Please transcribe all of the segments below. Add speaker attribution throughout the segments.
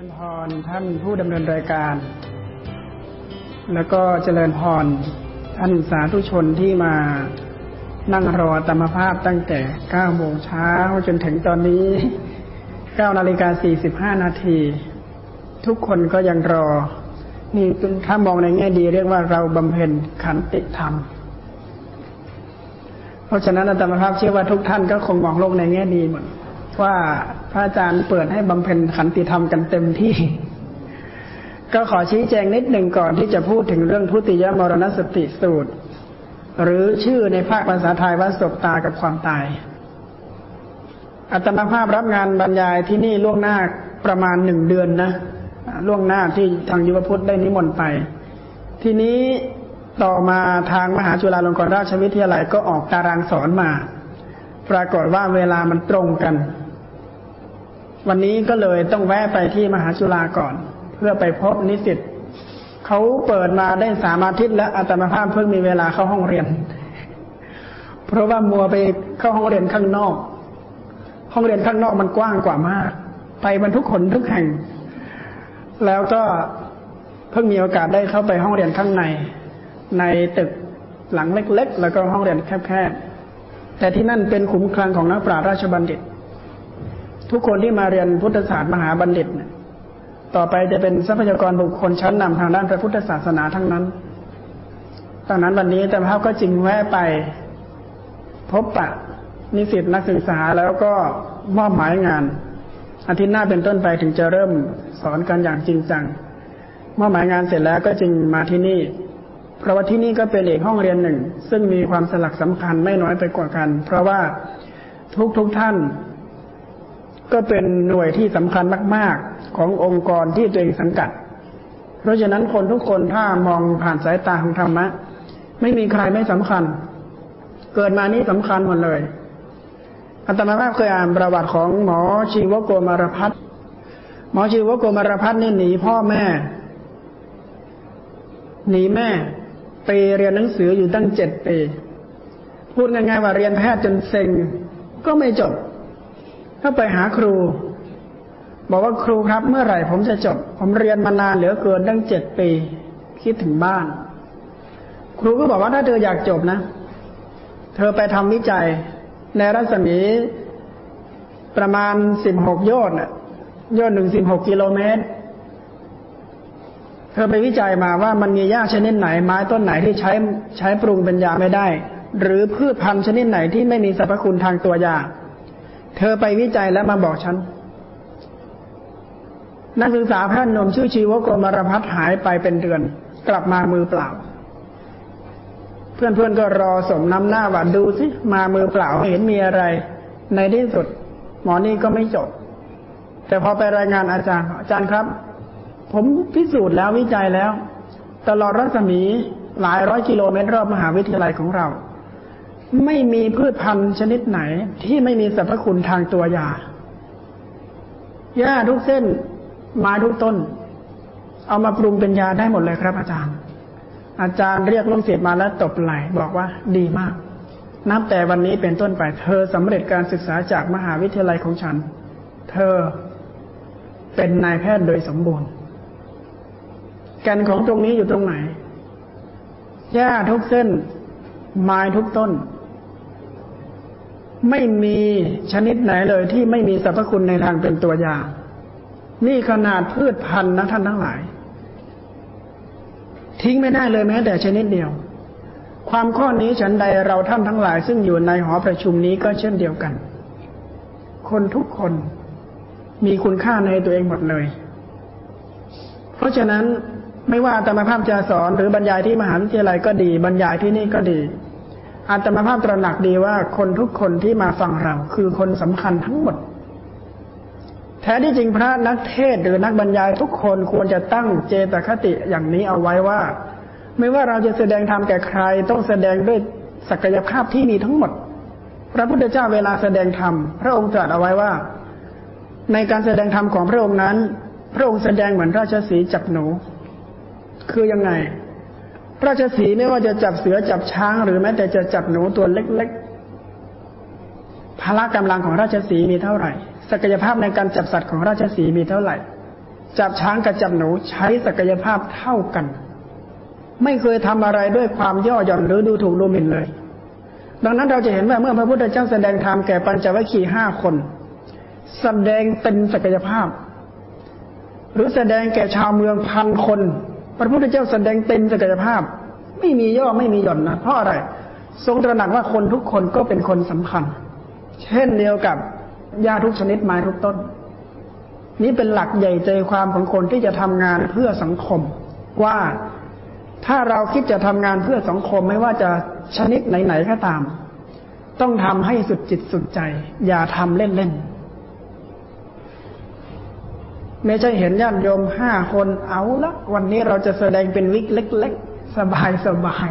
Speaker 1: ริญพรท่านผู้ดำเนินรายการ แล้วก็เจริญพรท่านสาธุชนที่มานั่งรอธรรมภาพตั้งแต่9โมงเช้าจนถึงตอนนี้9นาฬิกา45 นาที ทุกคนก็ยังรอ นี่ถ้ามองในแง่ดีเรียกว่าเราบำเพ็ญขันติธรรม เพราะฉะนั้นอาตมาภาพเชื่อว่าทุกท่านก็คงมองโลกในแง่ดีหมด ว่าพระอาจารย์เปิดให้บำเพ็ญขันติธรรมกันเต็มที่ ก็ขอชี้แจงนิดหนึ่งก่อนที่จะพูดถึงเรื่องทุติยมรณสติสูตร หรือชื่อในภาคภาษาไทยว่าศพตากับความตายอัตมาภาพรับงานบรรยายที่นี่ล่วงหน้าประมาณหนึ่งเดือนนะล่วงหน้าที่ทางยุวพุทธได้นิมนต์ไป ทีนี้ต่อมาทางมหาจุฬาลงกรณราชวิทยาลัยก็ออกตารางสอนมา ปรากฏว่าเวลามันตรงกัน วันนี้ก็เลยต้องแวะไปที่มหาจุฬาก่อน เพื่อไปพบนิสิตเขาเปิดมาได้สามอาทิตย์แล้วอาตมาภาพเพิ่งมีเวลาเข้าห้องเรียน เพราะว่ามัวไปเข้าห้องเรียนข้างนอก ห้องเรียนข้างนอกมันกว้างกว่ามาก ไปบรรทุกคนทุกแห่ง แล้วก็เพิ่งมีโอกาสได้เข้าไปห้องเรียนข้างใน ในตึกหลังเล็ก ๆ แล้วก็ห้องเรียนแคบๆ แต่ที่นั่นเป็นขุมคลังของนักปราชญ์ราชบัณฑิต ทุกคนที่มาเรียนพุทธศาสตร์มหาบัณฑิตเนี่ยต่อไปจะเป็นทรัพยากรบุคคลชั้นนำทางด้านพระพุทธศาสนาทั้งนั้นดังนั้นวันนี้แต่พระก็จึงแวะไป พบปะนิสิตนักศึกษาแล้วก็มอบหมายงาน อาทิตย์หน้าเป็นต้นไปถึงจะเริ่มสอนกันอย่างจริงจังมอบหมายงานเสร็จแล้วก็จึงมาที่นี่ เพราะว่าที่นี่ก็เป็นอีกห้องเรียนหนึ่ง ซึ่งมีความสลักสำคัญไม่น้อยไปกว่ากัน เพราะว่าทุกทุกท่าน ก็เป็นหน่วยที่สำคัญมาก ๆ ขององค์กรที่ตัวเองสังกัด เพราะฉะนั้นคนทุกคนถ้ามองผ่านสายตาของธรรมะ ไม่มีใครไม่สำคัญ เกิดมานี้สำคัญหมดเลยอัตมาภาพเคยอ่านประวัติของหมอชีวโกมารพัฒหมอชีวโกมารพัฒนี่หนีพ่อแม่ หนีแม่ ปเรียนหนังสืออยู่ตั้งเจ็ดปี พูดง่ายๆว่าเรียนแพทย์จนเซ็งก็ไม่จบถ้าไปหาครู บอกว่าครูครับเมื่อไหร่ผมจะจบ ผมเรียนมานานเหลือเกินตั้งเจ็ดปี คิดถึงบ้าน ครูก็บอกว่าถ้าเธออยากจบนะ เธอไปทำวิจัย ในรัศมีประมาณสิบหกโยชน์โยชน์หนึ่งสิบหกกิโลเมตร เธอไปวิจัยมาว่ามันมีหญ้าชนิดไหนไม้ต้นไหนที่ใช้ใช้ปรุงเป็นยาไม่ได้ หรือพืชพันธุ์ชนิดไหนที่ไม่มีสรรพคุณทางตัวยา เธอไปวิจัยแล้วมาบอกฉัน นักศึกษาแพทย์นมชื่อชีวโกมารพัฒหายไปเป็นเดือน กลับมามือเปล่า เพื่อนๆก็รอสมน้ำหน้าว่าดูสิมามือเปล่าเห็นมีอะไร ในที่สุด หมอนี่ก็ไม่จบ แต่พอไปรายงานอาจารย์อาจารย์ครับ ผมพิสูจน์แล้ววิจัยแล้ว ตลอดรัศมีหลายร้อยกิโลเมตรรอบมหาวิทยาลัยของเรา ไม่มีพืชพันธุ์ชนิดไหน ที่ไม่มีสรรพคุณทางตัวยาหญ้าทุกเส้นไม้ทุกต้น เอามาปรุงเป็นยาได้หมดเลยครับ อาจารย์ อาจารย์เรียกลูกศิษย์มาแล้วตบไหล่บอกว่าดีมาก นับแต่วันนี้เป็นต้นไป เธอสำเร็จการศึกษาจากมหาวิทยาลัยของฉัน เธอเป็นนายแพทย์โดยสมบูรณ์ กนของตรงนี้อยู่ตรงไหน หญ้าทุกเส้น ไม้ทุกต้น ไม่มีชนิดไหนเลยที่ไม่มีสรรพคุณในทางเป็นตัวยา นี่ขนาดพืชพันธุ์นะท่านทั้งหลาย ทิ้งไม่ได้เลยแม้แต่ชนิดเดียว ความข้อนี้ฉันใดเราท่านทั้งหลาย ซึ่งอยู่ในหอประชุมนี้ก็เช่นเดียวกัน คนทุกคนมีคุณค่าในตัวเองหมดเลย เพราะฉะนั้น ไม่ว่าธรรมภาพจะสอนหรือบรรยายที่มหาวิทยาลัยก็ดี บรรยายที่นี่ก็ดีอาตมาภาพตระหนักดีว่าคนทุกคนที่มาฟังเรา คือคนสำคัญทั้งหมด แท้ที่จริงพระนักเทศหรือนักบรรยายทุกคนควรจะตั้งเจตคติอย่างนี้เอาไว้ว่า ไม่ว่าเราจะแสดงธรรมแก่ใคร ต้องแสดงด้วยศักยภาพที่มีทั้งหมด พระพุทธเจ้าเวลาแสดงธรรมพระองค์ตรัสเอาไว้ว่า ในการแสดงธรรมของพระองค์นั้น พระองค์แสดงเหมือนราชสีจับหนู คือยังไงราชสีไม่ว่าจะจับเสือจับช้างหรือแม้แต่จะจับหนูตัวเล็กๆพละกำลังของราชสีมีเท่าไหร่ ศักยภาพในการจับสัตว์ของราชสีมีเท่าไหร่ จับช้างกับจับหนูใช้ศักยภาพเท่ากัน ไม่เคยทำอะไรด้วยความย่อหย่อนหรือดูถูกดูหมิ่นเลย ดังนั้นเราจะเห็นว่าเมื่อพระพุทธเจ้าแสดงธรรมแก่ปัญจวัคคีย์ห้าคนแสดงเป็นศักยภาพ หรือแสดงแก่ชาวเมืองพันคน พระพุทธเจ้าแสดงเต็มศักยภาพ ไม่มีย่อไม่มีหย่อนนะเพราะอะไร ทรงตระหนักว่าคนทุกคนก็เป็นคนสำคัญ เช่นเดียวกับหญ้าทุกชนิดไม้ทุกต้น นี้เป็นหลักใหญ่ใจความของคนที่จะทำงานเพื่อสังคม ว่าถ้าเราคิดจะทำงานเพื่อสังคมไม่ว่าจะชนิดไหนๆก็ตาม ต้องทำให้สุดจิตสุดใจ อย่าทำเล่นๆ ไม่ใช่เห็นญาติโยมห้าคนเอาละวันนี้เราจะแสดงเป็นวิกเล็ก ๆ สบายสบาย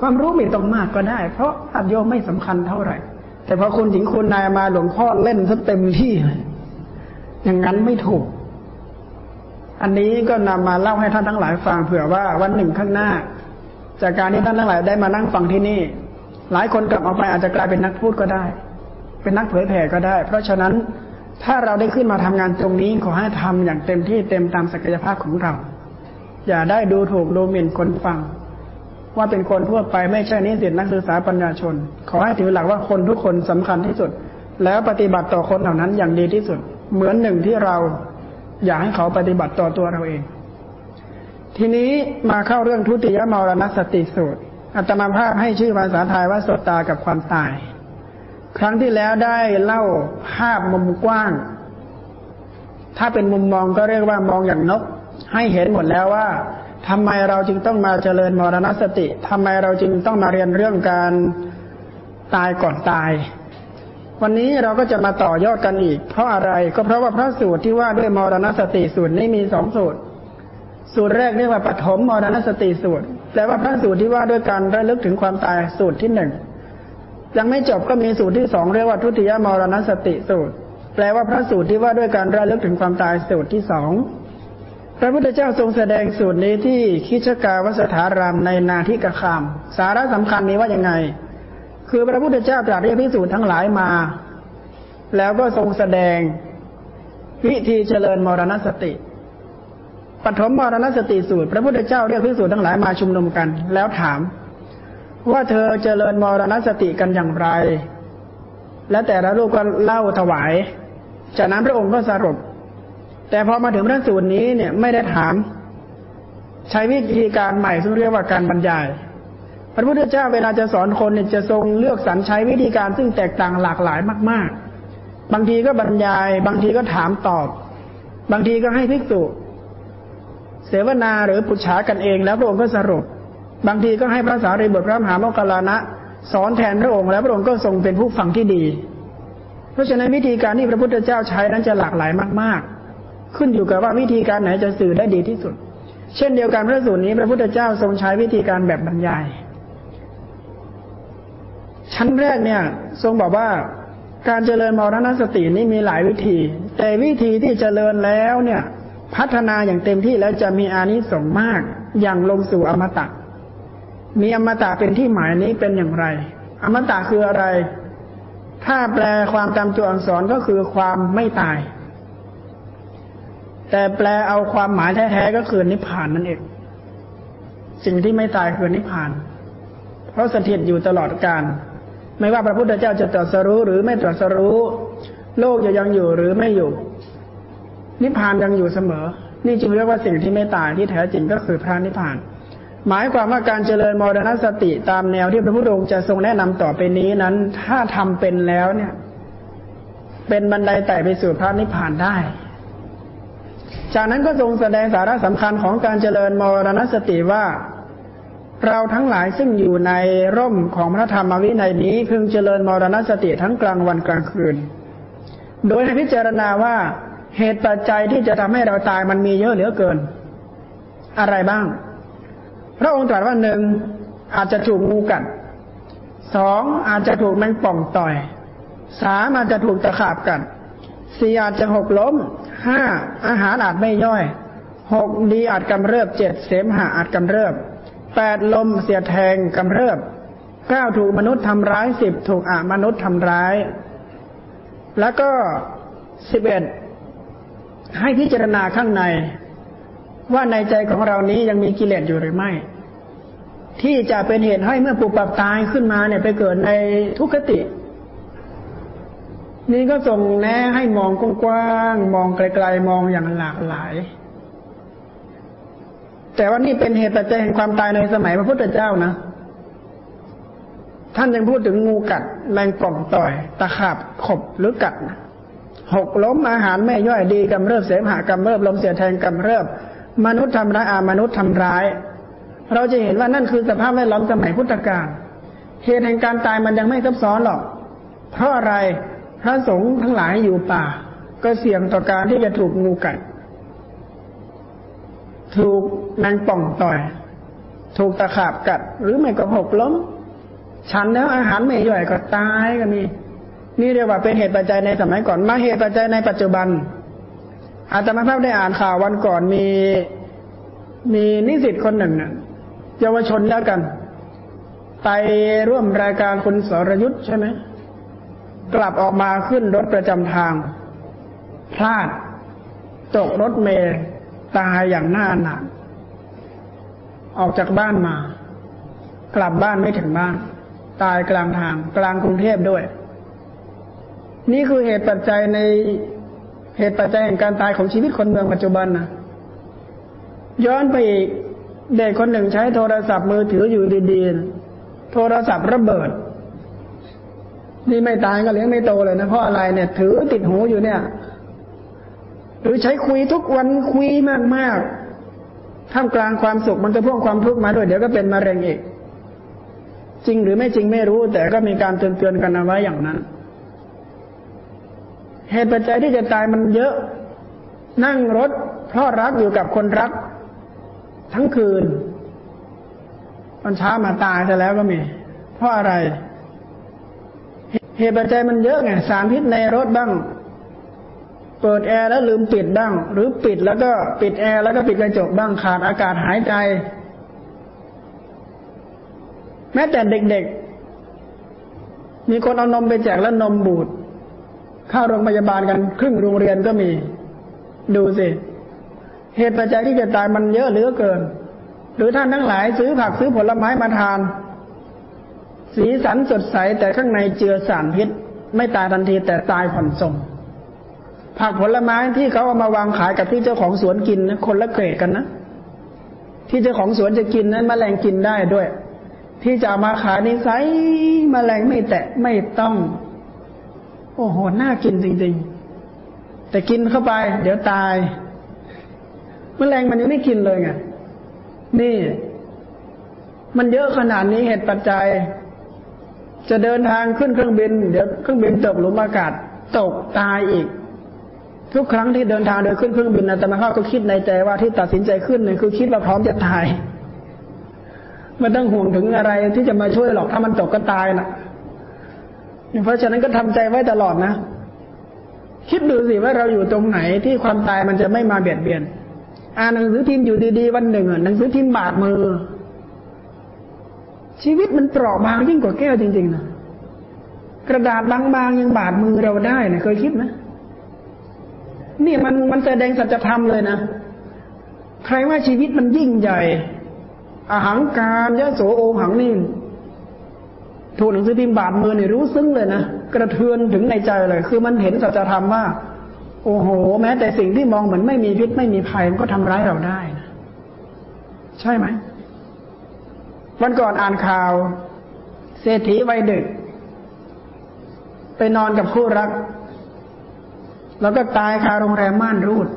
Speaker 1: ความรู้ไม่ต้องมากก็ได้ เพราะญาติโยมไม่สำคัญเท่าไหร่ แต่พอคุณถึงคุณนายมาหลวงพ่อเล่นซะเต็มที่เลยอย่างนั้นไม่ถูก อันนี้ก็นำมาเล่าให้ท่านทั้งหลายฟังเผื่อว่าวันหนึ่งข้างหน้า จากการที่ท่านทั้งหลายได้มานั่งฟังที่นี่ หลายคนกลับออกไปอาจจะกลายเป็นนักพูดก็ได้ เป็นนักเผยแผ่ก็ได้ เพราะฉะนั้น ถ้าเราได้ขึ้นมาทำงานตรงนี้ขอให้ทำอย่างเต็มที่เต็มตามศักยภาพของเรา อย่าได้ดูถูกดูหมิ่นคนฟัง ว่าเป็นคนทั่วไปไม่ใช่นิสิตนักศึกษาปัญญาชน ขอให้ถือหลักว่าคนทุกคนสำคัญที่สุด แล้วปฏิบัติต่อคนเหล่านั้นอย่างดีที่สุด เหมือนหนึ่งที่เราอยากให้เขาปฏิบัติต่อตัวเราเอง ทีนี้มาเข้าเรื่องทุติยมรณสติสูตรอัตมาภาพให้ชื่อภาษาไทยว่าสดตากับความตาย ครั้งที่แล้วได้เล่าภาพมุมกว้าง ถ้าเป็นมุมมองก็เรียกว่ามองอย่างนก ให้เห็นหมดแล้วว่าทำไมเราจึงต้องมาเจริญมรณสติทำไมเราจึงต้องมาเรียนเรื่องการตายก่อนตาย วันนี้เราก็จะมาต่อยอดกันอีก เพราะอะไรก็เพราะว่าพระสูตรที่ว่าด้วยมรณสติสูตรนี้มีสองสูตร สูตรแรกเรียกว่าปฐมมรณสติสูตรแปลว่าพระสูตรที่ว่าด้วยการระลึกถึงความตายสูตรที่หนึ่ง ยังไม่จบก็มีสูตรที่สองเรียกว่าทุติยมรณสติสูตร แปลว่าพระสูตรที่ว่าด้วยการระลึกถึงความตายสูตรที่สองพระพุทธเจ้าทรงแสดงสูตรนี้ที่คิชกาวสถารามในนาทิกคาม สาระสำคัญนี้ว่ายังไง คือพระพุทธเจ้าตรัสเรียกพิสูจน์ทั้งหลายมา แล้วก็ทรงแสดงวิธีเจริญมรณสติปฐมมรณสติสูตร พระพุทธเจ้าเรียกพิสูจน์ทั้งหลายมาชุมนุมกัน แล้วถาม ว่าเธอเจริญมรณสติกันอย่างไร และแต่ละลูกก็เล่าถวาย จากนั้นพระองค์ก็สรุป แต่พอมาถึงพระสูตรนี้เนี่ยไม่ได้ถาม ใช้วิธีการใหม่ซึ่งเรียกว่าการบรรยาย พระพุทธเจ้าเวลาจะสอนคนเนี่ยจะทรงเลือกสรรใช้วิธีการซึ่งแตกต่างหลากหลายมาก ๆ บางทีก็บรรยาย บางทีก็ถามตอบ บางทีก็ให้ภิกษุเสวนาหรือปุจฉากันเองแล้วพระองค์ก็สรุป บางทีก็ให้พระสารีบุตรพระมหาโมคคลานะสอนแทนพระองค์แล้วพระองค์ก็ทรงเป็นผู้ฟังที่ดี เพราะฉะนั้นวิธีการที่พระพุทธเจ้าใช้นั้นจะหลากหลายมาก ๆ ขึ้นอยู่กับว่าวิธีการไหนจะสื่อได้ดีที่สุด เช่นเดียวกันพระสูตรนี้พระพุทธเจ้าทรงใช้วิธีการแบบบรรยาย ชั้นแรกเนี่ย ทรงบอกว่าการเจริญมรณสตินี้มีหลายวิธี แต่วิธีที่เจริญแล้วเนี่ย พัฒนาอย่างเต็มที่แล้วจะมีอานิสงส์มากอย่างลงสู่อมตะ มีอมตะเป็นที่หมายนี้เป็นอย่างไร อมตะคืออะไร ถ้าแปลความตามตัวอักษรก็คือความไม่ตาย แต่แปลเอาความหมายแท้ๆก็คือนิพพานนั่นเอง สิ่งที่ไม่ตายคือนิพพาน เพราะสถิตอยู่ตลอดกาล ไม่ว่าพระพุทธเจ้าจะตรัสรู้หรือไม่ตรัสรู้ โลกจะยังอยู่หรือไม่อยู่ นิพพานยังอยู่เสมอ นี่จึงเรียกว่าสิ่งที่ไม่ตายที่แท้จริงก็คือพระนิพพาน หมายความว่าการเจริญมรณสติตามแนวที่พระพุทธองค์จะทรงแนะนำต่อไปนี้นั้น ถ้าทำเป็นแล้วเนี่ย เป็นบันไดไต่ไปสู่พระนิพพานได้ จากนั้นก็ทรงแสดงสาระสำคัญของการเจริญมรณสติว่า เราทั้งหลายซึ่งอยู่ในร่มของพระธรรมวินัยนี้พึงเจริญมรณสติทั้งกลางวันกลางคืน โดยให้พิจารณาว่าเหตุปัจจัยที่จะทำให้เราตายมันมีเยอะเหลือเกิน อะไรบ้าง ระองค์ตรัสว่าหนึ่งอาจจะถูกงูกัดสองอาจจะถูกแมงป่องต่อยสามอาจจะถูกตะขาบกัดสี่อาจจะหกล้มห้าอาหารอาจไม่ย่อยหกดีอาจกำเริบเจ็ดเสมหะอาจกำเริบแปดลมเสียแทงกำเริบเก้าถูกมนุษย์ทำร้ายสิบถูกอามนุษย์ทำร้าย แล้วก็สิบเอ็ดให้พิจารณาข้างใน ว่าในใจของเรานี้ยังมีกิเลสอยู่หรือไม่ ที่จะเป็นเหตุให้เมื่อปุบปับตายขึ้นมาเนี่ยไปเกิดในทุกขติ นี่ก็ส่งแนะให้มองกว้างๆมองไกลๆมองอย่างหลากหลาย แต่ว่านี่เป็นเหตุปัจจัยแห่งความตายในสมัยพระพุทธเจ้านะ ท่านยังพูดถึงงูกัดแมงป่องต่อย ตะขาบขบหรือกัดหกล้มอาหารไม่ย่อยดีกำเริบเสมหะกำเริบลมเสียแทงกำเริบ มนุษย์ทำร้ายอามนุษย์ทำร้าย เราจะเห็นว่านั่นคือสภาพแวดล้อมสมัยพุทธกาลเหตุแห่งการตายมันยังไม่ซับซ้อนหรอก เพราะอะไรพระสงฆ์ทั้งหลายอยู่ป่า ก็เสี่ยงต่อการที่จะถูกงูกัด ถูกแมงป่องต่อย ถูกตะขาบกัด หรือไม่ก็หกล้ม ฉันแล้วอาหารไม่ย่อยก็ตายก็มี นี่เรียกว่าเป็นเหตุปัจจัยในสมัยก่อน มาเหตุปัจจัยในปัจจุบัน อาตมาภาพได้อ่านข่าววันก่อนมีมีนิสิตคนหนึ่งเนี่ย เยาวชนแล้วกัน ไปร่วมรายการคุณสรยุทธ์ใช่ไหมกลับออกมาขึ้นรถประจำทาง พลาด ตกรถเมล์ตายอย่างน่าหนาออกจากบ้านมา กลับบ้านไม่ถึงบ้าน ตายกลางทาง กลางกรุงเทพด้วย นี่คือเหตุปัจจัยในเหตุปัจจัยแห่งการตายของชีวิตคนเมืองปัจจุบันนะย้อนไปอีก เด็กคนหนึ่งใช้โทรศัพท์มือถืออยู่ดีๆ โทรศัพท์ระเบิด นี่ไม่ตายก็เลี้ยงไม่โตเลยนะเพราะอะไรเนี่ย ถือติดหูอยู่เนี่ย หรือใช้คุยทุกวันคุยมากๆท่ามกลางความสุขมันจะพ่วงความทุกข์มาด้วยเดี๋ยวก็เป็นมะเร็งอีก จริงหรือไม่จริงไม่รู้ แต่ก็มีการเตือนเตือนกันเอาไว้อย่างนั้น เหตุปัจจัยที่จะตายมันเยอะ นั่งรถเพราะรักอยู่กับคนรัก ทั้งคืนตอนเช้ามาตายซะแล้วก็มี เพราะอะไร เหตุปัจจัยมันเยอะไงสารพิษในรถบ้าง เปิดแอร์แล้วลืมปิดบ้าง หรือปิดแล้วก็ปิดแอร์แล้วก็ปิดกระจกบ้างขาดอากาศหายใจ แม้แต่เด็กๆ มีคนเอานมไปแจกแล้วนมบูดเข้าโรงพยาบาลกันครึ่งโรงเรียนก็มี ดูสิ เหตุปัจจัยที่จะตายมันเยอะเหลือเกิน หรือท่านทั้งหลายซื้อผักซื้อผลไม้มาทาน สีสันสดใสแต่ข้างในเจือสารพิษ ไม่ตายทันทีแต่ตายผ่อนส่งผักผลไม้ที่เขาเอามาวางขายกับที่เจ้าของสวนกินนะคนละเกรดกันนะ ที่เจ้าของสวนจะกินนั้นมแมลงกินได้ด้วย ที่จะมาขายนิสัยมแมลงไม่แตะไม่ต้อง โอ้โหน่ากินจริงๆ แต่กินเข้าไป เดี๋ยวตาย มแมลงมันยังไม่กินเลยไงนี่ มันเยอะขนาดนี้เหตุปัจจัย จะเดินทางขึ้นเครื่องบิน เดี๋ยวเครื่องบินตกหลุมอากาศ ตกตายอีก ทุกครั้งที่เดินทางโดยขึ้นเครื่องบินอาตมาเข้าก็คิดในใจว่าที่ตัดสินใจขึ้นเนี่ยคือคิดว่าพร้อมจะตายไม่ต้องห่วงถึงอะไรที่จะมาช่วยหรอกถ้ามันตกก็ตายนะเพราะฉะนั้นก็ทำใจไว้ตลอดนะ คิดดูสิว่าเราอยู่ตรงไหนที่ความตายมันจะไม่มาเบียดเบียน อ่านหนังสือพิมพ์อยู่ดีๆวันหนึ่งหนังสือพิมพ์บาดมือ ชีวิตมันเปราะบางยิ่งกว่าแก้วจริงๆนะกระดาษบางๆยังบาดมือเราได้นะเคยคิดไหมนี่มันมันแสดงสัจธรรมเลยนะใครว่าชีวิตมันยิ่งใหญ่อาหังการยะโสโอหังนี่ถูกหนังสือพิมพ์บาดมือเนี่ยรู้ซึ้งเลยนะกระเทือนถึงในใจเลย คือมันเห็นสัจธรรมว่า โอ้โห แม้แต่สิ่งที่มองเหมือนไม่มีพิษไม่มีภัยมันก็ทำร้ายเราได้นะใช่ไหมวันก่อนอ่านข่าว เศรษฐีวัยเด็กไปนอนกับคู่รัก แล้วก็ตายคาโรงแรมม่านรูด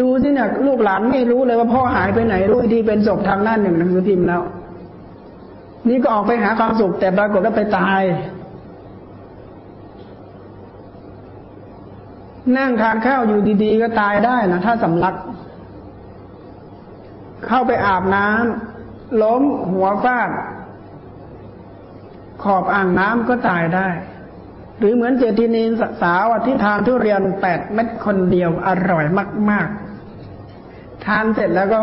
Speaker 1: ดูสิเนี่ยลูกหลานไม่รู้เลยว่าพ่อหายไปไหนรู้ที่เป็นศพทางด้านหนึ่งหนังสือพิมพ์แล้ว นี่ก็ออกไปหาความสุขแต่ปรากฏว่าไปตาย นั่งทานข้าวอยู่ดีๆ ก็ตายได้นะถ้าสำลัก เข้าไปอาบน้ำล้มหัวฟาด ขอบอ่างน้ำก็ตายได้ หรือเหมือนเจตินีสาวที่ทานทุเรียนแปดเม็ดคนเดียวอร่อยมาก ๆ ทานเสร็จแล้วก็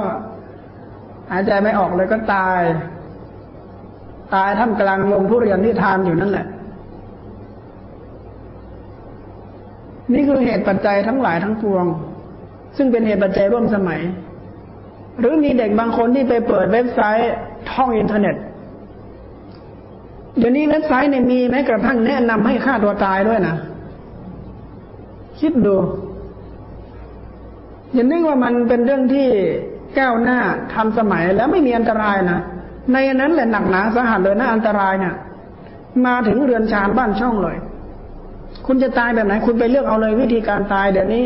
Speaker 1: หายใจไม่ออกเลยก็ตาย ตายท่ามกลางลงทุเรียนที่ทานอยู่นั่นแหละ นี่คือเหตุปัจจัยทั้งหลายทั้งปวง ซึ่งเป็นเหตุปัจจัยร่วมสมัย หรือมีเด็กบางคนที่ไปเปิดเว็บไซต์ท่องอินเทอร์เน็ต เดี๋ยวนี้เว็บไซต์เนี่ยมีแม้กระทั่งแนะนำให้ฆ่าตัวตายด้วยนะคิดดูอย่านึกว่ามันเป็นเรื่องที่ก้าวหน้าทันสมัยแล้วไม่มีอันตรายนะในนั้นแหละหนักหนาสาหัสเลยนะอันตรายเนี่ยมาถึงเรือนชานบ้านช่องเลย คุณจะตายแบบไหน คุณไปเลือกเอาเลยวิธีการตายเดี๋ยวนี้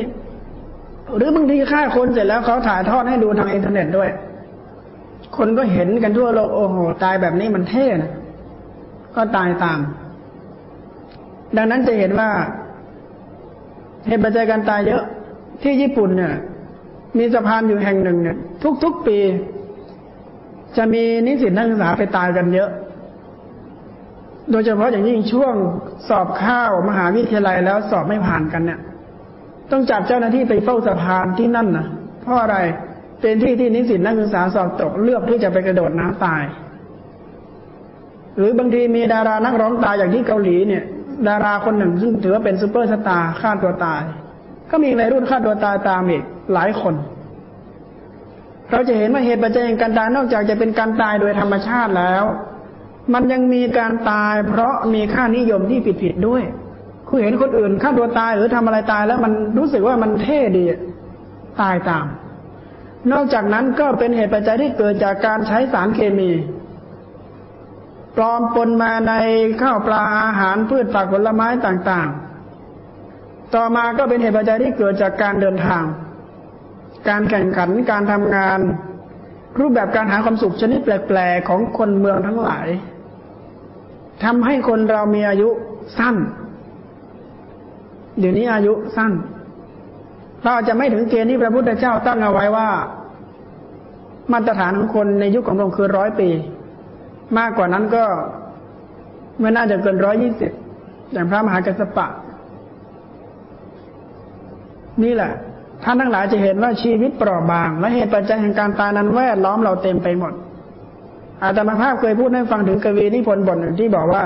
Speaker 1: หรือบางทีฆ่าคนเสร็จแล้วเขาถ่ายทอดให้ดูทางอินเทอร์เน็ตด้วย คนก็เห็นกันทั่วโลกโอ้โหตายแบบนี้มันเท่นะก็ตายตาม ดังนั้นจะเห็นว่าเหตุปัจจัยการตายเยอะ ที่ญี่ปุ่นเนี่ย มีสะพานอยู่แห่งหนึ่งเนี่ย ทุกๆปี จะมีนิสิตนักศึกษาไปตายกันเยอะ โดยเฉพาะอย่างยิ่งช่วงสอบเข้ามหาวิทยาลัยแล้วสอบไม่ผ่านกันเนี่ย ต้องจัดเจ้าหน้าที่ไปเฝ้าสะพานที่นั่นนะเพราะอะไรเป็นที่ที่นิสิตนักศึกษาสอบตกเลือกที่จะไปกระโดดน้ำตาย หรือบางทีมีดารานักร้องตายอย่างที่เกาหลีเนี่ย ดาราคนหนึ่งซึ่งถือว่าเป็นซูเปอร์สตาร์ฆ่าตัวตาย ก็มีวัยรุ่นฆ่าตัวตายตามอีกหลายคน เราจะเห็นว่าเหตุปัจจัยการตายนอกจากจะเป็นการตายโดยธรรมชาติแล้ว มันยังมีการตาย เพราะมีค่านิยมที่ผิดๆด้วยคือเห็นคนอื่นฆ่าตัวตายหรือทำอะไรตายแล้วมันรู้สึกว่ามันเท่ดีตายตาม นอกจากนั้นก็เป็นเหตุปัจจัยที่เกิดจากการใช้สารเคมีปลอมปนมาในข้าวปลาอาหารพืชผักผลไม้ต่างๆ ต่อมาก็เป็นเหตุปัจจัยที่เกิดจากการเดินทาง การแข่งขัน การทำงาน รูปแบบการหาความสุขชนิดแปลกๆของคนเมืองทั้งหลาย ทำให้คนเรามีอายุสั้น เดี๋ยวนี้อายุสั้น เราจะไม่ถึงเกณฑ์ที่พระพุทธเจ้าตั้งเอาไว้ว่า มาตรฐานของคนในยุคของเราคือร้อยปี มากกว่านั้นก็ไม่น่าจะเกินร้อยยี่สิบอย่างพระมหากัสสปะ นี่แหละท่านทั้งหลายจะเห็นว่าชีวิตเปราะบาง และเหตุปัจจัยแห่งการตายนั้นแวดล้อมเราเต็มไปหมด อาตมาภาพเคยพูดให้ฟังถึงกวีนิพนธ์บทหนึ่งที่บอกว่า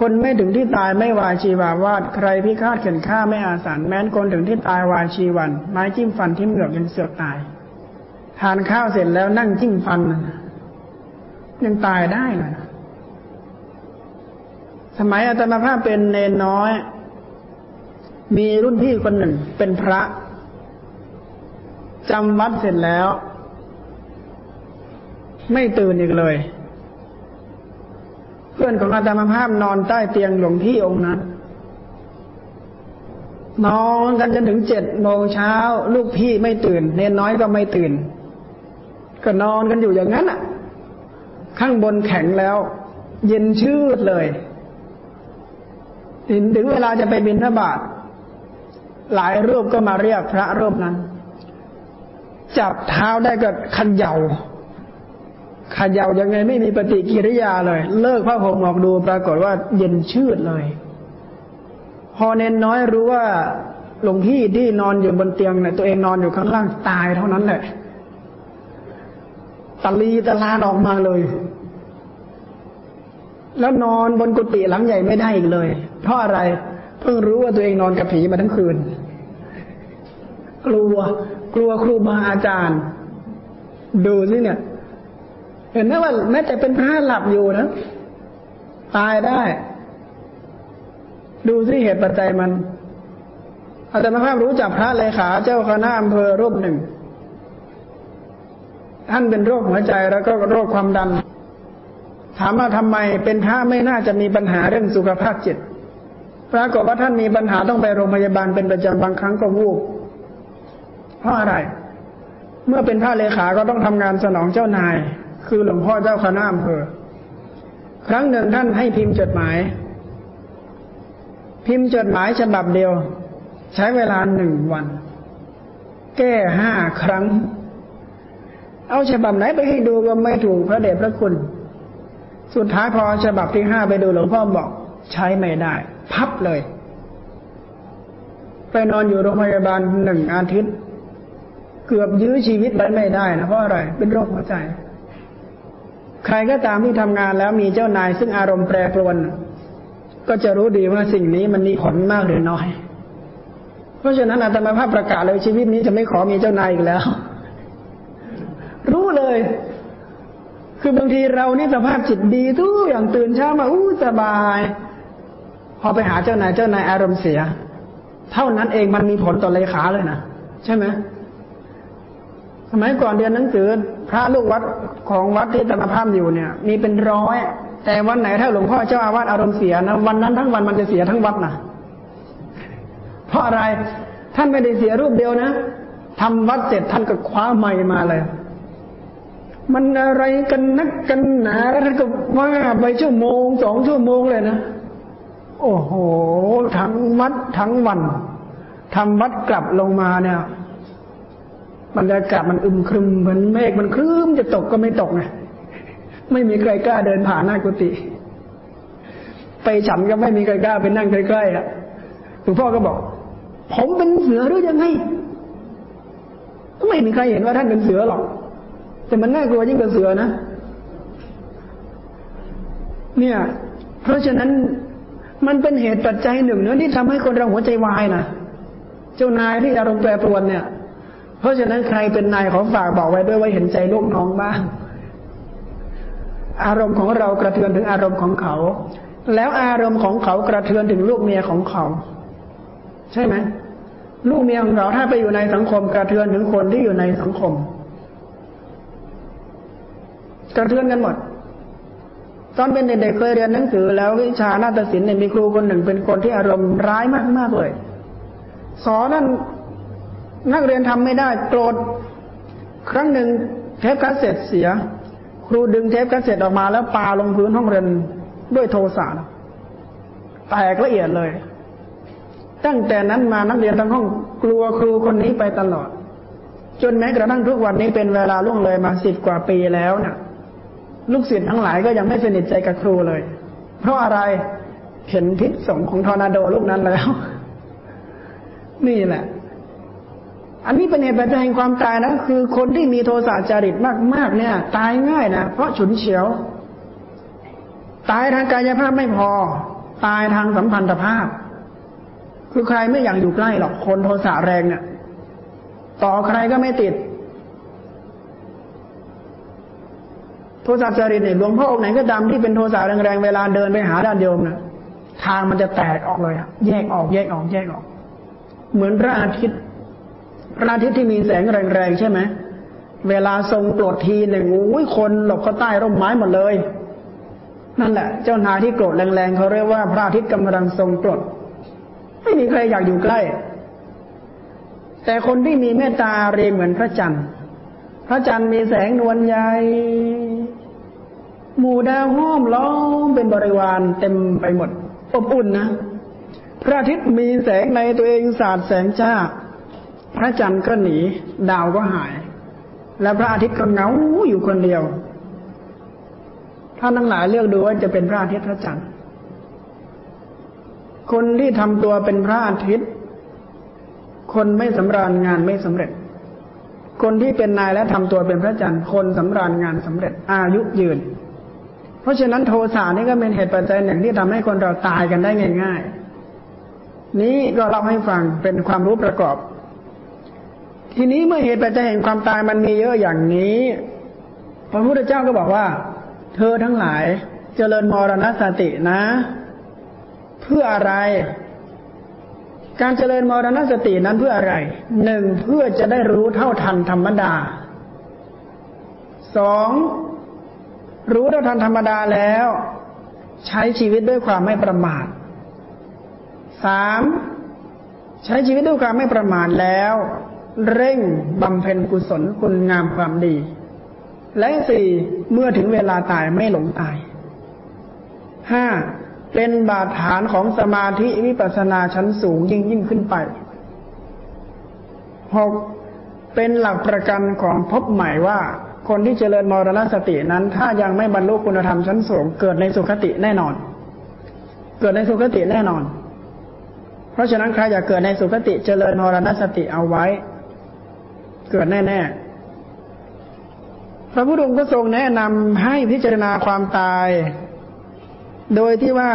Speaker 1: คนไม่ถึงที่ตายไม่วายชีวาวาดใครพิฆาตเข็นฆ่าไม่อาสารแม้นคนถึงที่ตายวายชีวัน ไม้จิ้มฟันที่เหมือกยังเสือกตาย ทานข้าวเสร็จแล้วนั่งจิ้มฟันยังตายได้เลยสมัยอาตมาภาพเป็นเนนน้อย มีรุ่นพี่คนหนึ่งเป็นพระจำวัดเสร็จแล้ว ไม่ตื่นอีกเลย เพื่อนของอาตมาภาพนอนใต้เตียงหลวงพี่องค์นั้นนอนกันจนถึงเจ็ดโมงเช้า ลูกพี่ไม่ตื่น เนนน้อยก็ไม่ตื่น ก็นอนกันอยู่อย่างนั้นอะ ข้างบนแข็งแล้ว เย็นชืดเลยถึงเวลาจะไปบินทบาทหลายรูปก็มาเรียกพระรูปนั้น จับเท้าได้ก็ขันเยา ขันเยายังไงไม่มีปฏิกิริยาเลย เลิกผ้าห่มออกดูปรากฏว่าเย็นชืดเลย พอเน้นน้อยรู้ว่าหลวงพี่ที่นอนอยู่บนเตียงเนี่ยตัวเองนอนอยู่ข้างล่างตายเท่านั้นแหละตะลีตะลานออกมาเลย แล้วนอนบนกุฏิหลังใหญ่ไม่ได้อีกเลย เพราะอะไร เพิ่งรู้ว่าตัวเองนอนกับผีมาทั้งคืน กลัว กลัวครูบาอาจารย์ ดูสิเนี่ย เห็นไหมว่าแม้แต่เป็นพระหลับอยู่นะ ตายได้ ดูสิเหตุปัจจัยมัน อาจารย์ภาพรู้จักพระเลขาเจ้าคณะอำเภอรูปหนึ่ง ท่านเป็นโรคหัวใจแล้วก็โรคความดัน ถามว่าทำไมเป็นพระไม่น่าจะมีปัญหาเรื่องสุขภาพจิตปรากฏว่าท่านมีปัญหาต้องไปโรงพยาบาลเป็นประจำบางครั้งก็วูบเพราะอะไร เมื่อเป็นพระเลขาก็ต้องทำงานสนองเจ้านาย คือหลวงพ่อเจ้าคณะอำเภอ ครั้งหนึ่งท่านให้พิมพ์จดหมาย พิมพ์จดหมายฉบับเดียว ใช้เวลาหนึ่งวัน แก้ห้าครั้ง เอาฉบับไหนไปให้ดูก็ไม่ถูกพระเดชพระคุณ สุดท้ายพอฉบับที่ห้าไปดูหลวงพ่อบอก ใช้ไม่ได้ พับเลย ไปนอนอยู่โรงพยาบาลหนึ่งอาทิตย์ เกือบยื้อชีวิตไว้ไม่ได้นะเพราะอะไร เป็นโรคหัวใจ ใครก็ตามที่ทำงานแล้วมีเจ้านายซึ่งอารมณ์แปรปรวน ก็จะรู้ดีว่าสิ่งนี้มันมีผลมากหรือน้อย เพราะฉะนั้นอาตมาภาพประกาศเลยชีวิตนี้จะไม่ขอมีเจ้านายอีกแล้ว รู้เลย คือบางทีเรานี่สภาพจิตดีทุกอย่างตื่นเช้ามาอู้สบาย พอไปหาเจ้านายเจ้านายอารมณ์เสีย เท่านั้นเองมันมีผลต่อเลขาเลยนะใช่ไหม มัยก่อนเรียนหนังสือ พระลูกวัดของวัดที่ตมาภาพอยู่เนี่ย มีเป็นร้อย แต่วันไหนถ้าหลวงพ่อเจ้าอาวาสอารมณ์เสียนะวันนั้นทั้งวันมันจะเสียทั้งวัดนะเพราะอะไรท่านไม่ได้เสียรูปเดียวนะทำวัดเสร็จท่านก็คว้าไม้มาเลย มันอะไรกันนักกันหนาท่านก็ว่าไปชั่วโมงสองชั่วโมงเลยนะโอ้โหทั้งวัดทั้งวันทำวัดกลับลงมาเนี่ย บรรยากาศมันอึมครึมเหมือนเมฆมันครึ้มจะตกก็ไม่ตกไงไม่มีใครกล้าเดินผ่านหน้ากุฏิไปฉันก็ไม่มีใครกล้าไปนั่งใกล้ๆอะหลวงพ่อก็บอก ผมเป็นเสือหรือยังไงไม่มีใครเห็นว่าท่านเป็นเสือหรอก แต่มันน่ากลัวยิ่งกว่าเสือนะ เนี่ย เพราะฉะนั้นมันเป็นเหตุปัจจัยหนึ่งเนื้อที่ทำให้คนเราหัวใจวายนะเจ้านายที่อารมณ์แปรปรวนเนี่ย เพราะฉะนั้นใครเป็นนายขอฝากบอกไว้ด้วยว่าเห็นใจลูกน้องบ้าง อารมณ์ของเรากระเทือนถึงอารมณ์ของเขา แล้วอารมณ์ของเขากระเทือนถึงลูกเมียของเขา ใช่ไหมลูกเมียของเราถ้าไปอยู่ในสังคม กระเทือนถึงคนที่อยู่ในสังคม กระเทือนกันหมดตอนเป็นเด็กๆเคยเรียนหนังสือ แล้ววิชานาฏศิลป์เนี่ยมีครูคนหนึ่งเป็นคนที่อารมณ์ร้ายมากๆเลย สอนนั่น นักเรียนทำไม่ได้โกรธครั้งหนึ่งเทปคัสเซ็ตเสีย ครูดึงเทปคัสเซ็ตออกมาแล้วปาลงพื้นห้องเรียนด้วยโทสะแตกละเอียดเลย ตั้งแต่นั้นมานักเรียนทั้งห้องกลัวครูคนนี้ไปตลอด จนแม้กระทั่งทุกวันนี้เป็นเวลาล่วงเลยมาสิบกว่าปีแล้วเนี่ยลูกศิษย์ทั้งหลายก็ยังไม่สนิทใจกับครูเลย เพราะอะไรเห็นพิษสงของทอร์นาโดลูกนั้นแล้ว นี่แหละ อันนี้เป็นเหตุปัจจัยแห่งความตายนะ คือคนที่มีโทสะจริตมากๆเนี่ย ตายง่ายนะ เพราะฉุนเฉียว ตายทางกายภาพไม่พอ ตายทางสัมพันธภาพ คือใครไม่อยากอยู่ใกล้หรอกคนโทสะแรงเนี่ย ต่อใครก็ไม่ติด โทสะจริตเนี่ยหลวงพ่อองค์ไหนก็ดำที่เป็นโทสะแรงๆเวลาเดินไปหาด้านโยมนะทางมันจะแตกออกเลยอะแยกออกแยกออกแยกออก เหมือนพระอาทิตย์ พระอาทิตย์ที่มีแสงแรงๆใช่ไหมเวลาทรงโกรธทีหนึ่งโอ้ยคนหลบเข้าใต้ร่มไม้หมดเลย นั่นแหละ เจ้านายที่โกรธแรงๆเขาเรียกว่าพระอาทิตย์กำลังทรงโกรธไม่มีใครอยากอยู่ใกล้ แต่คนที่มีเมตตาเรียงเหมือนพระจันทร์ พระจันทร์มีแสงนวลใหญ่หมู่ดาวห้อมล้อมเป็นบริวารเต็มไปหมดอบอุ่นนะ พระอาทิตย์มีแสงในตัวเองสาดแสงจ้า พระจันทร์ก็หนี ดาวก็หาย และพระอาทิตย์ก็เงาอยู่คนเดียวถ้าทั้งหลายเลือกดูว่าจะเป็นพระอาทิตย์พระจันทร์ คนที่ทำตัวเป็นพระอาทิตย์ คนไม่สำราญงานไม่สำเร็จ คนที่เป็นนายและทำตัวเป็นพระจันทร์ คนสำราญงานสำเร็จ อายุยืน เพราะฉะนั้นโทสะนี่ก็เป็นเหตุปัจจัยหนึ่งที่ทำให้คนเราตายกันได้ง่าย ๆ นี้ก็เล่าให้ฟังเป็นความรู้ประกอบ ทีนี้เมื่อเหตุปัจจัยแห่งความตายมันมีเยอะอย่างนี้ พระพุทธเจ้าก็บอกว่า เธอทั้งหลายเจริญมรณสตินะ เพื่ออะไร การเจริญมรณสตินั้นเพื่ออะไรหนึ่งเพื่อจะได้รู้เท่าทันธรรมดาสองรู้เท่าทันธรรมดาแล้ว ใช้ชีวิตด้วยความไม่ประมาทสามใช้ชีวิตด้วยความไม่ประมาทแล้ว เร่งบำเพ็ญกุศลคุณงามความดี และสี่เมื่อถึงเวลาตายไม่หลงตายห้าเป็นบาดฐานของสมาธิวิปัสนาชั้นสูงยิ่งยิ่งขึ้นไปหกเป็นหลักประกันของพบใหม่ว่า คนที่เจริญมรณสตินั้น ถ้ายังไม่บรรลุคุณธรรมชั้นสูง เกิดในสุคติแน่นอน เกิดในสุคติแน่นอน เพราะฉะนั้นใครอยากเกิดในสุคติเจริญมรณสติเอาไว้ เกิดแน่ๆ พระพุทธองค์ก็ทรงแนะนำให้พิจารณาความตาย โดยที่ว่า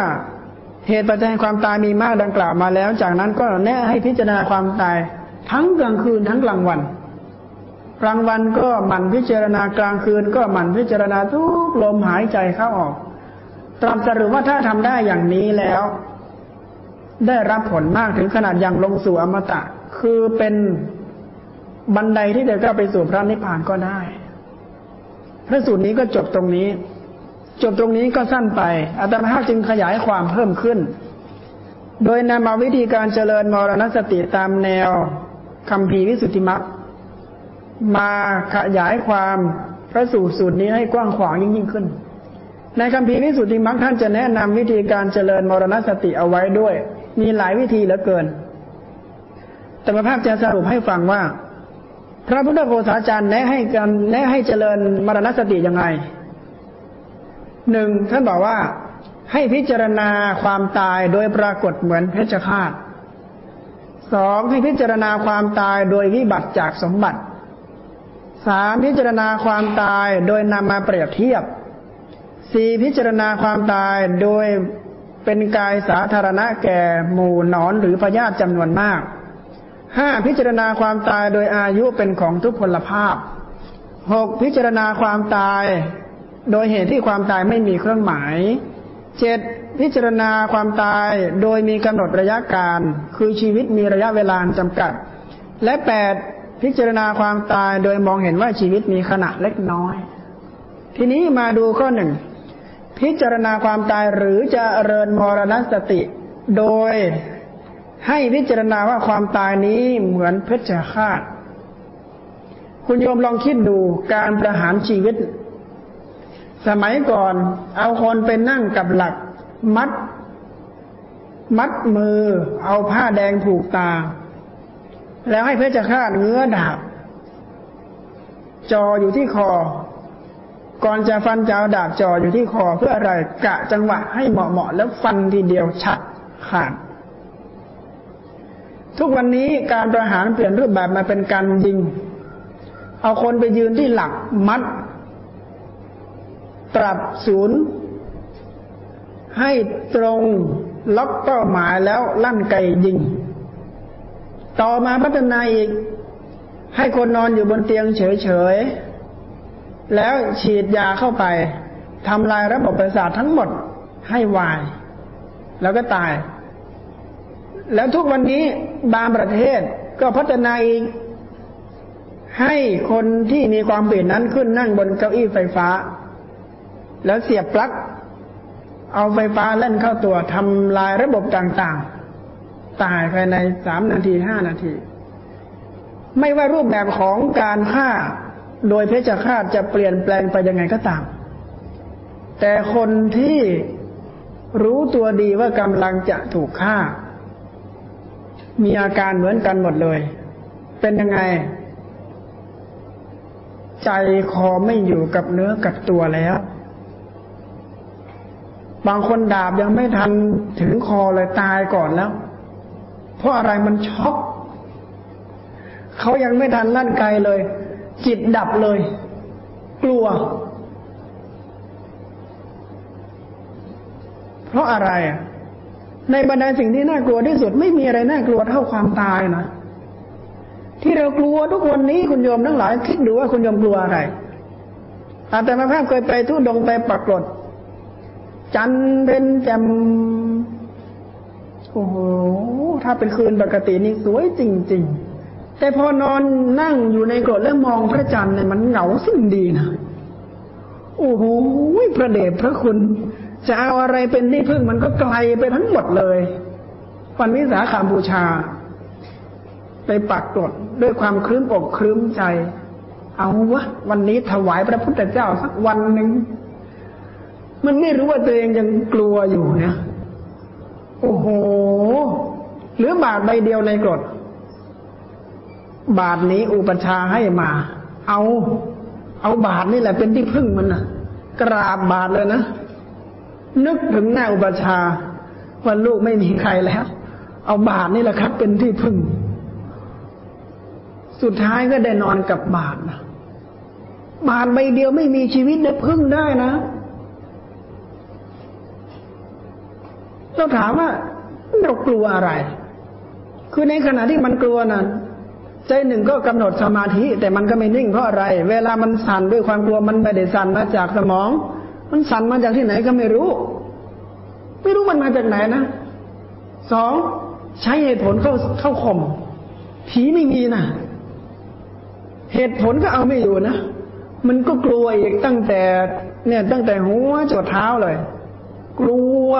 Speaker 1: เหตุปัจจัยความตายมีมากดังกล่าวมาแล้ว จากนั้นก็แนะให้พิจารณาความตาย ทั้งกลางคืนทั้งกลางวัน กลางวันก็หมั่นพิจารณากลางคืนก็หมั่นพิจารณาทุกลมหายใจเข้าออกตรัสรุปว่าถ้าทำได้อย่างนี้แล้ว ได้รับผลมากถึงขนาดอย่างลงสู่อมตะ คือเป็น บันไดที่จะเข้าไปสู่พระนิพพานก็ได้ พระสูตรนี้ก็จบตรงนี้ จบตรงนี้ก็สั้นไปอาตมาจึงขยายความเพิ่มขึ้น โดยนำมาวิธีการเจริญมรณสติตามแนวคำพีวิสุทธิมักมาขยายความพระสูตรสูตรนี้ให้กว้างขวางยิ่งยิ่งขึ้น ในคำพีวิสุทธิมักท่านจะแนะนำวิธีการเจริญมรณสติเอาไว้ด้วย มีหลายวิธีเหลือเกินแต่มาภาพจะสรุปให้ฟังว่า ระพุทธโฆษาจารย์แนะให้การแนะให้เจริญมรณสติยังไงหนึ่งท่านบอกว่าให้พิจารณาความตายโดยปรากฏเหมือนเพชฌฆาตสองให้พิจารณาความตายโดยวิบัติจากสมบัติสามพิจารณาความตายโดยนำมาเปรียบเทียบสี่พิจารณาความตายโดยเป็นกายสาธารณะแก่หมู่นอนหรือพยาธิจำนวนมาก ห้าพิจารณาความตายโดยอายุเป็นของทุกพลภาพหกพิจารณาความตายโดยเหตุที่ความตายไม่มีเครื่องหมายเจ็ดพิจารณาความตายโดยมีกำหนดระยะการ คือชีวิตมีระยะเวลาจำกัด และแปดพิจารณาความตายโดยมองเห็นว่าชีวิตมีขณะเล็กน้อย ทีนี้มาดูข้อหนึ่งพิจารณาความตายหรือจะเริญมรณสติ โดย ให้พิจารณาว่าความตายนี้เหมือนเพชฌฆาต คุณโยมลองคิดดูการประหารชีวิต สมัยก่อนเอาคนไปนั่งกับหลัก มัด มัดมือ เอาผ้าแดงผูกตา แล้วให้เพชฌฆาตเงื้อดาบจออยู่ที่คอ ก่อนจะฟันเจ้าดาบจออยู่ที่คอเพื่ออะไรกะจังหวะให้เหมาะๆแล้วฟันทีเดียวชัดขาด ทุกวันนี้การประหารเปลี่ยนรูปแบบมาเป็นการยิง เอาคนไปยืนที่หลักมัด ปรับศูนย์ ให้ตรงล็อกเป้าหมายแล้วลั่นไกยิง ต่อมาพัฒนาอีก ให้คนนอนอยู่บนเตียงเฉยๆ แล้วฉีดยาเข้าไปทำลายระบบประสาททั้งหมดให้วาย แล้วก็ตาย แล้วทุกวันนี้ บางประเทศก็พัฒนาอีกให้คนที่มีความเปลี่ยนนั้นขึ้นนั่งบนเก้าอี้ไฟฟ้า แล้วเสียบปลั๊กเอาไฟฟ้าเล่นเข้าตัวทำลายระบบต่างๆ ตายภายในสามนาทีห้านาที ไม่ว่ารูปแบบของการฆ่าโดยเพชฌฆาตจะเปลี่ยนแปลงไปยังไงก็ตาม แต่คนที่รู้ตัวดีว่ากำลังจะถูกฆ่า มีอาการเหมือนกันหมดเลย เป็นยังไง ใจคอไม่อยู่กับเนื้อกับตัวแล้ว บางคนดาบยังไม่ทันถึงคอเลยตายก่อนแล้ว เพราะอะไรมันช็อกเขายังไม่ทันลั่นไกลเลย จิตดับเลย กลัว เพราะอะไรอะ ในบรรดาสิ่งที่น่ากลัวที่สุด ไม่มีอะไรน่ากลัวเท่าความตายนะที่เรากลัวทุกวันนี้คุณโยมทั้งหลายคิดดูว่าคุณโยมกลัวอะไรอาตมาภาพเคยไปทุดงไปปักกรดจันเป็นแจมโอ้โหถ้าเป็นคืนปกตินี่สวยจริง ๆ แต่พอนอนนั่งอยู่ในกรดแล้วมองพระจันทร์เนี่ยมันเหงาสิ้นดีนะโอ้โหพระเดชพระคุณ จะเอาอะไรเป็นที่พึ่งมันก็ไกลไปทั้งหมดเลยวันวิสาขาบูชา ไปปักกดด้วยความคลื้มอกคลื้มใจ เอาวะวันนี้ถวายพระพุทธเจ้าสักวันหนึ่งมันไม่รู้ว่าตัวเองยังกลัวอยู่เนี่ยโอ้โห หรือบาทใบเดียวในกรดบาทนี้อุปชาให้มา เอา เอาบาทนี่แหละเป็นที่พึ่งมันนะกราบบาทเลยนะ นึกถึงหน้าอุปชาว่าลูกไม่มีใครแล้ว เอาบาทนี่แหละครับ เป็นที่พึ่ง สุดท้ายก็ได้นอนกับบาทนะบาทใบเดียวไม่มีชีวิตได้พึ่งได้นะเราถามว่าเรากลัวอะไร คือในขณะที่มันกลัวนั้นใจหนึ่งก็กำหนดสมาธิ แต่มันก็ไม่นิ่งเพราะอะไร เวลามันสั่นด้วยความกลัวมันไม่ได้สั่นมาจากสมอง มันสั่นมาจากที่ไหนก็ไม่รู้ ไม่รู้มันมาจากไหนนะสองใช้เหตุผลเข้าเข้าข่มผีไม่มีนะเหตุผลก็เอาไม่อยู่นะมันก็กลัวอีกตั้งแต่เนี่ยตั้งแต่หัวจดเท้าเลย กลัว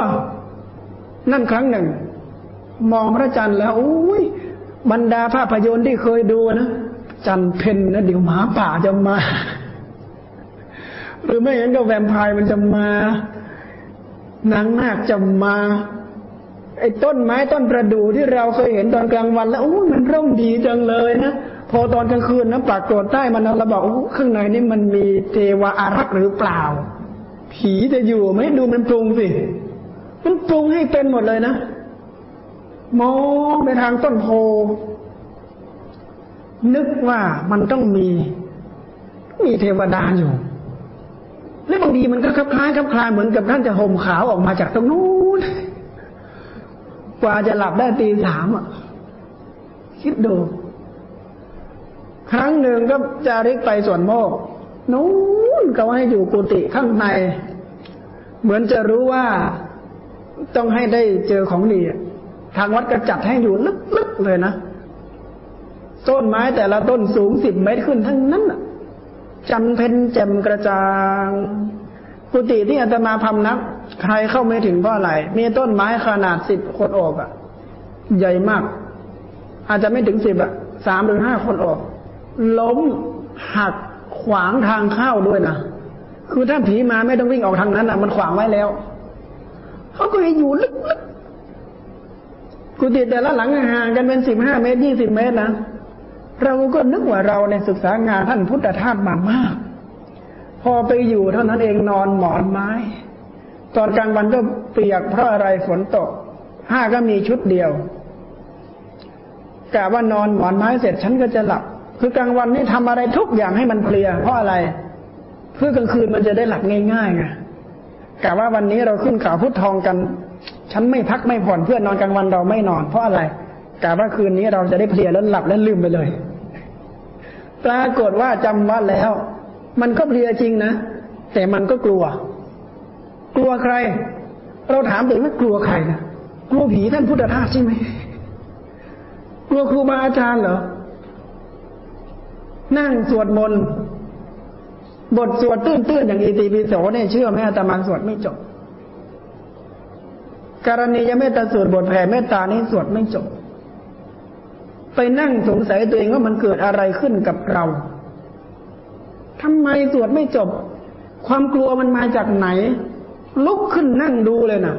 Speaker 1: นั่นครั้งหนึ่ง มองพระจันทร์แล้วอุ้ยบรรดาภาพยนตร์ที่เคยดูนะจันเพนนะเดี๋ยวหมาป่าจะมา หรือไม่งั้นก็แวมไพร์มันจะมานางนาคจะมาไอ้ต้นไม้ต้นประดู่ที่เราเคยเห็นตอนกลางวัน แล้วโอ้มันร่มดีจังเลยนะพอตอนกลางคืนนะปากโกรธใต้มันเราบอกข้างในนี่มันมีเทวาอารักษ์หรือเปล่า ผีจะอยู่ไหมดูมันปรุงสิมันปรุงให้เป็นหมดเลยนะมองไปทางต้นโพ นึกว่ามันต้องมี มีเทวดาอยู่ และบางทีมันก็คล้ายคล้ายเหมือนกับท่านจะห่มขาวออกมาจากตรงนู้นกว่าจะหลับได้ตีสามอะ คิดดู ครั้งหนึ่งก็จะริกไปส่วนโมกนู้นเขาให้อยู่กุฏิข้างใน เหมือนจะรู้ว่าต้องให้ได้เจอของดีทางวัดก็จัดให้อยู่ลึกๆเลยนะต้นไม้แต่ละต้นสูงสิบเมตรขึ้นทั้งนั้นอะ จันเพนแจ่มกระจางกุฏิที่อาตมาพำนัก ใครเข้าไม่ถึงเพราะอะไรมีต้นไม้ขนาดสิบคนโอบอะ ใหญ่มาก อาจจะไม่ถึงสิบอะสามหรือห้าคนโอบล้มหักขวางทางเข้าด้วยนะคือถ้าผีมาไม่ต้องวิ่งออกทางนั้นอะ มันขวางไว้แล้วเขาก็อยู่ลึกๆกุฏิแต่ละหลังห่างกันเป็นสิบห้าเมตรยี่สิบเมตรนะ เราก็นึกว่าเราในศึกษางานท่านพุทธทาสมามาก พอไปอยู่เท่านั้นเองนอนหมอนไม้ ตอนกลางวันก็เปียกเพราะอะไรฝนตก ห้าก็มีชุดเดียวกะว่านอนหมอนไม้เสร็จฉันก็จะหลับ คือกลางวันนี่ทำอะไรทุกอย่างให้มันเพลียเพราะอะไร เพื่อกลางคืนมันจะได้หลับง่ายๆไงกะว่าวันนี้เราขึ้นเขาพุทธทองกัน ฉันไม่พักไม่ผ่อนเพื่อนอนกลางวันเราไม่นอน เพราะอะไรกะว่าคืนนี้เราจะได้เพลียแล้วหลับแล้วลืมไปเลย ปรากฏว่าจำวัดแล้ว มันก็เพลียจริงนะ แต่มันก็กลัว กลัวใคร เราถามตัวเองว่ากลัวใครนะกลัวผีท่านพุทธทาสใช่ไหมกลัวครูบาอาจารย์เหรอ นั่งสวดมนต์บทสวดตื้นๆอย่างอิติปิโสเนี่ยเชื่อไหมอาตมาสวดไม่จบกรณียเมตตาสวดบทแผ่เมตตานี้สวดไม่จบ ไปนั่งสงสัยตัวเองว่ามันเกิดอะไรขึ้นกับเราทำไมสวดไม่จบ ความกลัวมันมาจากไหน ลุกขึ้นนั่งดูเลยนะ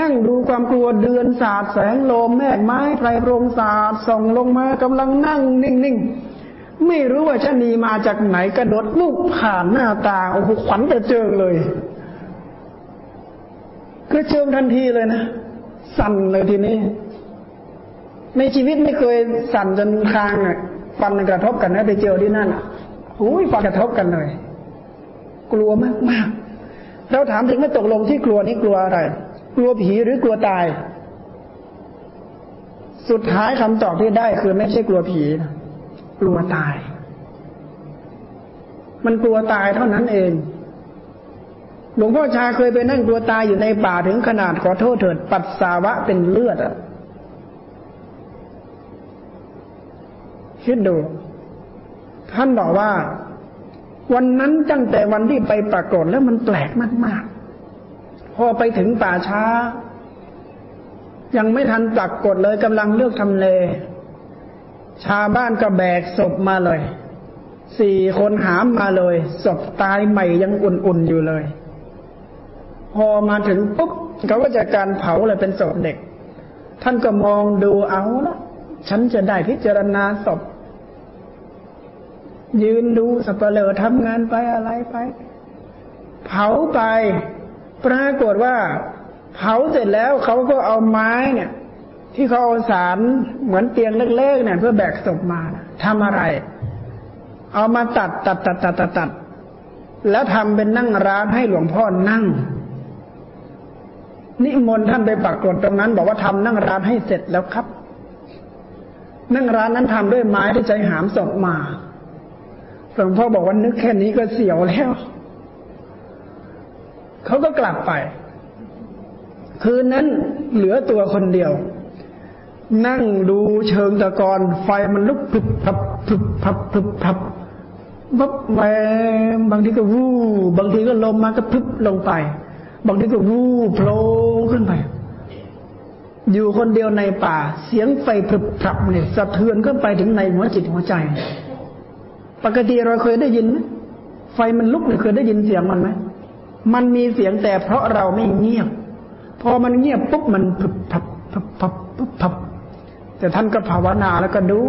Speaker 1: นั่งดูความกลัวเดือนสาดแสงลมแม่ไม้ไพรโรงสาดส่องลงมากำลังนั่งนิ่งๆ ไม่รู้ว่าชะนีมาจากไหนกระโดดลูกผ่านหน้าตาโอ้โหขวัญจะเจิงเลยก็เจิมทันทีเลยนะ สั่นเลยทีนี้ ในชีวิตไม่เคยสั่นจนคางอะฟันกระทบกันนะไปเจอที่นั่นอะหูยฟังกระทบกันเลย กลัวมากมากเราถามถึงว่าตกลงที่กลัวนี่กลัวอะไร กลัวผีหรือกลัวตาย สุดท้ายคำตอบที่ได้คือไม่ใช่กลัวผีกลัวตาย มันกลัวตายเท่านั้นเอง หลวงพ่อชาเคยไปนั่งกลัวตายอยู่ในป่าถึงขนาดขอโทษเถิด ปัสสาวะเป็นเลือดอะ คิดดู ท่านบอกว่า วันนั้นตั้งแต่วันที่ไปปรากฏแล้วมันแปลกมากๆ พอไปถึงป่าช้า ยังไม่ทันปรากฏเลยกำลังเลือกทำเลชาวบ้านก็แบกศพมาเลย สี่คนหามมาเลย ศพตายใหม่ยังอุ่นๆอยู่เลย พอมาถึงปุ๊บเขาก็จะการเผาเลยเป็นศพเด็ก ท่านก็มองดูเอาละฉันจะได้พิจารณาศพ ยืนดูสับเปลือทำงานไปอะไรไป เผาไป ปรากฏว่า เผาเสร็จแล้วเขาก็เอาไม้เนี่ย ที่เขาเอาสารเหมือนเตียงเล็กๆเนี่ยเพื่อแบกศพมาทำอะไร เอามาตัดตัดตัดตัดตัดตดแล้วทำเป็นนั่งร้านให้หลวงพ่อนั่ง นิมนต์ท่านไปปักกรดตรงนั้น บอกว่าทำนั่งร้านให้เสร็จแล้วครับ นั่งร้านนั้นทำด้วยไม้ที่ใจหามศพมา หลวงพ่อบอกว่านึกแค่นี้ก็เสียวแล้ว เขาก็กลับไป คืนนั้นเหลือตัวคนเดียว นั่งดูเชิงตะกอนไฟมันลุกพลบพับพลบพับพลุบพับบับไปบางทีก็วูบางทีก็ลมมาก็พลบลงไป บางทีก็วูโผล่ขึ้นไป อยู่คนเดียวในป่า เสียงไฟพลบพับเนี่ยสะเทือนขึ้นไปถึงในหัวจิตหัวใจ ปกติเราเคยได้ยินไหมไฟมันลุกเนี่ยเคยได้ยินเสียงมันไหมมันมีเสียงแต่เพราะเราไม่เงียบ พอมันเงียบปุ๊บมันพึบพับพึบพับพึบพับแต่ท่านก็ภาวนาแล้วก็ดู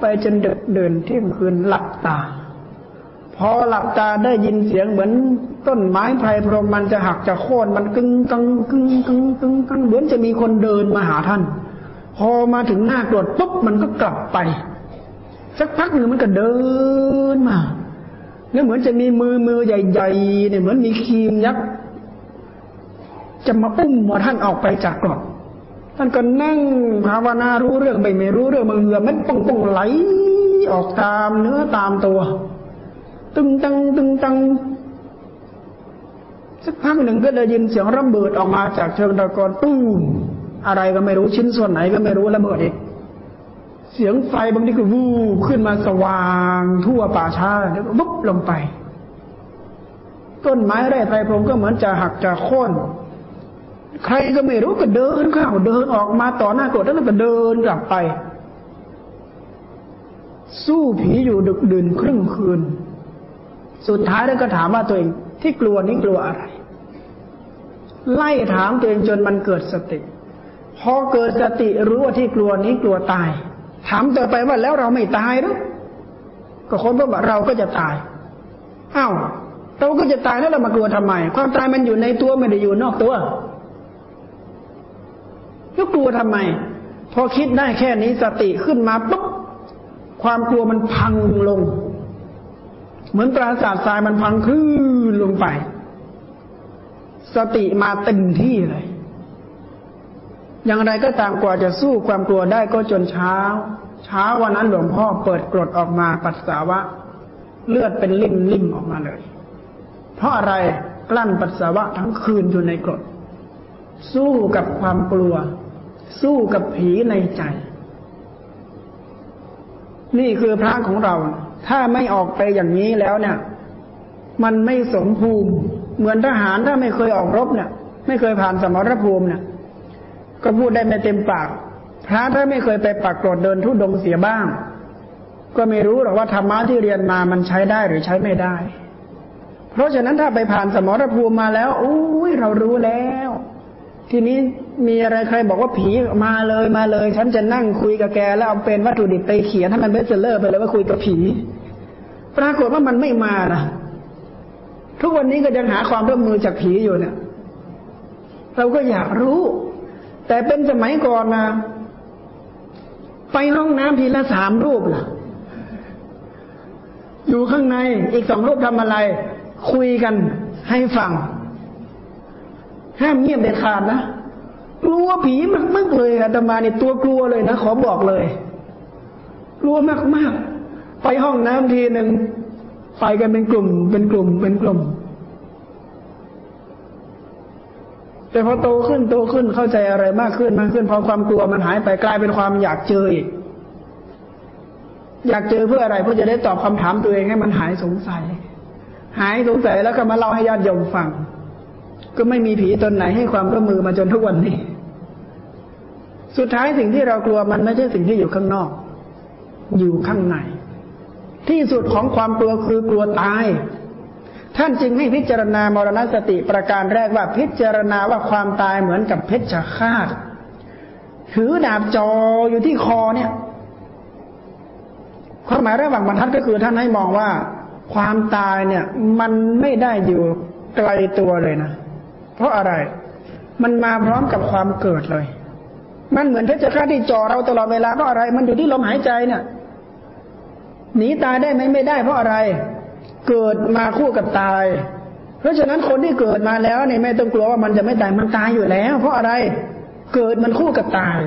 Speaker 1: ไปจนเดินเดินเที่ยงคืนหลับตา พอหลับตาได้ยินเสียงเหมือนต้นไม้ไพรพรมมันจะหักจะโค่นมันกึ้งกังกึ้งกังกึ้งกังเหมือนจะมีคนเดินมาหาท่าน พอมาถึงหน้ากรวดปุ๊บมันก็กลับไป สักพักหนึ่งมันก็เดินมา แล้วเหมือนจะมีมือมือใหญ่ๆเนี่ยเหมือนมีคีมยักษ์จะมาอุ้มหัวท่านออกไปจากกรดท่านก็นั่งภาวนารู้เรื่องไม่ไม่รู้เรื่องมือเหงื่อมันป่องป่องไหลออกตามเนื้อตามตัว ตึงตังตึงตังสักพักหนึ่งก็ได้ยินเสียงระเบิดออกมาจากเชิงตะกอนตู้อะไรก็ไม่รู้ชิ้นส่วนไหนก็ไม่รู้ระเบิดอีก เสียงไฟบางทีก็วูบขึ้นมาสว่างทั่วป่าช้าแล้วก็บุบลงไป ต้นไม้ไร่ไพรพงก็เหมือนจะหักจะโค่นใครก็ไม่รู้ก็เดินเข้าเดินออกมาต่อหน้ากดแล้วก็เดินกลับไป สู้ผีอยู่ดึกดื่นครึ่งคืน สุดท้ายแล้วก็ถามว่าตัวเองที่กลัวนี้กลัวอะไร ไล่ถามตัวเองจนมันเกิดสติ พอเกิดสติรู้ว่าที่กลัวนี้กลัวตาย ถามต่อไปว่าแล้วเราไม่ตายหรือก็คนพบว่าเราก็จะตายอ้าวเราก็จะตายแล้วเรามากลัวทำไม ความตายมันอยู่ในตัวไม่ได้อยู่นอกตัวก็กลัวทำไม พอคิดได้แค่นี้สติขึ้นมาปุ๊บความกลัวมันพังลง เหมือนปราสาททรายมันพังคลื่นลงไป สติมาเต็มที่เลย อย่างไรก็ตามกว่าจะสู้ความกลัวได้ก็จนเช้า เช้าวันนั้นหลวงพ่อเปิดกรดออกมาปัสสาวะ เลือดเป็นลิ่มลิ่มออกมาเลย เพราะอะไรกลั้นปัสสาวะทั้งคืนอยู่ในกรด สู้กับความกลัว สู้กับผีในใจ นี่คือพระของเรา ถ้าไม่ออกไปอย่างนี้แล้วเนี่ย มันไม่สมภูมิ เหมือนทหารถ้าไม่เคยออกรบเนี่ย ไม่เคยผ่านสมรภูมิเนี่ย ก็พูดได้ไม่เต็มปาก พระถ้าไม่เคยไปปักกรดเดินทุดงเสียบ้าง ก็ไม่รู้หรอกว่าธรรมะที่เรียนมามันใช้ได้หรือใช้ไม่ได้ เพราะฉะนั้นถ้าไปผ่านสมรภูมิมาแล้วอุ้ยเรารู้แล้ว ทีนี้มีอะไรใครบอกว่าผีมาเลยมาเลย ฉันจะนั่งคุยกับแกแล้วเอาเป็นวัตถุดิบไปเขียนให้มันเบสเซอร์ไปเลยว่าคุยกับผี ปรากฏว่ามันไม่มานะทุกวันนี้ก็ยังหาความร่วมมือจากผีอยู่เนี่ย เราก็อยากรู้ แต่เป็นสมัยก่อนนะไปห้องน้ำทีละสามรูปล่ะ อยู่ข้างในอีกสองรูปทำอะไร คุยกันให้ฟัง ห้ามเงียบเด็ดขาดนะกลัวผีมากมากเลยอาตมาเนี่ยตัวกลัวเลยนะขอบอกเลยกลัวมากมากไปห้องน้ำทีหนึ่งไปกันเป็นกลุ่ม เป็นกลุ่ม เป็นกลุ่ม แต่พอโตขึ้นโตขึ้นเข้าใจอะไรมากขึ้นมากขึ้นพอความกลัวมันหายไปกลายเป็นความอยากเจออีกอยากเจอเพื่ออะไรเพื่อจะได้ตอบคำถามตัวเองให้มันหายสงสัย หายสงสัยแล้วก็มาเล่าให้ญาติโยมฟัง ก็ไม่มีผีตนไหนให้ความร่วมมือมาจนทุกวันนี้ สุดท้ายสิ่งที่เรากลัวมันไม่ใช่สิ่งที่อยู่ข้างนอก อยู่ข้างใน ที่สุดของความกลัวคือกลัวตาย ท่านจึงให้พิจารณามรณสติประการแรกว่าพิจารณาว่าความตายเหมือนกับเพชฌฆาตถือดาบจออยู่ที่คอเนี่ยความหมายระหว่างบรรทัดก็คือท่านให้มองว่าความตายเนี่ย มันไม่ได้อยู่ไกลตัวเลยนะ เพราะอะไร มันมาพร้อมกับความเกิดเลย มันเหมือนเพชฌฆาตที่จ่อเราตลอดเวลาเพราะอะไร มันอยู่ที่ลมหายใจเนี่ยหนีตายได้ไหมไม่ได้เพราะอะไร เกิดมาคู่กับตาย เพราะฉะนั้นคนที่เกิดมาแล้วเนี่ยไม่ต้องกลัวว่ามันจะไม่ตายมันตายอยู่แล้ว เพราะอะไรเกิดมันคู่กับตาย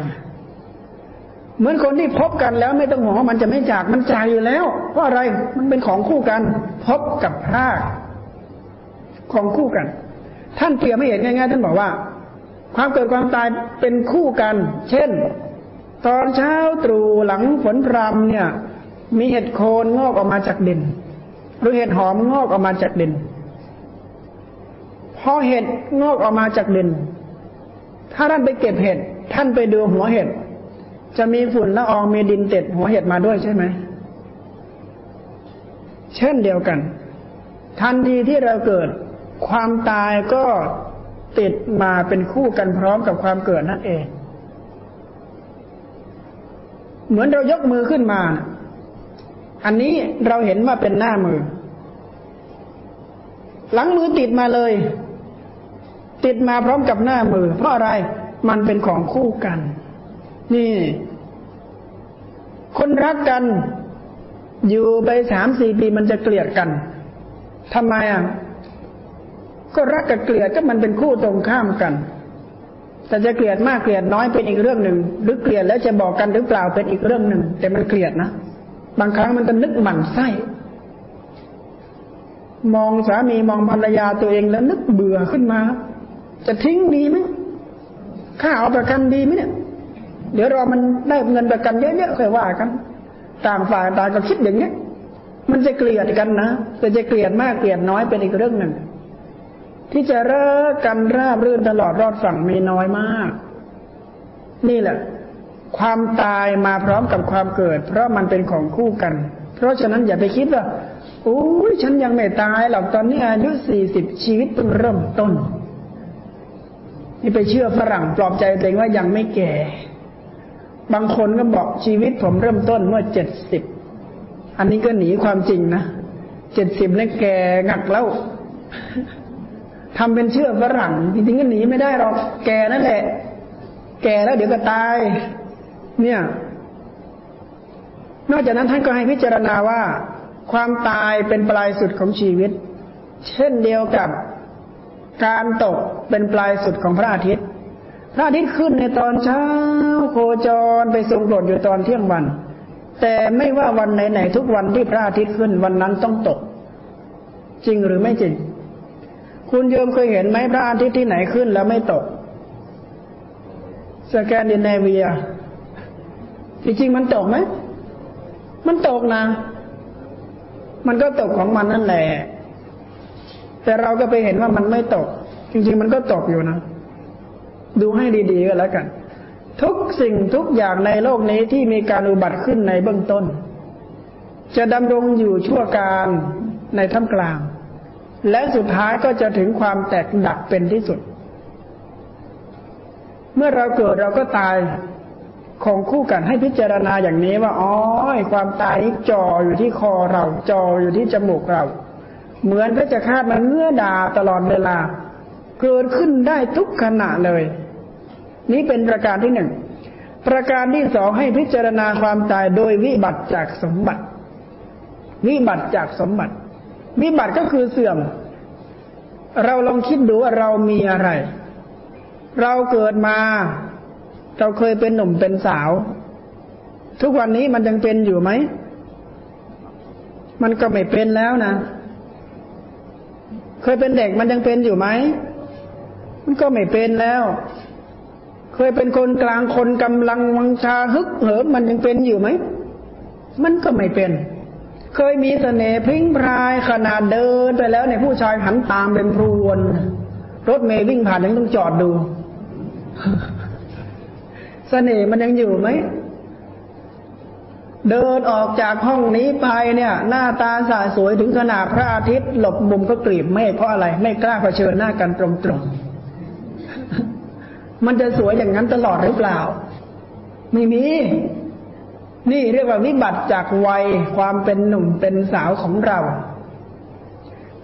Speaker 1: เหมือนคนที่พบกันแล้วไม่ต้องห่วงว่ามันจะไม่จากมันจากอยู่แล้ว เพราะอะไรมันเป็นของคู่กัน พบกับพรากของคู่กัน ท่านเปรียบไม่เห็นง่ายๆท่านบอกว่า ความเกิดความตายเป็นคู่กัน เช่น ตอนเช้าตรู่หลังฝนพรำเนี่ย มีเห็ดโคนงอกออกมาจากดิน หรือเห็ดหอมงอกออกมาจากดินพอเห็ดงอกออกมาจากดิน ถ้าท่านไปเก็บเห็ดท่านไปดูหัวเห็ดจะมีฝุ่นละอองมีดินเต็ดหัวเห็ดมาด้วยใช่ไหม เช่นเดียวกัน ทันทีที่เราเกิด ความตายก็ติดมาเป็นคู่กันพร้อมกับความเกิดนั่นเอง เหมือนเรายกมือขึ้นมา อันนี้เราเห็นว่าเป็นหน้ามือ หลังมือติดมาเลย ติดมาพร้อมกับหน้ามือ เพราะอะไรมันเป็นของคู่กัน นี่ คนรักกัน อยู่ไปสามสี่ปีมันจะเกลียดกันทำไมอะก็รักกับเกลียดก็มันเป็นคู่ตรงข้ามกัน แต่จะเกลียดมากเกลียดน้อยเป็นอีกเรื่องหนึ่ง หรือเกลียดแล้วจะบอกกันหรือเปล่าเป็นอีกเรื่องหนึ่ง แต่มันเกลียดนะ บางครั้งมันจะนึกหมั่นไส้ มองสามีมองภรรยาตัวเองแล้วนึกเบื่อขึ้นมา จะทิ้งดีไหมค่าเอาประกันดีไหมเนี่ย เดี๋ยวรอมันได้เงินประกันเยอะๆค่อยว่ากัน ต่างฝ่ายต่างก็คิดอย่างนี้มันจะเกลียดกันนะแต่จะเกลียดมากเกลียดน้อยเป็นอีกเรื่องหนึ่ง ที่จะเลิกกันราบรื่นตลอดรอดฝั่งมีน้อยมาก นี่แหละ ความตายมาพร้อมกับความเกิด เพราะมันเป็นของคู่กัน เพราะฉะนั้นอย่าไปคิดว่า โอ้ยฉันยังไม่ตายหรอกตอนนี้อายุสี่สิบชีวิตเพิ่งเริ่มต้น นี่ไปเชื่อฝรั่งปลอบใจตัวเองว่ายังไม่แก่ บางคนก็บอกชีวิตผมเริ่มต้นเมื่อเจ็ดสิบอันนี้ก็หนีความจริงนะเจ็ดสิบนี่แก่งักแล้วทำเป็นเชื่อฝรั่งจริงๆก็หนีไม่ได้หรอกแก่นั่นแหละ แก่แล้วเดี๋ยวก็ตาย เนี่ย นอกจากนั้นท่านก็ให้พิจารณาว่า ความตายเป็นปลายสุดของชีวิต เช่นเดียวกับการตกเป็นปลายสุดของพระอาทิตย์ พระอาทิตย์ขึ้นในตอนเช้าโคจรไปทรงโปรดอยู่ตอนเที่ยงวัน แต่ไม่ว่าวันไหนๆทุกวันที่พระอาทิตย์ขึ้นวันนั้นต้องตก จริงหรือไม่จริง คุณโยมเคยเห็นไหมพระอาทิตย์ที่ไหนขึ้นแล้วไม่ตก สแกนดิเนเวีย จริงๆมันตกไหม มันตกนะ มันก็ตกของมันนั่นแหละ แต่เราก็ไปเห็นว่ามันไม่ตก จริง ๆ มันก็ตกอยู่นะ ดูให้ดีๆก็แล้วกัน ทุกสิ่งทุกอย่างในโลกนี้ที่มีการอุบัติขึ้นในเบื้องต้น จะดำรงอยู่ชั่วการในท่ามกลาง และสุดท้ายก็จะถึงความแตกดับเป็นที่สุด เมื่อเราเกิดเราก็ตาย ของคู่กันให้พิจารณาอย่างนี้ว่าอ๋อความตายนี้จ่ออยู่ที่คอเราจ่ออยู่ที่จมูกเรา เหมือนพระจะคามันเงื่อด่าตลอดเวลา เกิดขึ้นได้ทุกขณะเลย นี้เป็นประการที่หนึ่งประการที่สองให้พิจารณาความตายโดยวิบัติจากสมบัติ วิบัติจากสมบัติ วิบัติก็คือเสื่อม เราลองคิดดูว่าเรามีอะไร เราเกิดมา เราเคยเป็นหนุ่มเป็นสาว ทุกวันนี้มันยังเป็นอยู่ไหม มันก็ไม่เป็นแล้วนะ เคยเป็นเด็กมันยังเป็นอยู่ไหม มันก็ไม่เป็นแล้ว เคยเป็นคนกลางคนกำลังวังชาฮึกเหิมมันยังเป็นอยู่ไหม มันก็ไม่เป็น เคยมีเสน่ห์พริ้งพรายขนาดเดินไปแล้วในผู้ชายหันตามเป็นพรวน รถเมย์วิ่งผ่านยังต้องจอดดู สน่ห์มันยังอยู่ไหม เดินออกจากห้องนี้ไปเนี่ย หน้าตาสาสวยถึงขนาดพระอาทิตย์หลบมุมก็กรีบเมฆเพราะอะไร ไม่กล้าเผชิญหน้ากันตรงๆ มันจะสวยอย่างนั้นตลอดหรือเปล่า ไม่มี นี่เรียกว่าวิบัติจากวัยความเป็นหนุ่มเป็นสาวของเรา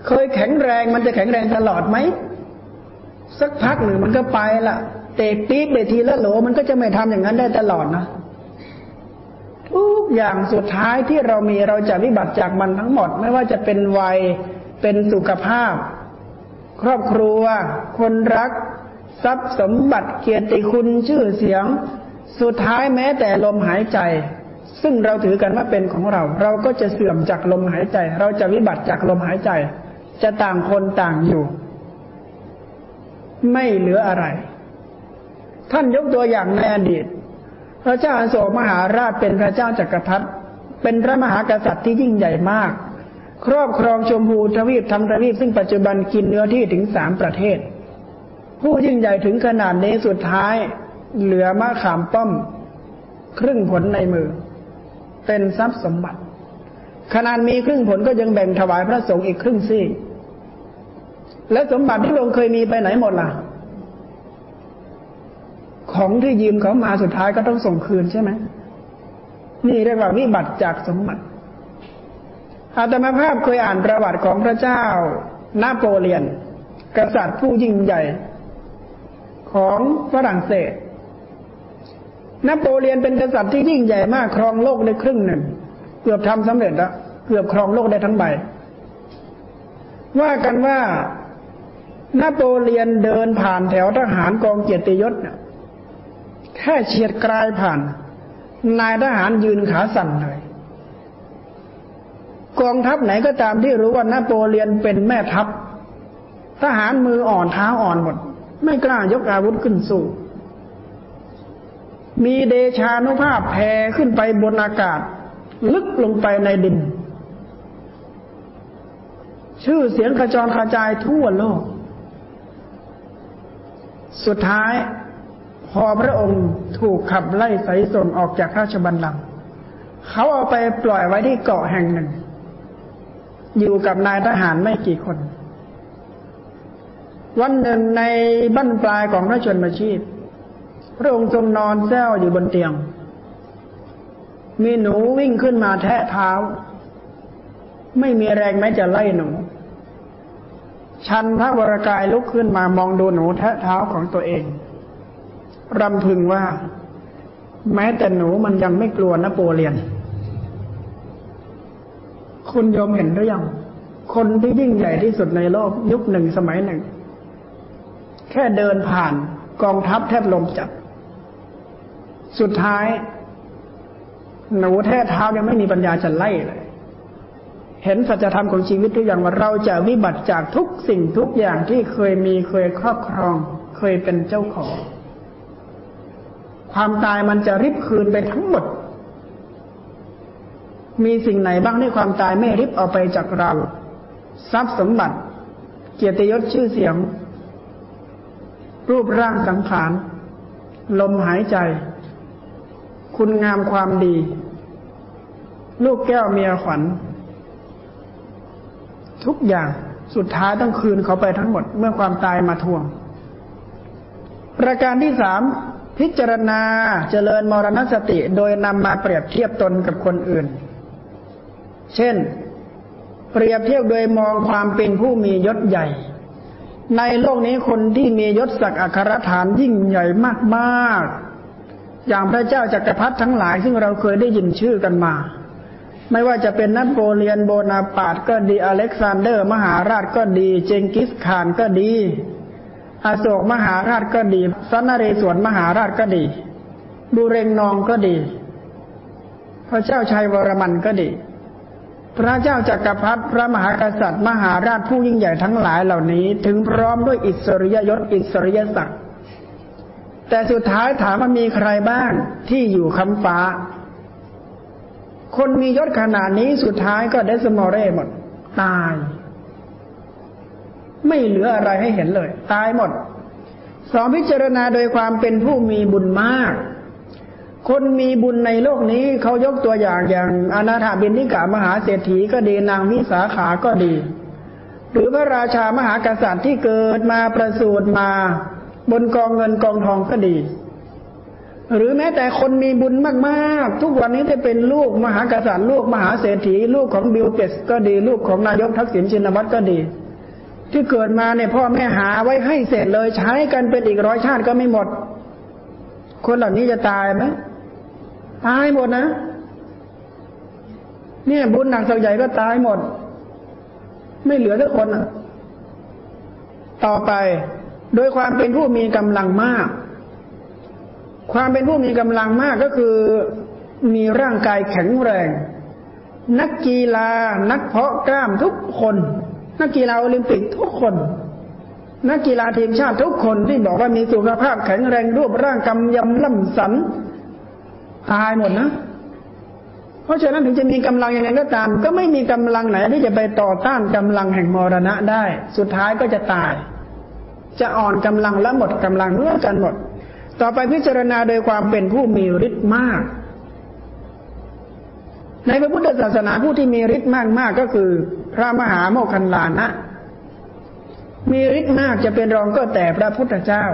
Speaker 1: เคยแข็งแรงมันจะแข็งแรงตลอดไหมสักพักหนึ่งมันก็ไปละ เตะปี๊บไปทีละโหลมันก็จะไม่ทำอย่างนั้นได้ตลอดนะทุกอย่างสุดท้ายที่เรามีเราจะวิบัติจากมันทั้งหมด ไม่ว่าจะเป็นวัยเป็นสุขภาพ ครอบครัว คนรัก ทรัพย์สมบัติเกียรติคุณชื่อเสียง สุดท้ายแม้แต่ลมหายใจ ซึ่งเราถือกันว่าเป็นของเรา เราก็จะเสื่อมจากลมหายใจ เราจะวิบัติจากลมหายใจ จะต่างคนต่างอยู่ ไม่เหลืออะไร ท่านยกตัวอย่างในอดีต พระเจ้าอโศกมหาราชเป็นพระเจ้าจักรพรรดิเป็นพระมหากษัตริย์ที่ยิ่งใหญ่มาก ครอบครองชมพูทวีปทั้งทวีปซึ่งปัจจุบันกินเนื้อที่ถึงสามประเทศ ผู้ยิ่งใหญ่ถึงขนาดนี้สุดท้าย เหลือมะขามป้อม ครึ่งผลในมือ เป็นทรัพย์สมบัติ ขนาดมีครึ่งผลก็ยังแบ่งถวายพระสงฆ์อีกครึ่งซี่ และสมบัติที่ลงเคยมีไปไหนหมดล่ะ ของที่ยืมเขามาสุดท้ายก็ต้องส่งคืนใช่ไหมนี่เรียกว่าวิบัติจากสมบัติอาตมาภาพเคยอ่านประวัติของพระเจ้า นาโปเลียน กษัตริย์ผู้ยิ่งใหญ่ ของฝรั่งเศสนโปเลียนเป็นกษัตริย์ที่ยิ่งใหญ่มากครองโลกได้ครึ่งหนึ่ง เกือบทำสำเร็จแล้วเกือบครองโลกได้ทั้งใบ ว่ากันว่านโปเลียนเดินผ่านแถวทหารกองเกียรติยศเนี่ย แค่เฉียดกลายผ่าน นายทหารยืนขาสั่นเลยกองทัพไหนก็ตามที่รู้ว่านโปเลียนเป็นแม่ทัพ ทหารมืออ่อนเท้าอ่อนหมด ไม่กล้ายกอาวุธขึ้นสู้ มีเดชานุภาพแผ่ขึ้นไปบนอากาศ ลึกลงไปในดิน ชื่อเสียงกระจรกระจายทั่วโลก สุดท้าย พอพระองค์ถูกขับไล่ไสส่งออกจากราชบัลลังก์เขาเอาไปปล่อยไว้ที่เกาะแห่งหนึ่ง อยู่กับนายทหารไม่กี่คน วันหนึ่งในบั้นปลายของพระชนมาชีพ พระองค์ทรงนอนแซวอยู่บนเตียง มีหนูวิ่งขึ้นมาแทะเท้า ไม่มีแรงแม้จะไล่หนู ชันพระวรากายลุกขึ้นมามองดูหนูแทะเท้าของตัวเอง รำพึงว่า แม้แต่หนูมันยังไม่กลัวนโปเลียน คุณยอมเห็นหรือยัง คนที่ยิ่งใหญ่ที่สุดในโลก ยุคหนึ่งสมัยหนึ่ง แค่เดินผ่านกองทัพแทบลมจับ สุดท้าย หนูแท้เท้ายังไม่มีปัญญาจะไล่เลยเห็นสัจธรรมของชีวิตทุกอย่างว่าเราจะวิบัติจากทุกสิ่งทุกอย่างที่เคยมีเคยครอบครอง เคยเป็นเจ้าของ ความตายมันจะริบคืนไปทั้งหมด มีสิ่งไหนบ้างที่ความตายไม่ริบเอาไปจากเรา ทรัพย์สมบัติ เกียรติยศชื่อเสียง รูปร่างสังขาร ลมหายใจ คุณงามความดี ลูกแก้วเมียขวัญ ทุกอย่างสุดท้ายต้องคืนเขาไปทั้งหมดเมื่อความตายมาทวง ประการที่สาม พิจารณาเจริญมรณสติ โดยนำมาเปรียบเทียบตนกับคนอื่น เช่น เปรียบเทียบโดยมองความเป็นผู้มียศใหญ่ ในโลกนี้คนที่มียศศักดิ์อัครฐานยิ่งใหญ่มากๆ อย่างพระเจ้าจักรพรรดิทั้งหลาย ซึ่งเราเคยได้ยินชื่อกันมา ไม่ว่าจะเป็นนโปเลียนโบนาปาร์ตก็ดีอเล็กซานเดอร์ มหาราชก็ดี เจงกิสข่านก็ดี อโศกมหาราชก็ดีสันเรศวรมหาราชก็ดีบุเรงนองก็ดี พระเจ้าชัยวรมันก็ดี พระเจ้าจักรพรรดิพระมหากษัตริย์ มหาราชผู้ยิ่งใหญ่ทั้งหลายเหล่านี้ ถึงพร้อมด้วยอิสริยยศอิสริยศักดิ์แต่สุดท้ายถามว่ามีใครบ้างที่อยู่คำฟ้า คนมียศขนาดนี้สุดท้ายก็ได้สมอเร่หมด ตาย ไม่เหลืออะไรให้เห็นเลย ตายหมด สองพิจารณาโดยความเป็นผู้มีบุญมาก คนมีบุญในโลกนี้เขายกตัวอย่างอย่างอนาถบิณฑิกมหาเศรษฐีก็ดีนางวิสาขาก็ดี หรือพระราชามหากษัตริย์ที่เกิดมาประสูติมา บนกองเงินกองทองก็ดี หรือแม้แต่คนมีบุญมากๆ ทุกวันนี้ได้เป็นลูกมหากษัตริย์ ลูกมหาเศรษฐี ลูกของบิลเกตส์ก็ดี ลูกของนายกทักษิณชินวัตรก็ดี ที่เกิดมาเนี่ยพ่อแม่หาไว้ให้เสร็จเลยใช้กันเป็นอีกร้อยชาติก็ไม่หมด คนเหล่านี้จะตายไหมตายหมดนะ เนี่ยบุญหนักสักใหญ่ก็ตายหมด ไม่เหลือสักคนอะ ต่อไป โดยความเป็นผู้มีกำลังมาก ความเป็นผู้มีกำลังมากก็คือมีร่างกายแข็งแรง นักกีฬานักเพาะกล้ามทุกคน นักกีฬาโอลิมปิกทุกคน นักกีฬาทีมชาติทุกคนที่บอกว่ามีสุขภาพแข็งแรงรูปร่างกำยำล่ำสันตายหมดนะ เพราะฉะนั้นถึงจะมีกำลังยังไงก็ตาม ก็ไม่มีกำลังไหนที่จะไปต่อต้านกำลังแห่งมรณะได้ สุดท้ายก็จะตาย จะอ่อนกำลังและหมดกำลังเมื่อกันหมด ต่อไปพิจารณาโดยความเป็นผู้มีฤทธิ์มาก ในพระพุทธศาสนาผู้ที่มีฤทธิ์มากมากก็คือ พระมหาโมคคัลลานะ มีฤทธิ์มากจะเป็นรองก็แต่พระพุทธเจ้า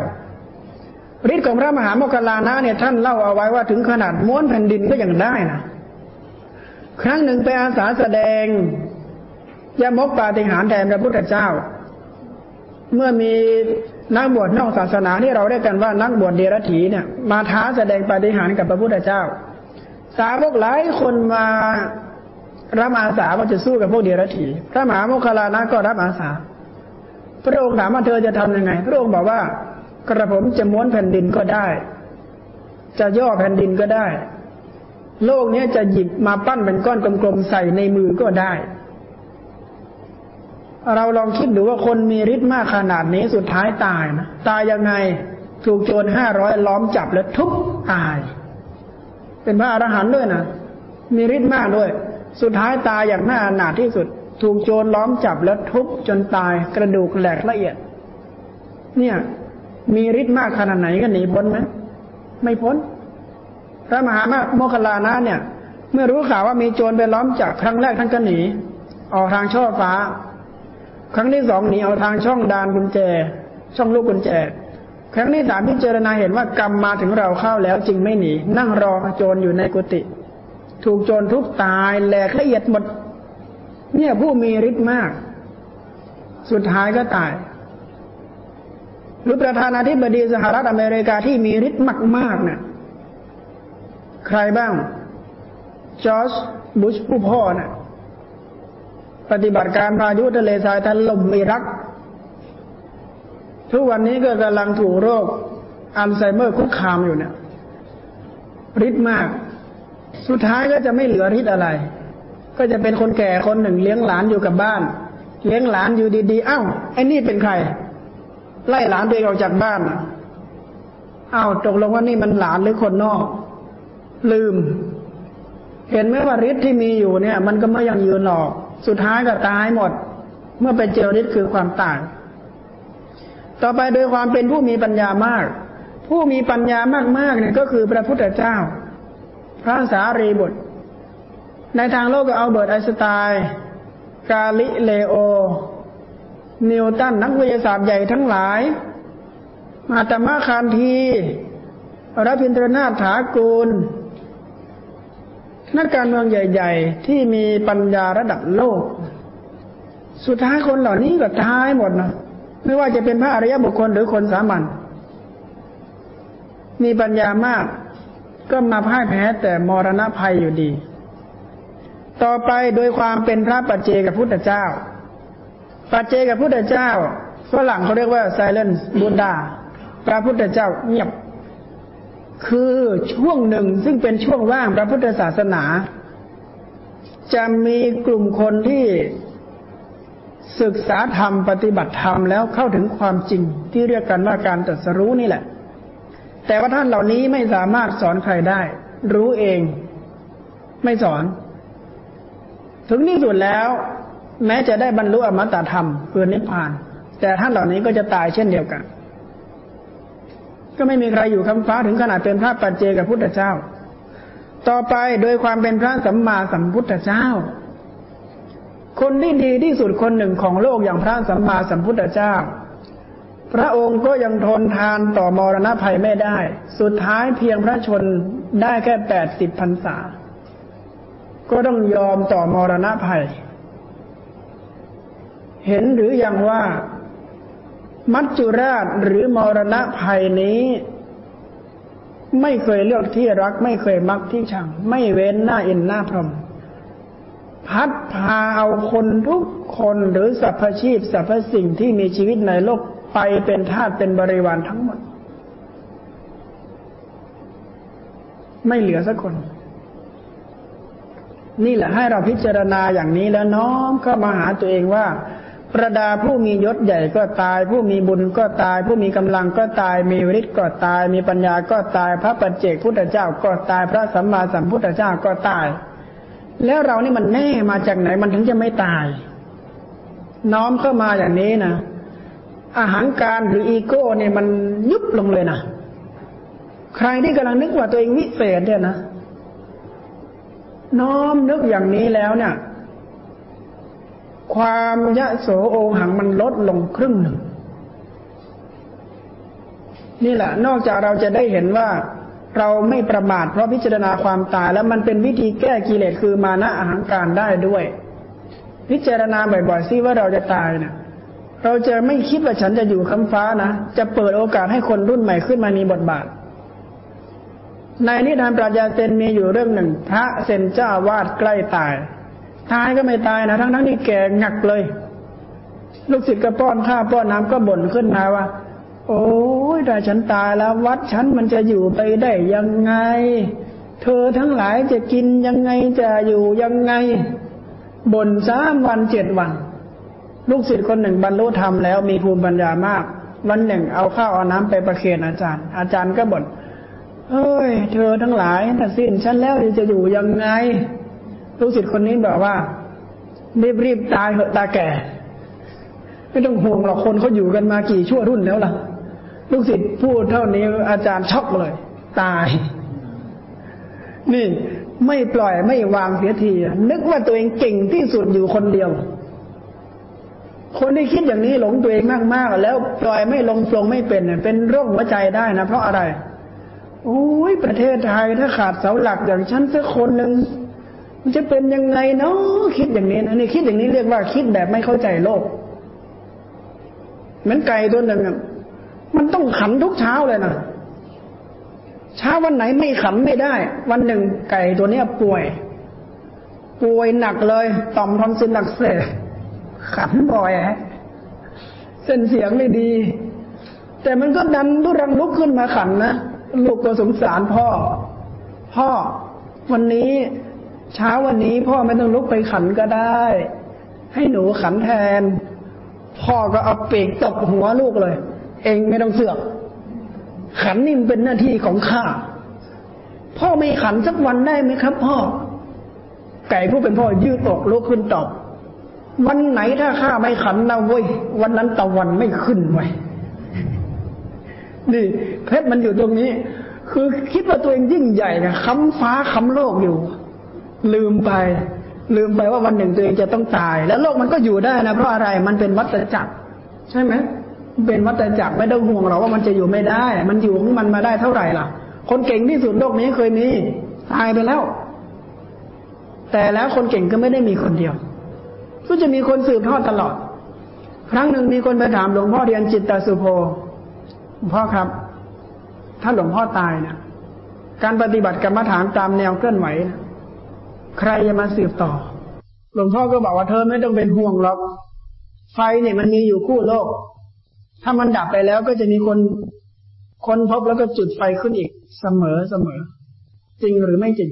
Speaker 1: ฤทธิ์ของพระมหาโมคคลานะเนี่ยท่านเล่าเอาไว้ว่าถึงขนาดม้วนแผ่นดินก็ยังได้นะครั้งหนึ่งไปอาสาแสดงยมกปาฏิหารแทนพระพุทธเจ้า เมื่อมีนักบวชนอกศาสนาที่เราเรียกกันว่านักบวชเดรัจฉีเนี่ย มาท้าแสดงปาฏิหาริย์กับพระพุทธเจ้า สาวกหลายคนมารับอาสาว่าจะสู้กับพวกเดรัจฉีพระมหาโมคคลานะก็รับอาสา พระองค์ถามว่าเธอจะทำยังไง พระองค์บอกว่ากระผมจะม้วนแผ่นดินก็ได้ จะย่อแผ่นดินก็ได้ โลกนี้จะหยิบมาปั้นเป็นก้อนกลมๆใส่ในมือก็ได้ เราลองคิดดูว่าคนมีฤทธิ์มากขนาดนี้สุดท้ายตายนะ ตายยังไงถูกโจรห้าร้อยล้อมจับแล้วทุบตาย เป็นพระอรหันต์ด้วยนะมีฤทธิ์มากด้วย สุดท้ายตายอย่างน่าอนาถที่สุด ถูกโจรล้อมจับแล้วทุบจนตายกระดูกแหลกละเอียด เนี่ย มีฤทธิ์มากขนาดไหนก็หนีพ้นไหมไม่พ้น พระมหามาโมคคลานะเนี่ย เมื่อรู้ข่าวว่ามีโจรไปล้อมจับครั้งแรกท่านก็หนีออกทางช่อฟ้า ครั้งที่สองหนีเอาทางช่องดานกุญแจ ช่องลูกกุญแจ ครั้งที่สามพิจารณาเห็นว่ากรรมมาถึงเราเข้าแล้วจึงไม่หนี นั่งรอโจรอยู่ในกุฏิถูกโจรทุบตายแหลกละเอียดหมด เนี่ยผู้มีฤทธิ์มาก สุดท้ายก็ตาย หรือประธานาธิบดีสหรัฐอเมริกาที่มีฤทธิ์มากๆนี่ยใครบ้าง จอร์จบุชผู้พ่อนี่ยปฏิบัติการพายุทะเลทรายถล่มอิรัก ทุกวันนี้ก็กำลังถูกโรคอัลไซเมอร์คุกคามอยู่เนี่ยฤทธิ์มาก สุดท้ายก็จะไม่เหลือฤทธิ์อะไร ก็จะเป็นคนแก่คนหนึ่งเลี้ยงหลานอยู่กับบ้าน เลี้ยงหลานอยู่ดีๆเอ้าไอ้นี่เป็นใคร ไล่หลานตัวเองออกจากบ้านอ้าวตกลงว่านี่มันหลานหรือคนนอก ลืม เห็นไหมว่าฤทธิ์ที่มีอยู่เนี่ย มันก็ไม่ยังยืนหรอก สุดท้ายก็ตายหมด เมื่อไปเจอฤทธิ์คือความตาย ต่อไปโดยความเป็นผู้มีปัญญามาก ผู้มีปัญญามากๆเนี่ยก็คือพระพุทธเจ้า พระสารีบุตร ในทางโลกก็เอาเบิร์ตไอสไตน์กาลิเลโอ นิวตันนักวิทยาศาสตร์ใหญ่ทั้งหลาย มาตมาคานทีรัพินทรนาถากูล นักการเมืองใหญ่ ๆ ที่มีปัญญาระดับโลก สุดท้ายคนเหล่านี้ก็ท้ายหมดนะ ไม่ว่าจะเป็นพระอริยบุคคลหรือคนสามัญมีปัญญามาก ก็มาพ่ายแพ้แต่มรณะภัยอยู่ดี ต่อไปโดยความเป็นพระปัจเจกับพุทธเจ้า ปัจเจกับพุทธเจ้าฝรั่งเขาเรียกว่า silence Buddha พระพุทธเจ้าเงียบ คือช่วงหนึ่งซึ่งเป็นช่วงว่างพระพุทธศาสนา จะมีกลุ่มคนที่ ศึกษาธรรมปฏิบัติธรรมแล้วเข้าถึงความจริงที่เรียกกันว่าการตรัสรู้นี่แหละ แต่ว่าท่านเหล่านี้ไม่สามารถสอนใครได้ รู้เอง ไม่สอน ถึงที่สุดแล้ว แม้จะได้บรรลุอมตะธรรมคือนิพพาน แต่ท่านเหล่านี้ก็จะตายเช่นเดียวกัน ก็ไม่มีใครอยู่คำฟ้าถึงขนาดเป็นพระปัจเจกับพุทธเจ้า ต่อไปโดยความเป็นพระสัมมาสัมพุทธเจ้า คนที่ดีที่สุดคนหนึ่งของโลกอย่างพระสัมมาสัมพุทธเจ้า พระองค์ก็ยังทนทานต่อมรณะภัยไม่ได้ สุดท้ายเพียงพระชนได้แค่แปดสิบพรรษา ก็ต้องยอมต่อมรณะภัย เห็นหรืออยังว่า มัจจุราชหรือมรณะภัยนี้ ไม่เคยเลือกที่รัก ไม่เคยมักที่ชัง ไม่เว้นหน้าเอินหน้าพรหม พัดพาเอาคนทุกคนหรือสรรพชีพสรรพสิ่งที่มีชีวิตในโลกไปเป็นทาสเป็นบริวารทั้งหมด ไม่เหลือสักคน นี่แหละให้เราพิจารณาอย่างนี้แล้วน้อมก็มาหาตัวเองว่า ประดาผู้มียศใหญ่ก็ตาย ผู้มีบุญก็ตาย ผู้มีกำลังก็ตาย มีฤทธิ์ก็ตาย มีปัญญาก็ตาย พระปัจเจกพุทธเจ้าก็ตาย พระสัมมาสัมพุทธเจ้าก็ตาย แล้วเรานี่มันแน่มาจากไหนมันถึงจะไม่ตาย น้อมเข้ามาอย่างนี้นะอาหารการหรืออีโก้เนี่ยมันยุบลงเลยนะใครที่กำลังนึกว่าตัวเองวิเศษเนี่ยนะน้อมนึกอย่างนี้แล้วเนี่ย ความยะโสโอหังมันลดลงครึ่งหนึ่ง นี่แหละ นอกจากเราจะได้เห็นว่า เราไม่ประมาทเพราะพิจารณาความตาย แล้วมันเป็นวิธีแก้กิเลสคือมานะอาหารการได้ด้วย พิจารณาบ่อยๆซิว่าเราจะตายเนะเราจะไม่คิดว่าฉันจะอยู่ค้ำฟ้านะจะเปิดโอกาสให้คนรุ่นใหม่ขึ้นมามีบทบาท ในนิทานปราชญาเซนมีอยู่เรื่องหนึ่ง พระเซนเจ้าวาดใกล้ตายตายก็ไม่ตายนะทั้งทั้งที่แก่งักเลย ลูกศิษย์ก็ป้อนข้าวป้อนน้ำก็บ่นขึ้นมาว่า โอ้ยถ้าฉันตายแล้ววัดฉันมันจะอยู่ไปได้ยังไง เธอทั้งหลายจะกินยังไงจะอยู่ยังไงบ่นสามวันเจ็ดวัน ลูกศิษย์คนหนึ่งบรรลุธรรมแล้วมีภูมิปัญญามาก วันหนึ่งเอาข้าวเอาน้ำไปประเคนอาจารย์ อาจารย์ก็บ่นเอ้ย เธอทั้งหลายถ้าสิ้นฉันแล้วจะอยู่ยังไง ลูกศิษย์คนนี้บอกว่า รีบรีบตายเหอะตาแก่ ไม่ต้องห่วงหรอกคนเขาอยู่กันมากี่ชั่วรุ่นแล้วล่ะ ลูกศิษย์พูดเท่านี้อาจารย์ช็อกเลย ตาย นี่ไม่ปล่อยไม่วางเสียที นึกว่าตัวเองเก่งที่สุดอยู่คนเดียว คนที่คิดอย่างนี้หลงตัวเองมากๆแล้วปล่อยไม่ลงปลงไม่เป็นเป็นโรคหัวใจได้นะเพราะอะไร โอ้ยประเทศไทยถ้าขาดเสาหลักอย่างฉันสักคนหนึ่งมันจะเป็นยังไงเนาะคิดอย่างนี้นะนี่คิดอย่างนี้เรียกว่าคิดแบบไม่เข้าใจโลก เหมือนไก่ตัวหนึ่ง มันต้องขันทุกเช้าเลยนะเช้าวันไหนไม่ขันไม่ได้ วันหนึ่งไก่ตัวเนี้ยป่วย ป่วยหนักเลยต่อมทอนซิลหนักเสขันบ่อยฮะเส้นเสียงไม่ดี แต่มันก็ดันทุรังลุกขึ้นมาขันนะลูกก็สงสารพ่อ พ่อ วันนี้ เช้าวันนี้พ่อไม่ต้องลุกไปขันก็ได้ ให้หนูขันแทน พ่อก็เอาเปีกตบหัวลูกเลย เองไม่ต้องเสือกขันนี่มเป็นหน้าที่ของข้า พ่อไม่ขันสักวันได้ไหมครับ พ่อ ไก่ผู้เป็นพ่อยืดอกลุกขึ้นตอบ วันไหนถ้าข้าไม่ขันนะเว้ยวันนั้นตะวันไม่ขึ้นไว้นี่เพชรมันอยู่ตรงนี้ คือคิดว่าตัวเองยิ่งใหญ่นะค้ำฟ้าค้ำโลกอยู่ ลืมไป ลืมไปว่าวันหนึ่งตัวเองจะต้องตาย แล้วโลกมันก็อยู่ได้นะเพราะอะไรมันเป็นวัฏจักร ใช่ไหม เป็นวัฏจักรไม่ต้องห่วงหรอกว่ามันจะอยู่ไม่ได้ มันอยู่ของมันมาได้เท่าไหร่ล่ะ คนเก่งที่สุดโลกนี้เคยมีตายไปแล้ว แต่แล้วคนเก่งก็ไม่ได้มีคนเดียวก็จะมีคนสืบทอดตลอด ครั้งหนึ่งมีคนไปถามหลวงพ่อเรียนจิตตสุโภพ่อครับ ถ้าหลวงพ่อตายนะการปฏิบัติกรรมฐานตามแนวเคลื่อนไหวนะใครจะมาสืบต่อ หลวงพ่อก็บอกว่าเธอไม่ต้องเป็นห่วงหรอกไฟเนี่ยมันมีอยู่คู่โลก ถ้ามันดับไปแล้วก็จะมีคนคนพบแล้วก็จุดไฟขึ้นอีกเสมอเสมอ จริงหรือไม่จริง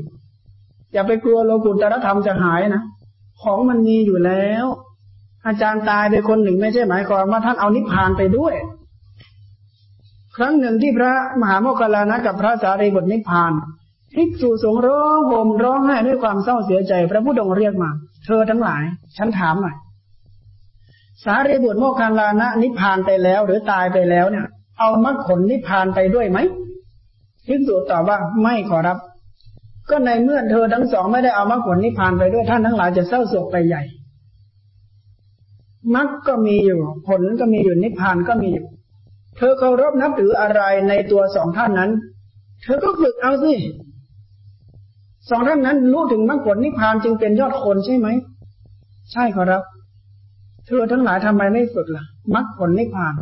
Speaker 1: อย่าไปกลัวโลกุตรธรรมจะหายนะ ของมันมีอยู่แล้ว อาจารย์ตายไปคนหนึ่งไม่ใช่หมายความว่าท่านเอานิพพานไปด้วย ครั้งหนึ่งที่พระมหาโมคคลานะกับพระสารีบุตรนิพพานภิกษุสงฆ์ร้องห่มร้องไห้ด้วยความเศร้าเสียใจ พระพุทธองเรียกมา เธอทั้งหลาย ฉันถามหน่อย สารีบุตรโมคคลานะนิพพานไปแล้ว หรือตายไปแล้วเนี่ย เอามรรคผลนิพพานไปด้วยไหมภิกษุตอบว่าไม่ขอรับ ก็ในเมื่อเธอทั้งสองไม่ได้เอามรรคผลนิพพานไปด้วยท่านทั้งหลายจะเศร้าโศกไปใหญ่มรรคก็มีอยู่ ผลก็มีอยู่นิพพานก็มีอยู่ เธอเคารพนับถืออะไรในตัวสองท่านนั้น เธอก็ฝึกเอาสิสองท่านนั้นรู้ถึงมรรคผลนิพพานจึงเป็นยอดคนใช่ไหม ใช่ครับ เธอทั้งหลายทำไมไม่ฝึกล่ะมรรคผลนิพพาน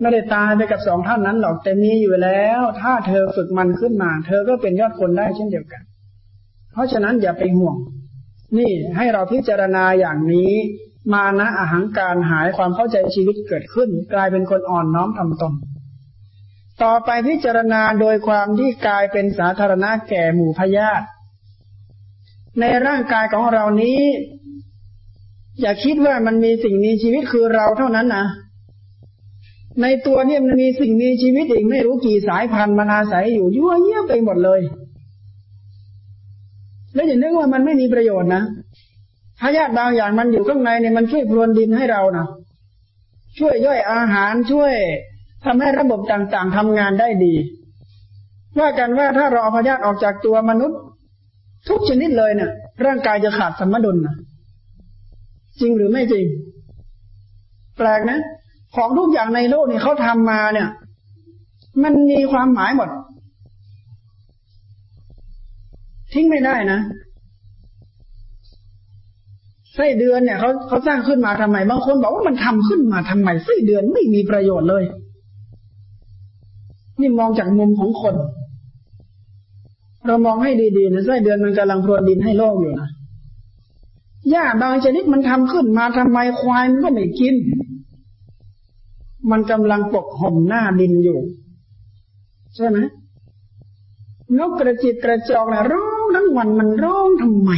Speaker 1: ไม่ได้ตายไปกับสองท่านนั้นหรอกแต่มีอยู่แล้ว ถ้าเธอฝึกมันขึ้นมา เธอก็เป็นยอดคนได้เช่นเดียวกัน เพราะฉะนั้นอย่าไปห่วง นี่ให้เราพิจารณาอย่างนี้ มานะอาหังการหายความเข้าใจชีวิตเกิดขึ้น กลายเป็นคนอ่อนน้อมทำตน ต่อไปพิจารณาโดยความที่กายเป็นสาธารณะแก่หมู่พยาธิในร่างกายของเรานี้ อย่าคิดว่ามันมีสิ่งมีชีวิตคือเราเท่านั้นนะในตัวเนี่ยมันมีสิ่งมีชีวิตอีกไม่รู้กี่สายพันธุ์มันอาศัยอยู่ยั่วเยี่ยไปหมดเลย แล้วอย่านึกว่ามันไม่มีประโยชน์นะพยาธิบางอย่างมันอยู่ข้างในเนี่ยมันช่วยพรวนดินให้เรานะช่วยย่อยอาหารช่วยทำให้ระบบต่างๆทำงานได้ดีว่ากันว่าถ้าเราเอาพยาธิออกจากตัวมนุษย์ ทุกชนิดเลยเนะี่ยร่างกายจะขาดสมดุลนะ จริงหรือไม่จริง แปลกนะ ของทุกอย่างในโลกนี่เขาทำมาเนี่ย มันมีความหมายหมด ทิ้งไม่ได้นะไส้เดือนเนี่ยเขาเขาสร้างขึ้นมาทำไมบางคนบอกว่ามันทำขึ้นมาทำไมไส้เดือนไม่มีประโยชน์เลย นี่มองจากมุมของคน เรามองให้ดีๆนะไส้เดือนมันกำลังพรวนดินให้โลกอยู่นะ หญ้าบางชนิดมันทำขึ้นมาทำไมควายมันก็ไม่กิน มันกำลังปกห่มหน้าดินอยู่ ใช่ไหมนกกระจิตกระจอกนะร้องทั้งวันมันร้องทำไม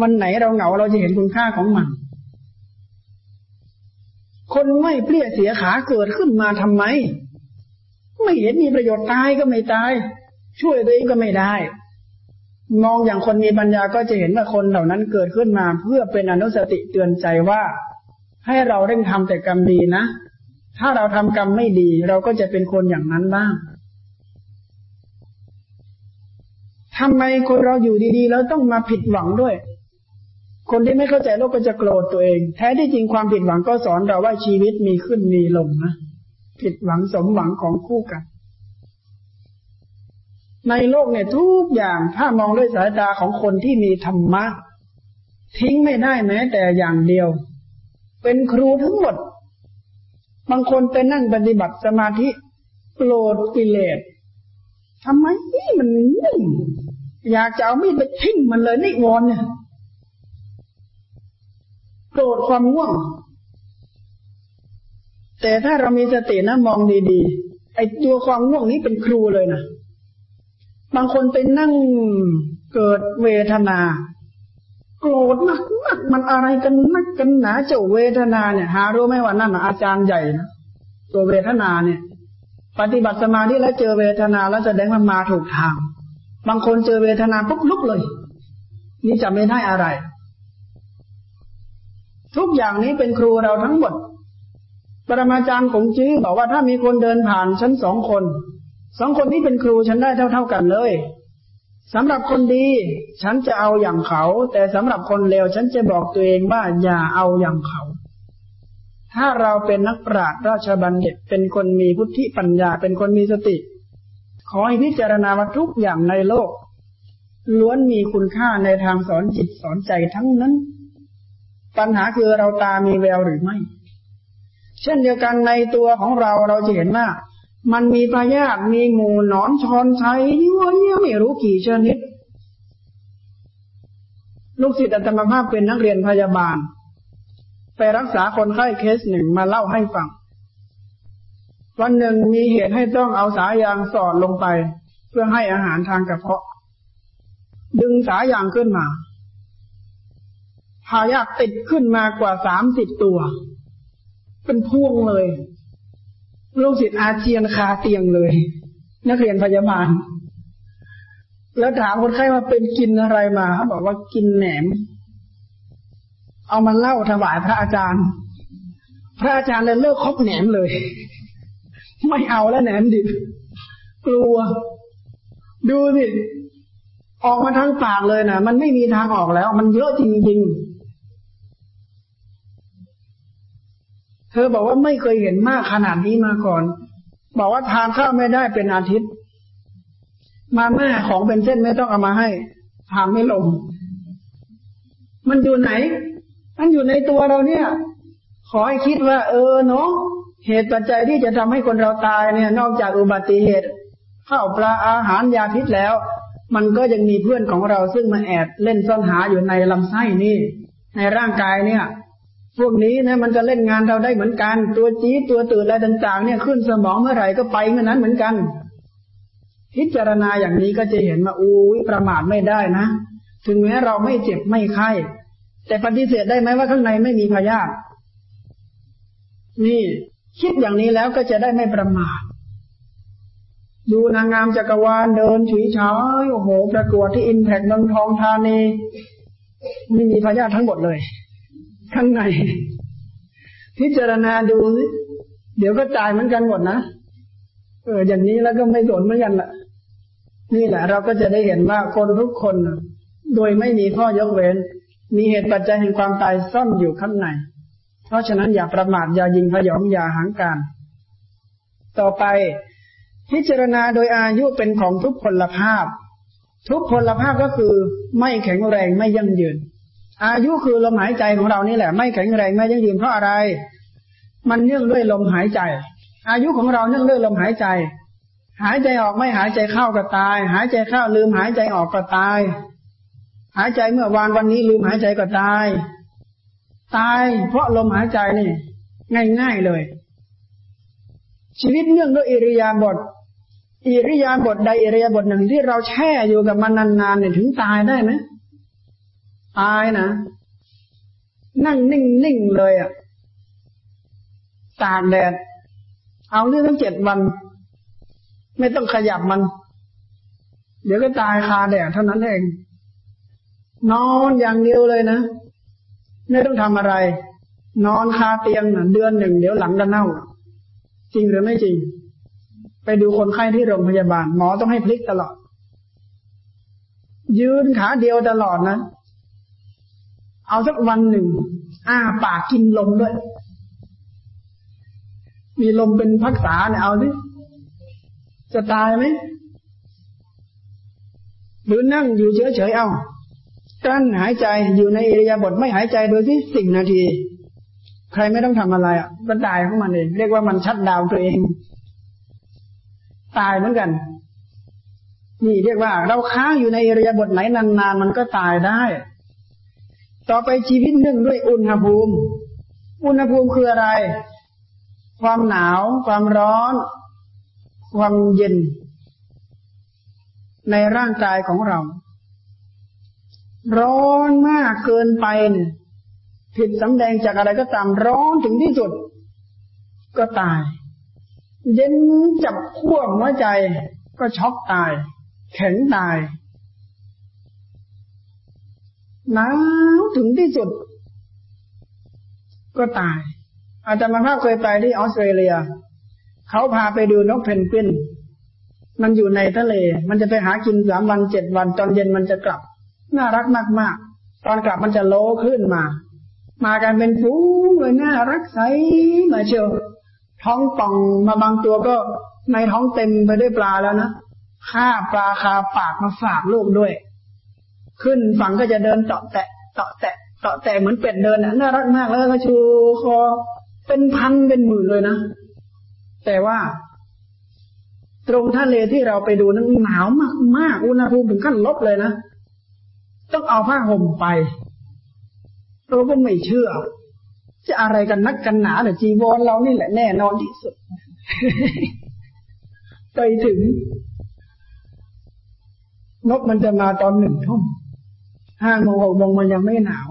Speaker 1: วันไหนเราเหงาเราจะเห็นคุณค่าของมัน คนไม่เปรี้ยเสียขาเกิดขึ้นมาทำไม ไม่เห็นมีประโยชน์ตายก็ไม่ตาย ช่วยตัวเองก็ไม่ได้ มองอย่างคนมีปัญญาก็จะเห็นว่าคนเหล่านั้นเกิดขึ้นมา เพื่อเป็นอนุสติเตือนใจว่า ให้เราเร่งทำแต่กรรมดีนะ ถ้าเราทำกรรมไม่ดี เราก็จะเป็นคนอย่างนั้นบ้างทำไมคนเราอยู่ดีๆ แล้วต้องมาผิดหวังด้วย คนที่ไม่เข้าใจโลกก็จะโกรธตัวเอง แท้ที่จริงความผิดหวังก็สอนเราว่าชีวิตมีขึ้นมีลงนะผิดหวังสมหวังของคู่กัน ในโลกเนี่ยทุกอย่างถ้ามองด้วยสายตาของคนที่มีธรรมะ ทิ้งไม่ได้แม้แต่อย่างเดียว เป็นครูทั้งหมด บางคนไปนั่งปฏิบัติสมาธิโกรธกิเลสทำไมมันนิ่งอยากจะเอามีดไปทิ้งมันเลยนิวรณ์เนี่ยโกรธความง่วง แต่ถ้าเรามีสตินะมองดีๆไอ้ตัวความง่วงนี้เป็นครูเลยนะ บางคนไปนั่งเกิดเวทนา โกรธมากมากมันอะไรกันนักกันหนาเจ้าเวทนาเนี่ยหารู้ไหมว่านั่นอาจารย์ใหญ่นะตัวเวทนาเนี่ย ปฏิบัติสมาธิแล้วเจอเวทนาแล้วแสดงว่ามาถูกทาง บางคนเจอเวทนาปุ๊บลุกเลย นี่จะไม่ได้อะไร ทุกอย่างนี้เป็นครูเราทั้งหมดปรมาจารย์ของจี้บอกว่าถ้ามีคนเดินผ่านฉันสองคน สองคนนี้เป็นครูฉันได้เท่าๆกันเลยสำหรับคนดีฉันจะเอาอย่างเขา แต่สำหรับคนเลวฉันจะบอกตัวเองว่าอย่าเอาอย่างเขา ถ้าเราเป็นนักปราชญ์ราชบัณฑิตเป็นคนมีพุทธิปัญญาเป็นคนมีสติ ขอให้พิจารณาว่าทุกอย่างในโลก ล้วนมีคุณค่าในทางสอนจิตสอนใจทั้งนั้น ปัญหาคือเราตามีแววหรือไม่ เช่นเดียวกันในตัวของเราเราจะเห็นว่า มันมีพยาธิมีหมูหนอนชอนชัยยั่วเยี่ยไม่รู้กี่ชนิด ลูกศิษย์อัตมภาพเป็นนักเรียนพยาบาล ไปรักษาคนไข้เคสหนึ่งมาเล่าให้ฟัง วันหนึ่งมีเหตุให้ต้องเอาสายยางสอดลงไป เพื่อให้อาหารทางกระเพาะ ดึงสายยางขึ้นมา พายาติดขึ้นมากว่าสามสิบตัว เป็นพวงเลย ลูกศิษย์อาเจียนคาเตียงเลย นักเรียนพยาบาล แล้วถามคนไข้ว่าเป็นกินอะไรมาเขาบอกว่ากินแหนม เอามาเล่าถวายพระอาจารย์ พระอาจารย์เลยเลิกคบแหนมเลย ไม่เอาแล้วแหนมดิบกลัว ดูสิออกมาทั้งปากเลยนะมันไม่มีทางออกแล้ว มันเยอะจริงๆ ธอบอกว่าไม่เคยเห็นมากขนาดนี้มาก่อน บอกว่าทานข้าวไม่ได้เป็นอาทิตย์ มาแม่ของเป็นเส้นไม่ต้องเอามาให้ทานไม่ลง มันอยู่ไหน มันอยู่ในตัวเราเนี่ย ขอให้คิดว่า เออเนาะเหตุปัจจัยที่จะทำให้คนเราตายเนี่ย นอกจากอุบัติเหตุข้าวปลาอาหารยาพิษแล้ว มันก็ยังมีเพื่อนของเราซึ่งมาแอบเล่นซ่อนหาอยู่ในลำไส้นี่ ในร่างกายเนี่ย พวกนี้นะมันจะเล่นงานเราได้เหมือนกัน ตัวจี๊ดตัวตื่นอะไรต่าง ๆ เนี่ยขึ้นสมองเมื่อไหร่ก็ไปเมื่อนั้นเหมือนกัน พิจารณาอย่างนี้ก็จะเห็นว่าอู้ประมาทไม่ได้นะ ถึงแม้เราไม่เจ็บไม่ไข้ แต่ปฏิเสธได้ไหมว่าข้างในไม่มีพยาธินี่คิดอย่างนี้แล้วก็จะได้ไม่ประมาทดูนางงามจักรวาลเดินฉุยฉายโอ้โห ประกวดที่อินแพกเมืองทองธานีไม่มีพยาธิทั้งหมดเลย ข้างใน พิจารณาดูเดี๋ยวก็จ่ายเหมือนกันหมดนะเอออย่างนี้แล้วก็ไม่สนเหมือนกันละนี่แหละ เราก็จะได้เห็นว่าคนทุกคน โดยไม่มีข้อยกเว้น มีเหตุปัจจัยแห่งความตายซ่อนอยู่ข้างใน เพราะฉะนั้นอย่าประมาทอย่ายิงพยองอย่าหางการ ต่อไป พิจารณาโดยอายุเป็นของทุกพลภาพ ทุกพลภาพก็คือไม่แข็งแรงไม่ยั่งยืน อายุคือลมหายใจของเรานี่แหละ ไม่แข็งแรงไม่ยั่งยืนเพราะอะไร มันเนื่องด้วยลมหายใจ อายุของเราเนื่องด้วยลมหายใจ หายใจออกไม่หายใจเข้าก็ตาย หายใจเข้าลืมหายใจออกก็ตาย หายใจเมื่อวานวันนี้ลืมหายใจก็ตาย ตายเพราะลมหายใจนี่ ง่ายๆเลย ชีวิตเนื่องด้วยอิริยาบถอิริยาบถใดอิริยาบถหนึ่งที่เราแช่อยู่กับมันนานๆเนี่ยถึงตายได้ไหม ตายนะ นั่งนิ่งๆเลยอะตากแดด เอาเรื่องทั้งเจ็ดวัน ไม่ต้องขยับมัน เดี๋ยวก็ตายคาแดดเท่านั้นเอง นอนอย่างเดียวเลยนะ ไม่ต้องทำอะไร นอนคาเตียงเดือนหนึ่งเดี๋ยวหลังจะเน่า จริงหรือไม่จริง ไปดูคนไข้ที่โรงพยาบาล หมอต้องให้พลิกตลอด ยืนขาเดียวตลอดนะ เอาสักวันหนึ่งอ้าปากกินลมด้วย มีลมเป็นพักษาเนี่ยเอาสิจะตายไหมหรือนั่งอยู่เฉยๆเอากั้นหายใจอยู่ในอิริยาบถไม่หายใจดูสิสิบนาที ใครไม่ต้องทำอะไรอะก็ตายของมันเองเรียกว่ามันชัดดาวตัวเอง ตายเหมือนกัน นี่เรียกว่า เราค้างอยู่ในอริยาบทไหนนานๆมันก็ตายได้ ต่อไปชีวิตหนึ่งด้วยอุณหภูมิ อุณหภูมิคืออะไร ความหนาว ความร้อน ความเย็น ในร่างกายของเรา ร้อนมากเกินไปเนี่ยผิดสำแดงจากอะไรก็ตามร้อนถึงที่สุด ก็ตาย เย็นจับขั้วหัวใจก็ช็อกตาย แข็งตาย หนาวถึงที่สุด ก็ตาย อาจารย์มาภาพเคยไปที่ออสเตรเลีย เขาพาไปดูนกเพนกวิน มันอยู่ในทะเล มันจะไปหากินสามวันเจ็ดวันตอนเย็นมันจะกลับ น่ารักมากๆ ตอนกลับมันจะโลขึ้นมา มากันเป็นฟูงเลยน่ารักใสมาเชียวท้องป่องมาบางตัวก็ในท้องเต็มไปด้วยปลาแล้วนะฆ่าปลาคาปากมาฝากลูกด้วย ขึ้นฝั่งก็จะเดินเตาะแตะเตาะแตะเตาะแตะเหมือนเป็ดเดินน่ารักมากแล้วก็ชูคอเป็นพันเป็นหมื่นเลยนะ แต่ว่า ตรงทะเลที่เราไปดูนั้นหนาวมากมากอุณหภูมิถึงขั้นลบเลยนะ ต้องเอาผ้าห่มไปเราก็ไม่เชื่อ จะอะไรกันนักกันหนาเนี่ยจีวรเรานี่แหละแน่นอนที่สุดไปถึงนกมันจะมาตอนหนึ่งทุ่ม ห้าโมงหกโมงมันยังไม่หนาว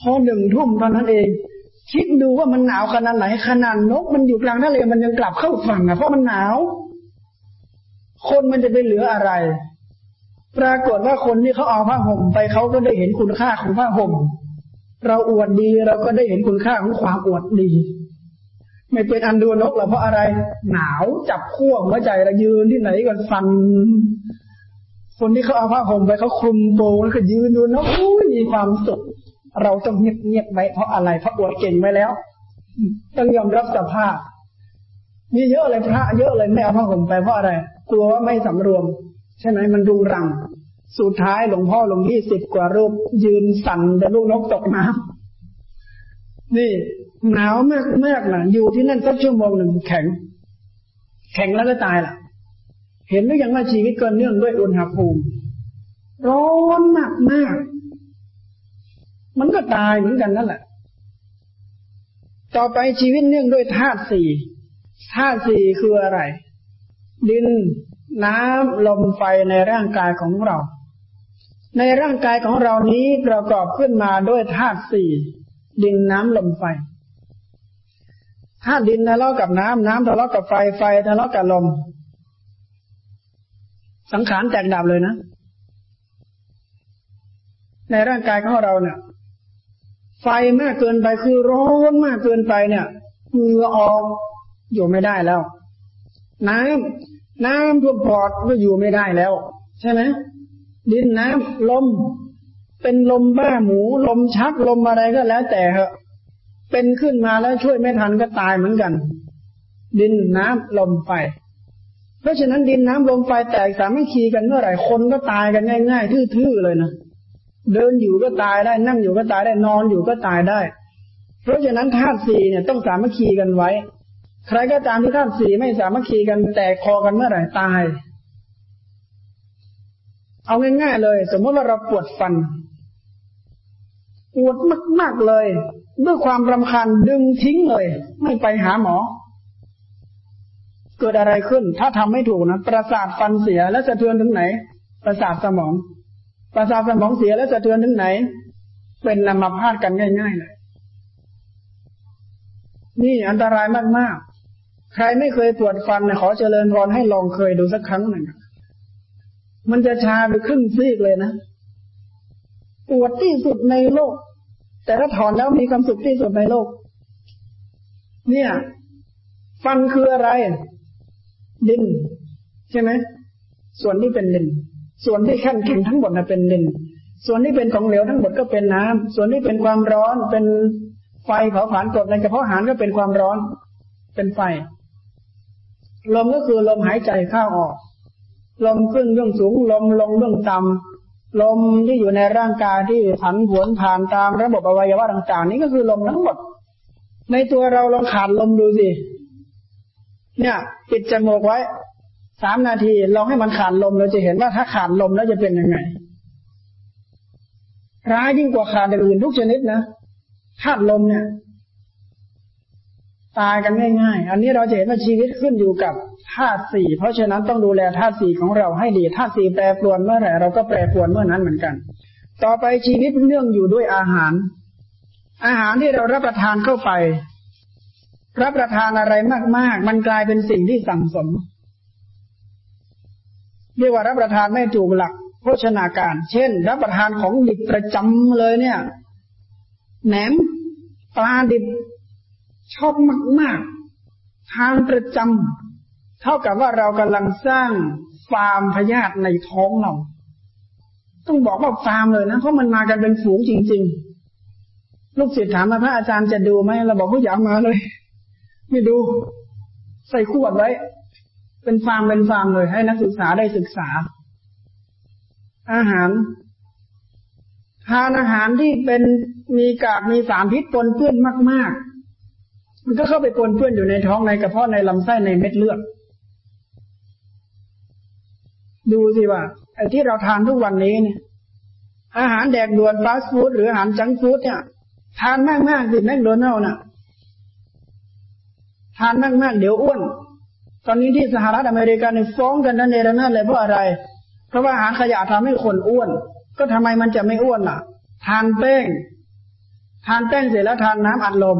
Speaker 1: พอหนึ่งทุ่มตอนนั้นเอง คิดดูว่ามันหนาวขนาดไหนขนาดนกมันอยู่กลางทะเลมันยังกลับเข้าฝั่งอะเพราะมันหนาว คนมันจะไปเหลืออะไร ปรากฏว่าคนที่เขาเอาผ้าห่มไปเขาก็ได้เห็นคุณค่าของผ้าห่ม เราอวดดีเราก็ได้เห็นคุณค่าของความอวดดี ไม่เป็นอันดูนกหรอกเพราะอะไร หนาวจับขั้วหัวใจเรายืนที่ไหนก็สั่น คนที่เขาเอาผ้าห่มไปเขาคลุมโปแล้วก็ยืนดูนกมีความสุข เราต้องเงียบเงียบไว้เพราะอะไรเพราะอวดเก่งไว้แล้วต้องยอมรับสภาพมีเยอะเลยพระเยอะเลยไม่เอาผ้าห่มไปเพราะอะไร กลัวว่าไม่สำรวม ใช่ไหมมันรุงรัง สุดท้ายหลวงพ่อหลวงพี่สิบกว่ารูป ยืนสั่นแต่ลูกนกตกน้ำนี่หนาวมากมากนะอยู่ที่นั่นสักชั่วโมงหนึ่งแข็ง แข็งแล้วก็ตายล่ะ เห็นหรือยังว่าชีวิตก็เนื่องด้วยอุณหภูมิ ร้อนมากมากมันก็ตายเหมือนกันนั่นแหละ ต่อไปชีวิตเนื่องด้วยธาตุสี่ธาตุสี่คืออะไร ดิน น้ำลมไฟในร่างกายของเรา ในร่างกายของเรานี้ประกอบขึ้นมาด้วยธาตุสี่ดินน้ำลมไฟธาตุดินทะเลาะกับน้ำน้ำทะเลาะกับไฟไฟทะเลาะกับลม สังขารแตกดับเลยนะ ในร่างกายของเราเนี่ย ไฟมากเกินไปคือร้อนมากเกินไปเนี่ยเหงื่อออกอยู่ไม่ได้แล้ว น้ำน้ำท่วมปอดก็อยู่ไม่ได้แล้ว ใช่ไหมดินน้ำลม เป็นลมบ้าหมู ลมชักลมอะไรก็แล้วแต่เหอะ เป็นขึ้นมาแล้วช่วยไม่ทันก็ตายเหมือนกัน ดินน้ำลมไฟ เพราะฉะนั้นดินน้ำลมไฟแตกสามัคคีกันเมื่อไหร่คนก็ตายกันง่าย ๆ ทื่อๆเลยนะเดินอยู่ก็ตายได้นั่งอยู่ก็ตายได้นอนอยู่ก็ตายได้ เพราะฉะนั้นธาตุสี่เนี่ยต้องสามัคคีกันไว้ ใครก็ตามที่ธาตุสี่ไม่สามัคคีกันแตกคอกันเมื่อไหร่ตาย เอาง่ายๆเลย สมมติว่าเราปวดฟันปวดมากๆเลย ด้วยความรำคาญดึงทิ้งเลย ไม่ไปหาหมอ เกิดอะไรขึ้น ถ้าทำไม่ถูกนะประสาทฟันเสียแล้วจะเทือนถึงไหน ประสาทสมอง ประสาทสมองเสียแล้วจะเทือนถึงไหน เป็นนำมาพาดกันง่าย ๆเลยนี่อันตรายมากๆ ใครไม่เคยปวดฟันขอเจริญพรให้ลองเคยดูสักครั้งหนึ่งมันจะชาไปครึ่งซีกเลยนะ ปวดที่สุดในโลก แต่ถ้าถอนแล้วมีความสุขที่สุดในโลก เนี่ย ฟันคืออะไร ดิน ใช่ไหมส่วนที่เป็นดิน ส่วนที่แข็งแข็งทั้งหมดนะเป็นดิน ส่วนที่เป็นของเหลวทั้งหมดก็เป็นน้ำส่วนที่เป็นความร้อนเป็นไฟเผาผลาญกดในกระเพาะอาหารก็เป็นความร้อน เป็นไฟ ลมก็คือลมหายใจเข้าออก ลมขึ้นเรื่องสูง ลมลงเรื่องต่ำลมที่อยู่ในร่างกายที่ผันผวนผ่านตามระบบอวัยวะต่าง ๆ นี้ก็คือลมทั้งหมด ในตัวเราลองขาดลมดูสิ เนี่ยปิดจมูกไว้สามนาทีลองให้มันขาดลมเราจะเห็นว่าถ้าขาดลมแล้วจะเป็นยังไง ร้ายยิ่งกว่าขาดอื่นทุกชนิดนะขาดลมเนี่ย ตายกันง่ายๆ อันนี้เราจะเห็นว่าชีวิตขึ้นอยู่กับธาตุสี่เพราะฉะนั้นต้องดูแลธาตุสี่ของเราให้ดีธาตุสี่แปรปรวนเมื่อไหร่เราก็แปรปรวนเมื่อนั้นเหมือนกัน ต่อไปชีวิตเนื่องอยู่ด้วยอาหาร อาหารที่เรารับประทานเข้าไป รับประทานอะไรมาก ๆ มันกลายเป็นสิ่งที่สั่งสม เรียกว่ารับประทานไม่ถูกหลักโภชนาการ เช่น รับประทานของดิบประจำเลยเนี่ยแหนมปลาดิบชอบมาก ๆ ทานประจำเท่ากับว่าเรากำลังสร้างฟาร์มพยาธิในท้องเรา ต้องบอกว่าฟาร์มเลยนะ เพราะมันมากันเป็นฝูงจริง ๆ ลูกศิษย์ถามมาพระอาจารย์จะดูไหมเราบอกเขาอยากมาเลย ไม่ดู ใส่ขวดไว้ เป็นฟาร์มเป็นฟาร์มเลยให้นักศึกษาได้ศึกษา อาหารทานอาหารที่เป็นมีกากมีสารพิษปนเปื้อนมาก ๆ มันก็เข้าไปปนเปื้อนอยู่ในท้องในกระเพาะในลำไส้ในเม็ดเลือด ดูสิว่าไอ้ที่เราทานทุกวันนี้เนี่ย อาหารแดกด่วนฟาสต์ฟู้ดหรืออาหารจังฟู้ดเนี่ย ทานมากมากสิแมคโดนัลล์น่ะ ทานมากมากเดี๋ยวอ้วน ตอนนี้ที่สหรัฐอเมริกาเนี่ยฟ้องกันนั่นเองนั่นเลยเพราะอะไร เพราะว่าอาหารขยะทำให้คนอ้วน ก็ทำไมมันจะไม่อ้วนล่ะ ทานแป้ง ทานแป้งเสร็จแล้วทานน้ำอัดลม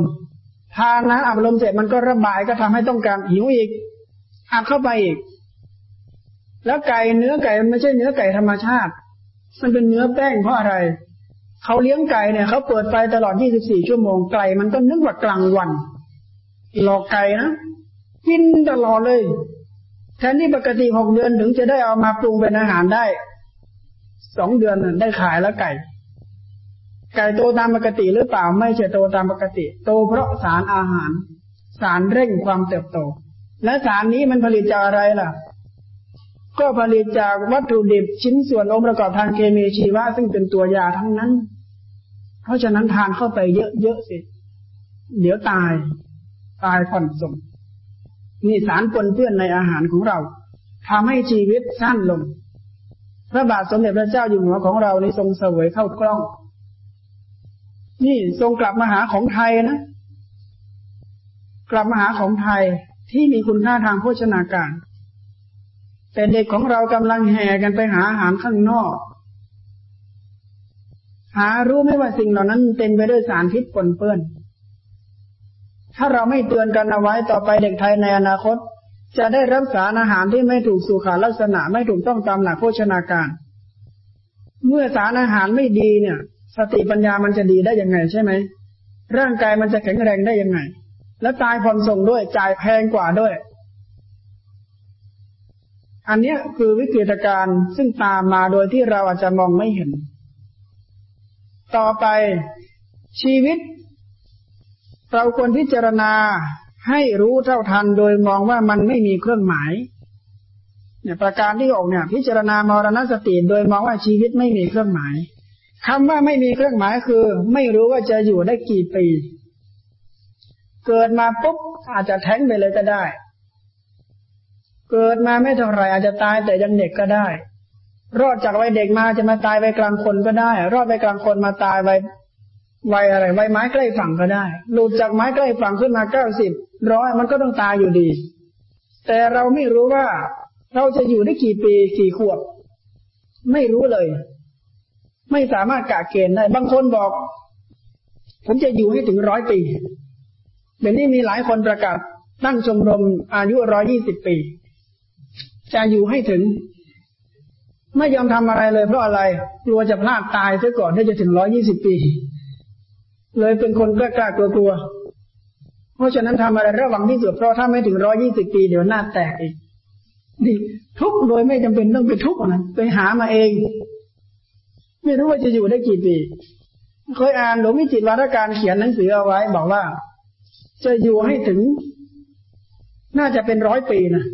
Speaker 1: ทานน้ำอัดลมเสร็จมันก็ระบายก็ทำให้ต้องการหิวอีกอัดเข้าไปอีก แล้วไก่เนื้อไก่มันไม่ใช่เนื้อไก่ธรรมชาติ มันเป็นเนื้อแป้งเพราะอะไรเขาเลี้ยงไก่เนี่ยเขาเปิดไฟตลอด 24 ชั่วโมงไก่มันก็นึกว่ากลางวัน หลอกไก่นะกินตลอดเลย แทนที่ปกติหกเดือนถึงจะได้เอามาปรุงเป็นอาหารได้สองเดือนได้ขายแล้วไก่ ไก่โตตามปกติหรือเปล่าไม่ใช่โตตามปกติ โตเพราะสารอาหาร สารเร่งความเติบโต และสารนี้มันผลิตจากอะไรล่ะ ก็ผลิตจากวัตถุดิบชิ้นส่วนองค์ประกอบทางเคมีชีวะซึ่งเป็นตัวยาทั้งนั้น เพราะฉะนั้นทานเข้าไปเยอะๆสิ เดี๋ยวตาย ตายผ่อนสมนี่สารปนเปื้อนในอาหารของเราทำให้ชีวิตสั้นลง พระบาทสมเด็จพระเจ้าอยู่หัวของเราในทรงเสวยเข้ากล้อง นี่ทรงกลับมาหาของไทยนะ กลับมาหาของไทยที่มีคุณค่าทางโภชนาการ แต่เด็กของเรากำลังแห่กันไปหาอาหารข้างนอก หารู้ไหมว่าสิ่งเหล่านั้นเต็มไปด้วยสารพิษปนเปื้อน ถ้าเราไม่เตือนกันเอาไว้ต่อไปเด็กไทยในอนาคต จะได้รับสารอาหารที่ไม่ถูกสุขาลักษณะไม่ถูกต้องตามหลักโภชนาการ เมื่อสารอาหารไม่ดีเนี่ย สติปัญญามันจะดีได้ยังไงใช่ไหมร่างกายมันจะแข็งแรงได้ยังไง แล้วตายผ่อนส่งด้วยจ่ายแพงกว่าด้วย อันนี้คือวิกฤตการณ์ซึ่งตามมาโดยที่เราอาจจะมองไม่เห็น ต่อไปชีวิต เราควรพิจารณาให้รู้เท่าทันโดยมองว่ามันไม่มีเครื่องหมายเนี่ยประการที่อกเนี่ย พิจารณามรณสติโดยมองว่าชีวิตไม่มีเครื่องหมายคำว่าไม่มีเครื่องหมายคือ ไม่รู้ว่าจะอยู่ได้กี่ปี เกิดมาปุ๊บอาจจะแท้งไปเลยก็ได้ เกิดมาไม่เท่าไรอาจจะตายแต่ยังเด็กก็ได้ รอดจากวัยเด็กมาจะมาตายวัยกลางคนก็ได้ รอดวัยกลางคนมาตายวัย วัยอะไร ไวัยไม้ใกล้ฝั่งก็ได้ หลุดจากไม้ใกล้ฝั่งขึ้นมาเก้าสิบร้อยมันก็ต้องตายอยู่ดี แต่เราไม่รู้ว่าเราจะอยู่ได้กี่ปีกี่ขวบ ไม่รู้เลย ไม่สามารถกะเกณฑ์ได้ บางคนบอก ผมจะอยู่ให้ถึงร้อยปีเดี๋ยวนี้มีหลายคนประกาศตั้งชมรมอายุร้อยี่สิบปี จะอยู่ให้ถึง ไม่ยอมทำอะไรเลยเพราะอะไร กลัวจะพลาดตายซะก่อนที่จะถึงร้อยี่สิบปี เลยเป็นคนกล้ากล้ากลัวกลัว เพราะฉะนั้นทำอะไรระวังที่สุดเพราะถ้าไม่ถึงร้อยี่สิบปีเดี๋ยวหน้าแตกอีกดีทุกโดยไม่จำเป็นต้องไปทุกนะไปหามาเอง ไม่รู้ว่าจะอยู่ได้กี่ปีเคยอ่านหลวงวิจิตรวารการเขียนหนังสือเอาไว้ บอกว่า จะอยู่ให้ถึง น่าจะเป็นร้อยปีนะ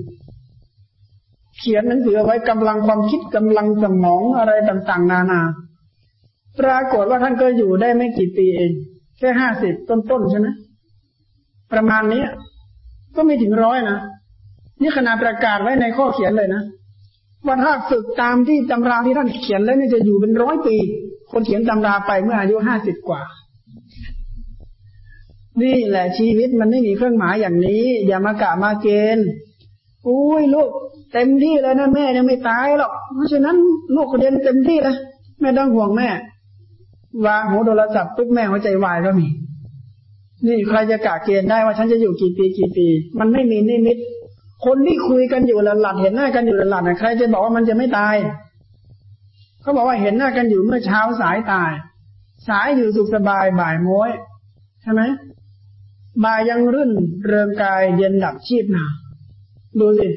Speaker 1: เขียนหนังสือเอาไว้กำลังความคิดกำลังสมองอะไรต่าง ๆ นานา ปรากฏว่าท่านก็อยู่ได้ไม่กี่ปีเอง แค่ห้าสิบต้นๆใช่ไหมประมาณนี้ก็ไม่ถึงร้อยนะนี่ขนาดประกาศไว้ในข้อเขียนเลยนะว่าถ้าฝึกตามที่ตำราที่ท่านเขียนแล้วนี่จะอยู่เป็นร้อยปี คนเขียนตำราไปเมื่ออายุห้าสิบกว่า นี่แหละชีวิตมันไม่มีเครื่องหมายอย่างนี้ อย่ามากะมาเกณฑ์อุ้ยลูกเต็มที่แล้วนะแม่ยังไม่ตายหรอกเพราะฉะนั้นลูกเรียนเต็มที่แล้วแม่ต้องห่วงแม่ วางหัวโทรศัพท์ปุ๊บแม่หัวใจวายก็มี นี่ใครจะกะเกณฑ์ได้ว่าฉันจะอยู่กี่ปีกี่ปี มันไม่มีนิมิต คนที่คุยกันอยู่หลัดเห็นหน้ากันอยู่หลัดใครจะบอกว่ามันจะไม่ตาย เขาบอกว่าเห็นหน้ากันอยู่เมื่อเช้าสายตาย สายอยู่สุขสบายบ่ายม้อยใช่ไหมมายยังรื่นเริงกายเย็นดับชีพนาดูสิ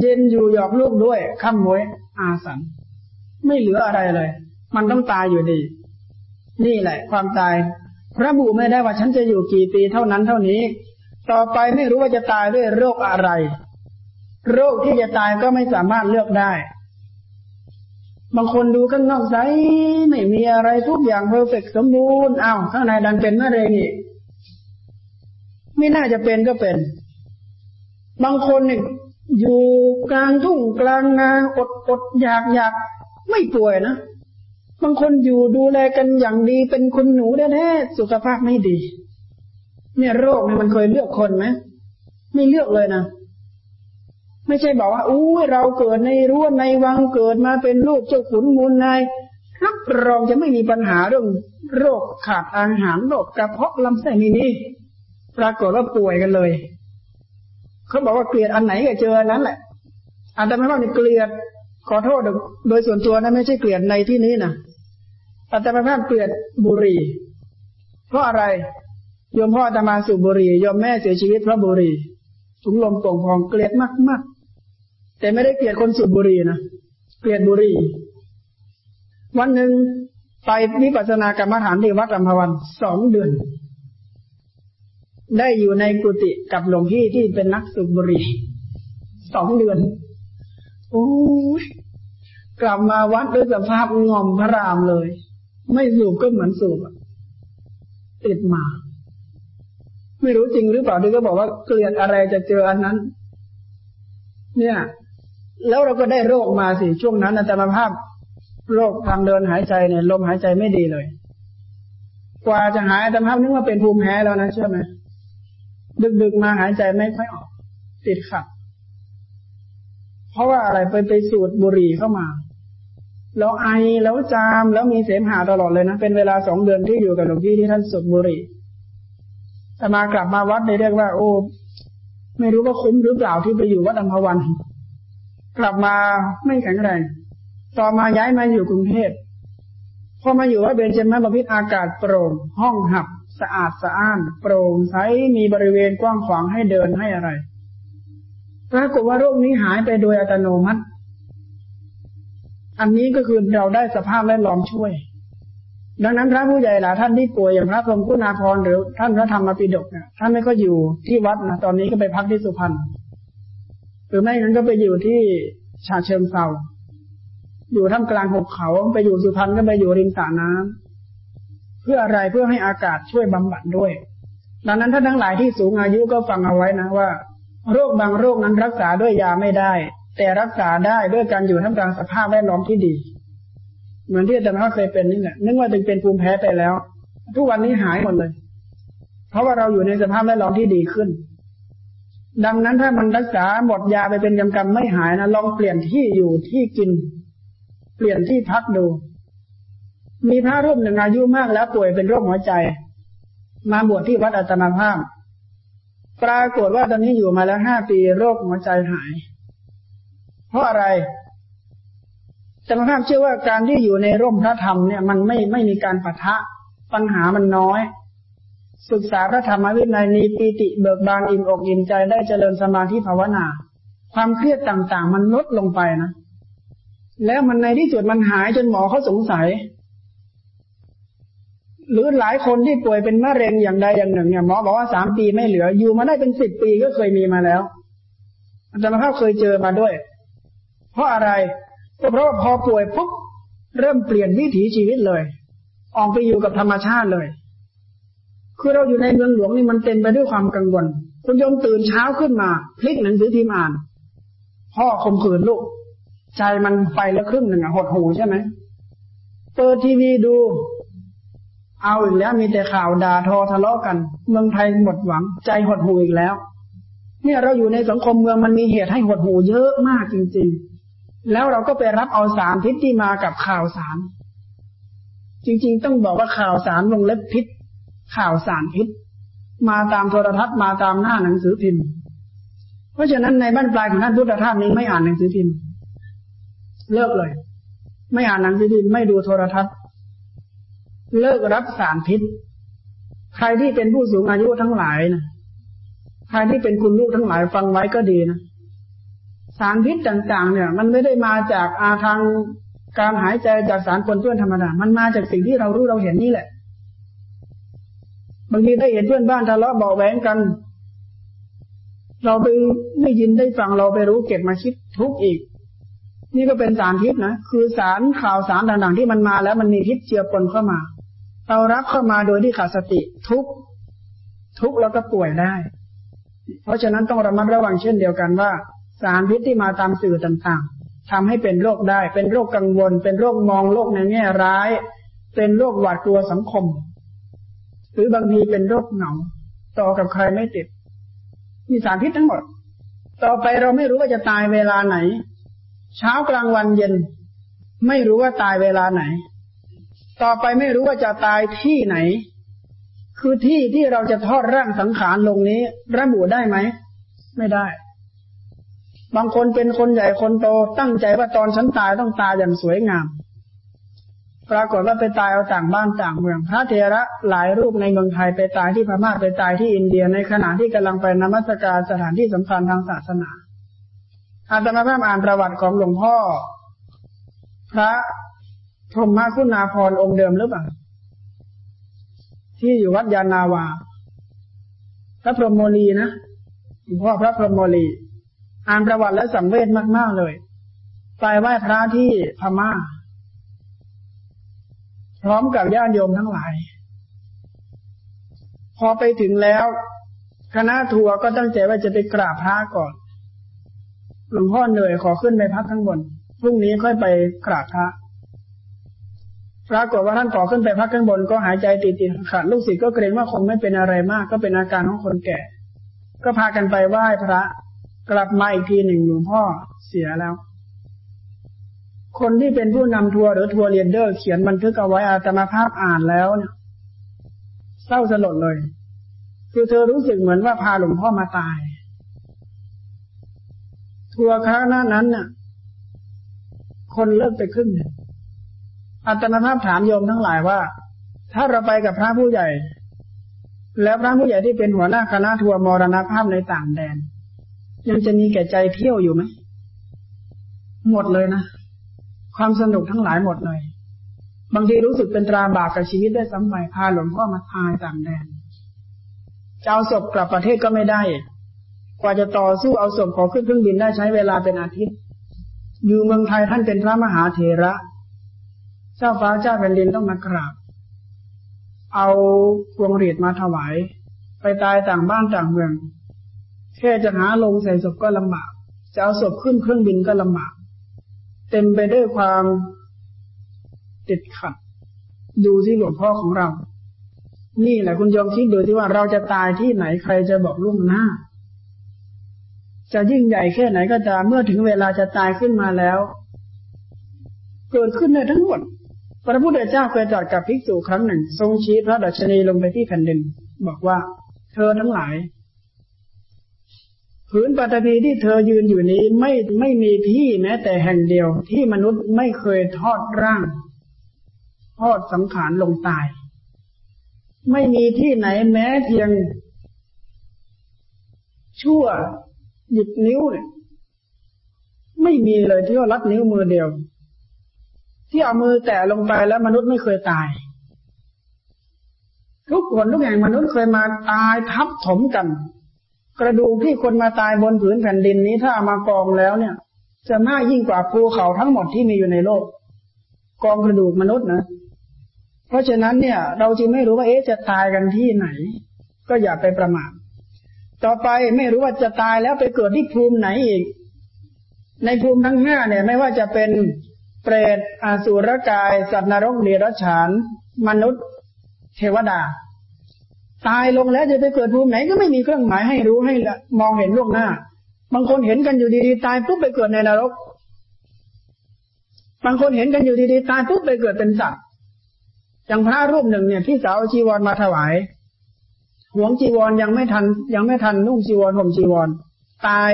Speaker 1: เย็นอยู่หยอกลูกด้วยข้ามมวยอาสัน ไม่เหลืออะไรเลย มันต้องตายอยู่ดี นี่แหละ ความตายพระบุไม่ได้ว่าฉันจะอยู่กี่ปีเท่านั้นเท่านี้ ต่อไปไม่รู้ว่าจะตายด้วยโรคอะไร โรคที่จะตายก็ไม่สามารถเลือกได้ บางคนดูข้างนอกใสไม่มีอะไรทุกอย่างเพอร์เฟกสมบูรณ์อ้าวข้างในดันเป็นมะเร็งอีกไม่น่าจะเป็นก็เป็น บางคนเนี่ยอยู่กลางทุ่งกลางนาอดอดอยากอยาก ไม่ป่วยนะบางคนอยู่ดูแลกันอย่างดีเป็นคนหนูแท้ๆสุขภาพไม่ดี เนี่ยโรคเนี่ยมันเคยเลือกคนไหมไม่เลือกเลยนะไม่ใช่บอกว่าอู้เราเกิดในรั้วในวังเกิดมาเป็นลูกเจ้าขุนมูลนายรับรองจะไม่มีปัญหาเรื่องโรคขาดอาหารโรคกระเพาะลำไส้นี่นี่ปรากฏว่าป่วยกันเลยเขาบอกว่าเกลียดอันไหนก็เจออันนั้นแหละอันแต่ไม่ว่านี่เกลียด ขอโทษโดยส่วนตัวนะไม่ใช่เกลียดในที่นี้นะอาตมาภาพเกลียดบุรีเพราะอะไรโยมพ่ออาตมาสูบบุรีโยมแม่เสียชีวิตเพราะบุรีถุงลมโป่งพองเกลียดมากมากแต่ไม่ได้เกลียดคนสูบบุหรี่นะเกลียดบุหรี่ วันหนึ่งไปวิปัสสนากรรมฐานที่วัดลำพวันสองเดือน ได้อยู่ในกุฏิกับหลวงพี่ที่เป็นนักสูบบุหรี่สองเดือน โอ้ยกลับมาวัดด้วยสภาพงอมพระรามเลย ไม่สูบก็เหมือนสูบติดมา ไม่รู้จริงหรือเปล่าที่ก็บอกว่าเกลียดอะไรจะเจออันนั้น เนี่ย แล้วเราก็ได้โรคมาสิช่วงนั้นอาจารย์ภาพ โรคทางเดินหายใจเนี่ยลมหายใจไม่ดีเลย กว่าจะหายแต่ภาพนึกว่าเป็นภูมิแพ้แล้วนะเชื่อไหมดึกๆมาหายใจไม่ค่อยออก ติดขัด เพราะว่าอะไรไปไปสูดบุหรี่เข้ามาแล้วไอแล้วจามแล้วมีเสมหะตลอดเลยนะ เป็นเวลาสองเดือนที่อยู่กับหลวงพี่ที่ท่านสูบบุหรี่แต่มากลับมาวัดในเรียกว่า โอ้ไม่รู้ว่าคุ้มหรือเปล่าที่ไปอยู่วัดอัมพวัน กลับมาไม่แข็งแรงต่อมาย้ายมาอยู่กรุงเทพพอมาอยู่ว่าเบญจมาบพิษอากาศโปร่ง ห้องหับ สะอาดสะอ้าน โปร่งใสมีบริเวณกว้างขวางให้เดินให้อะไร ปรากฏว่าโรคนี้หายไปโดยอัตโนมัติ อันนี้ก็คือเราได้สภาพแวดล้อมช่วย ดังนั้นพระผู้ใหญ่หลายท่านที่ป่วยอย่างพระพรหมกุณาภรหรือท่านพระธรรมปิฎกเนี่ยท่านไม่ก็อยู่ที่วัดนะตอนนี้ก็ไปพักที่สุพรรณหรือไม่งั้นก็ไปอยู่ที่ชาเชิงเซาอยู่ท่ามกลางหุบเขาไปอยู่สุพรรณก็ไปอยู่ริมสระน้ำเพื่ออะไรเพื่อให้อากาศช่วยบำบัดด้วย ดังนั้นท่านทั้งหลายที่สูงอายุก็ฟังเอาไว้นะว่า โรคบางโรคนั้นรักษาด้วยยาไม่ได้ แต่รักษาได้ด้วยการอยู่ท่ามกลางสภาพแวดล้อมที่ดี เหมือนที่อาจารย์เคยเป็นนี่แหละนึกว่าเป็นภูมิแพ้ไปแล้ว ทุกวันนี้หายหมดเลย เพราะว่าเราอยู่ในสภาพแวดล้อมที่ดีขึ้น ดังนั้นถ้ามันรักษาหมดยาไปเป็นกำกำไม่หายนะลองเปลี่ยนที่อยู่ที่กิน เปลี่ยนที่พักดู มีพระรูปหนึ่งอายุมากแล้วป่วยเป็นโรคหัวใจ มาบวชที่วัดอัตนาภาพ ปรากฏว่าตอนนี้อยู่มาแล้วห้าปีโรคหัวใจหาย เพราะอะไรจารย์ภาพเชื่อว่าการที่อยู่ในร่มพระธรรมเนี่ยมันไม่ไม่มีการปะทะปัญหามันน้อย ศึกษาพระธรรมวินัยนีปีติเบิกบานอิ่มอกอิ่มใจได้เจริญสมาธิภาวนา ความเครียดต่างๆ มันลดลงไปนะ แล้วมันในที่สุดมันหายจนหมอเขาสงสัย หรือหลายคนที่ป่วยเป็นมะเร็งอย่างใดอย่างหนึ่งเนี่ยหมอบอกว่าสามปีไม่เหลือ อยู่มาได้เป็นสิบปีก็เคยมีมาแล้วอาจารย์ภาพเคยเจอมาด้วย เพราะอะไรก็เพราะว่าพอป่วยปุ๊บเริ่มเปลี่ยนวิถีชีวิตเลย ออกไปอยู่กับธรรมชาติเลย คือเราอยู่ในเมืองหลวงนี่มันเต็มไปด้วยความกังวล คุณยมตื่นเช้าขึ้นมาพลิกหนังสือทีมอ่าน พ่อข่มขืนลูก ใจมันไปแล้วครึ่งหนึ่งอะหดหูใช่ไหมเปิดทีวีดู เอาอีกแล้วมีแต่ข่าวด่าทอทะเลาะกัน เมืองไทยหมดหวัง ใจหดหูอีกแล้ว เนี่ยเราอยู่ในสังคมเมืองมันมีเหตุให้หดหูเยอะมากจริง ๆ แล้วเราก็ไปรับเอาสารพิษที่มากับข่าวสาร จริง ๆ ต้องบอกว่าข่าวสารวงเล็บพิษ ข่าวสารพิษ มาตามโทรทัศน์มาตามหน้าหนังสือพิมพ์ เพราะฉะนั้นในบ้านปลายของท่านพุทธทาสนี้ไม่อ่านหนังสือพิมพ์ เลิกเลย ไม่อ่านหนังสือพิมพ์ไม่ดูโทรทัศน์ เลิกรับสารพิษ ใครที่เป็นผู้สูงอายุทั้งหลายนะใครที่เป็นคุณลูกทั้งหลายฟังไว้ก็ดีนะสารพิษต่าง ๆ เนี่ย มันไม่ได้มาจากอาทางการหายใจจากสารปนเปื้อนธรรมดา มันมาจากสิ่งที่เรารู้เราเห็นนี่แหละ บางทีได้เห็นเพื่อนบ้านทะเลาะเบาแหวงกัน เราไปไม่ยินได้ฟังเราไปรู้เก็บมาคิดทุกอีก นี่ก็เป็นสารพิษนะ คือสารข่าวสารต่างๆ ที่มันมาแล้วมันมีพิษเจือปนเข้ามา เรารับเข้ามาโดยที่ขาดสติทุกทุกแล้วก็ป่วยได้ เพราะฉะนั้นต้องระมัดระวังเช่นเดียวกันว่า สารพิษที่มาตามสื่อต่างๆทำให้เป็นโรคได้ เป็นโรคกังวล เป็นโรคมองโลกในแง่ร้าย เป็นโรคหวาดกลัวสังคม หรือบางทีเป็นโรคเหงาต่อกับใครไม่ติด มีสารพิษทั้งหมด ต่อไปเราไม่รู้ว่าจะตายเวลาไหน เช้ากลางวันเย็น ไม่รู้ว่าตายเวลาไหน ต่อไปไม่รู้ว่าจะตายที่ไหน คือที่ที่เราจะทอดร่างสังขารลงนี้ ระบุได้ไหม ไม่ได้ บางคนเป็นคนใหญ่คนโตตั้งใจว่าตอนฉันตายต้องตายอย่างสวยงาม ปรากฏว่าไปตายเอาต่างบ้านต่างเมือง พระเทระหลายรูปในเมืองไทยไปตายที่พม่าไปตายที่อินเดียในขณะที่กำลังไปนมัสการสถานที่สำคัญทางศาสนาอาตมาพอ่านประวัติของหลวงพ่อ พระ พรหมคุณาพรองค์เดิมหรือเปล่าที่อยู่วัดยานาวา พระพรหมโมลีนะหลวงพ่อพระพรหมโมลี อ่านประวัติแล้วสังเวชมาก ๆ เลย ไปไหว้พระที่พม่า พร้อมกับญาติโยมทั้งหลาย พอไปถึงแล้ว คณะทัวร์ก็ตั้งใจว่าจะไปกราบพระก่อน หลวงพ่อเหนื่อยขอขึ้นไปพักข้างบน พรุ่งนี้ค่อยไปกราบพระ ปรากฏว่าท่านขอขึ้นไปพักข้างบนก็หายใจติดติดขัดลูกศิษย์ก็เกรงว่าคงไม่เป็นอะไรมาก ก็เป็นอาการของคนแก่ ก็พากันไปไหว้พระ กลับมาอีกทีหนึ่งหลวงพ่อเสียแล้ว คนที่เป็นผู้นำทัวร์หรือ tour leader เขียนบันทึกเอาไว้อาตมภาพอ่านแล้วเนี่ยเศร้าสลดเลย คือเธอรู้สึกเหมือนว่าพาหลวงพ่อมาตาย ทัวร์ครั้งนั้นน่ะ คนเลิกไปครึ่งหนึ่ง อาตมภาพถามโยมทั้งหลายว่า ถ้าเราไปกับพระผู้ใหญ่ แล้วพระผู้ใหญ่ที่เป็นหัวหน้าคณะทัวร์มรณภาพในต่างแดน ยังจะมีแก่ใจเที่ยวอยู่ไหมหมดเลยนะความสนุกทั้งหลายหมดเลย บางทีรู้สึกเป็นตราบาปกับชีวิตได้ซ้ำไปพาหลวงพ่อมาตายต่างแดนจะเอาศพกลับประเทศก็ไม่ได้ กว่าจะต่อสู้เอาศพขอขึ้นเครื่องบินได้ใช้เวลาเป็นอาทิตย์ อยู่เมืองไทยท่านเป็นพระมหาเถระ จ้าฟ้าเจ้าแผ่นดินต้องมากราบ เอาพวงหรีดมาถวาย ไปตายต่างบ้านต่างเมือง แค่จะหาลงใส่ศพก็ลำบาก จะเอาศพขึ้นเครื่องบินก็ลำบาก เต็มไปด้วยความติดขัด ดูที่หลวงพ่อของเรา นี่แหละคุณยอมคิดดูที่ว่าเราจะตายที่ไหนใครจะบอกล่วงหน้า จะยิ่งใหญ่แค่ไหนก็ตามเมื่อถึงเวลาจะตายขึ้นมาแล้ว เกิดขึ้นได้ทั้งหมด พระพุทธเจ้าเคยตรัสกับภิกษุครั้งหนึ่ง ทรงชี้พระดัชนีลงไปที่แผ่นดิน บอกว่า เธอทั้งหลายผืนปฐพีที่เธอยืนอยู่นี้ไม่ไม่มีที่แม้แต่แห่งเดียวที่มนุษย์ไม่เคยทอดร่าง ทอดสังขารลงตาย ไม่มีที่ไหนแม้เพียง ชั่วหยิบนิ้วเนี่ยไม่มีเลยที่ว่ารัดนิ้วมือเดียว ที่เอามือแตะลงไปแล้วมนุษย์ไม่เคยตาย ทุกคนทุกแห่งมนุษย์เคยมาตายทับถมกัน กระดูกที่คนมาตายบนผืนแผ่นดินนี้ถ้าเอามากองแล้วเนี่ย จะน่ายิ่งกว่าภูเขาทั้งหมดที่มีอยู่ในโลก กองกระดูกมนุษย์นะเพราะฉะนั้นเนี่ย เราจึงไม่รู้ว่าเอ๊ะจะตายกันที่ไหน ก็อย่าไปประมาทต่อไปไม่รู้ว่าจะตายแล้วไปเกิดที่ภูมิไหนอีก ในภูมิทั้งห้าเนี่ย ไม่ว่าจะเป็น เปรตอสุรกาย สัตว์นรกเดรัจฉาน มนุษย์ เทวดา ตายลงแล้วจะไปเกิดภูมิไหนก็ไม่มีเครื่องหมายให้รู้ให้ละมองเห็นล่วงหน้า บางคนเห็นกันอยู่ดีๆ ตายปุ๊บไปเกิดในนรก บางคนเห็นกันอยู่ดีๆ ตายปุ๊บไปเกิดเป็นสัตว์อย่างพระรูปหนึ่งเนี่ยพี่สาวจีวรมาถวายหวงจีวรยังไม่ทัน ยังไม่ทันนุ่งจีวรห่มจีวร ตาย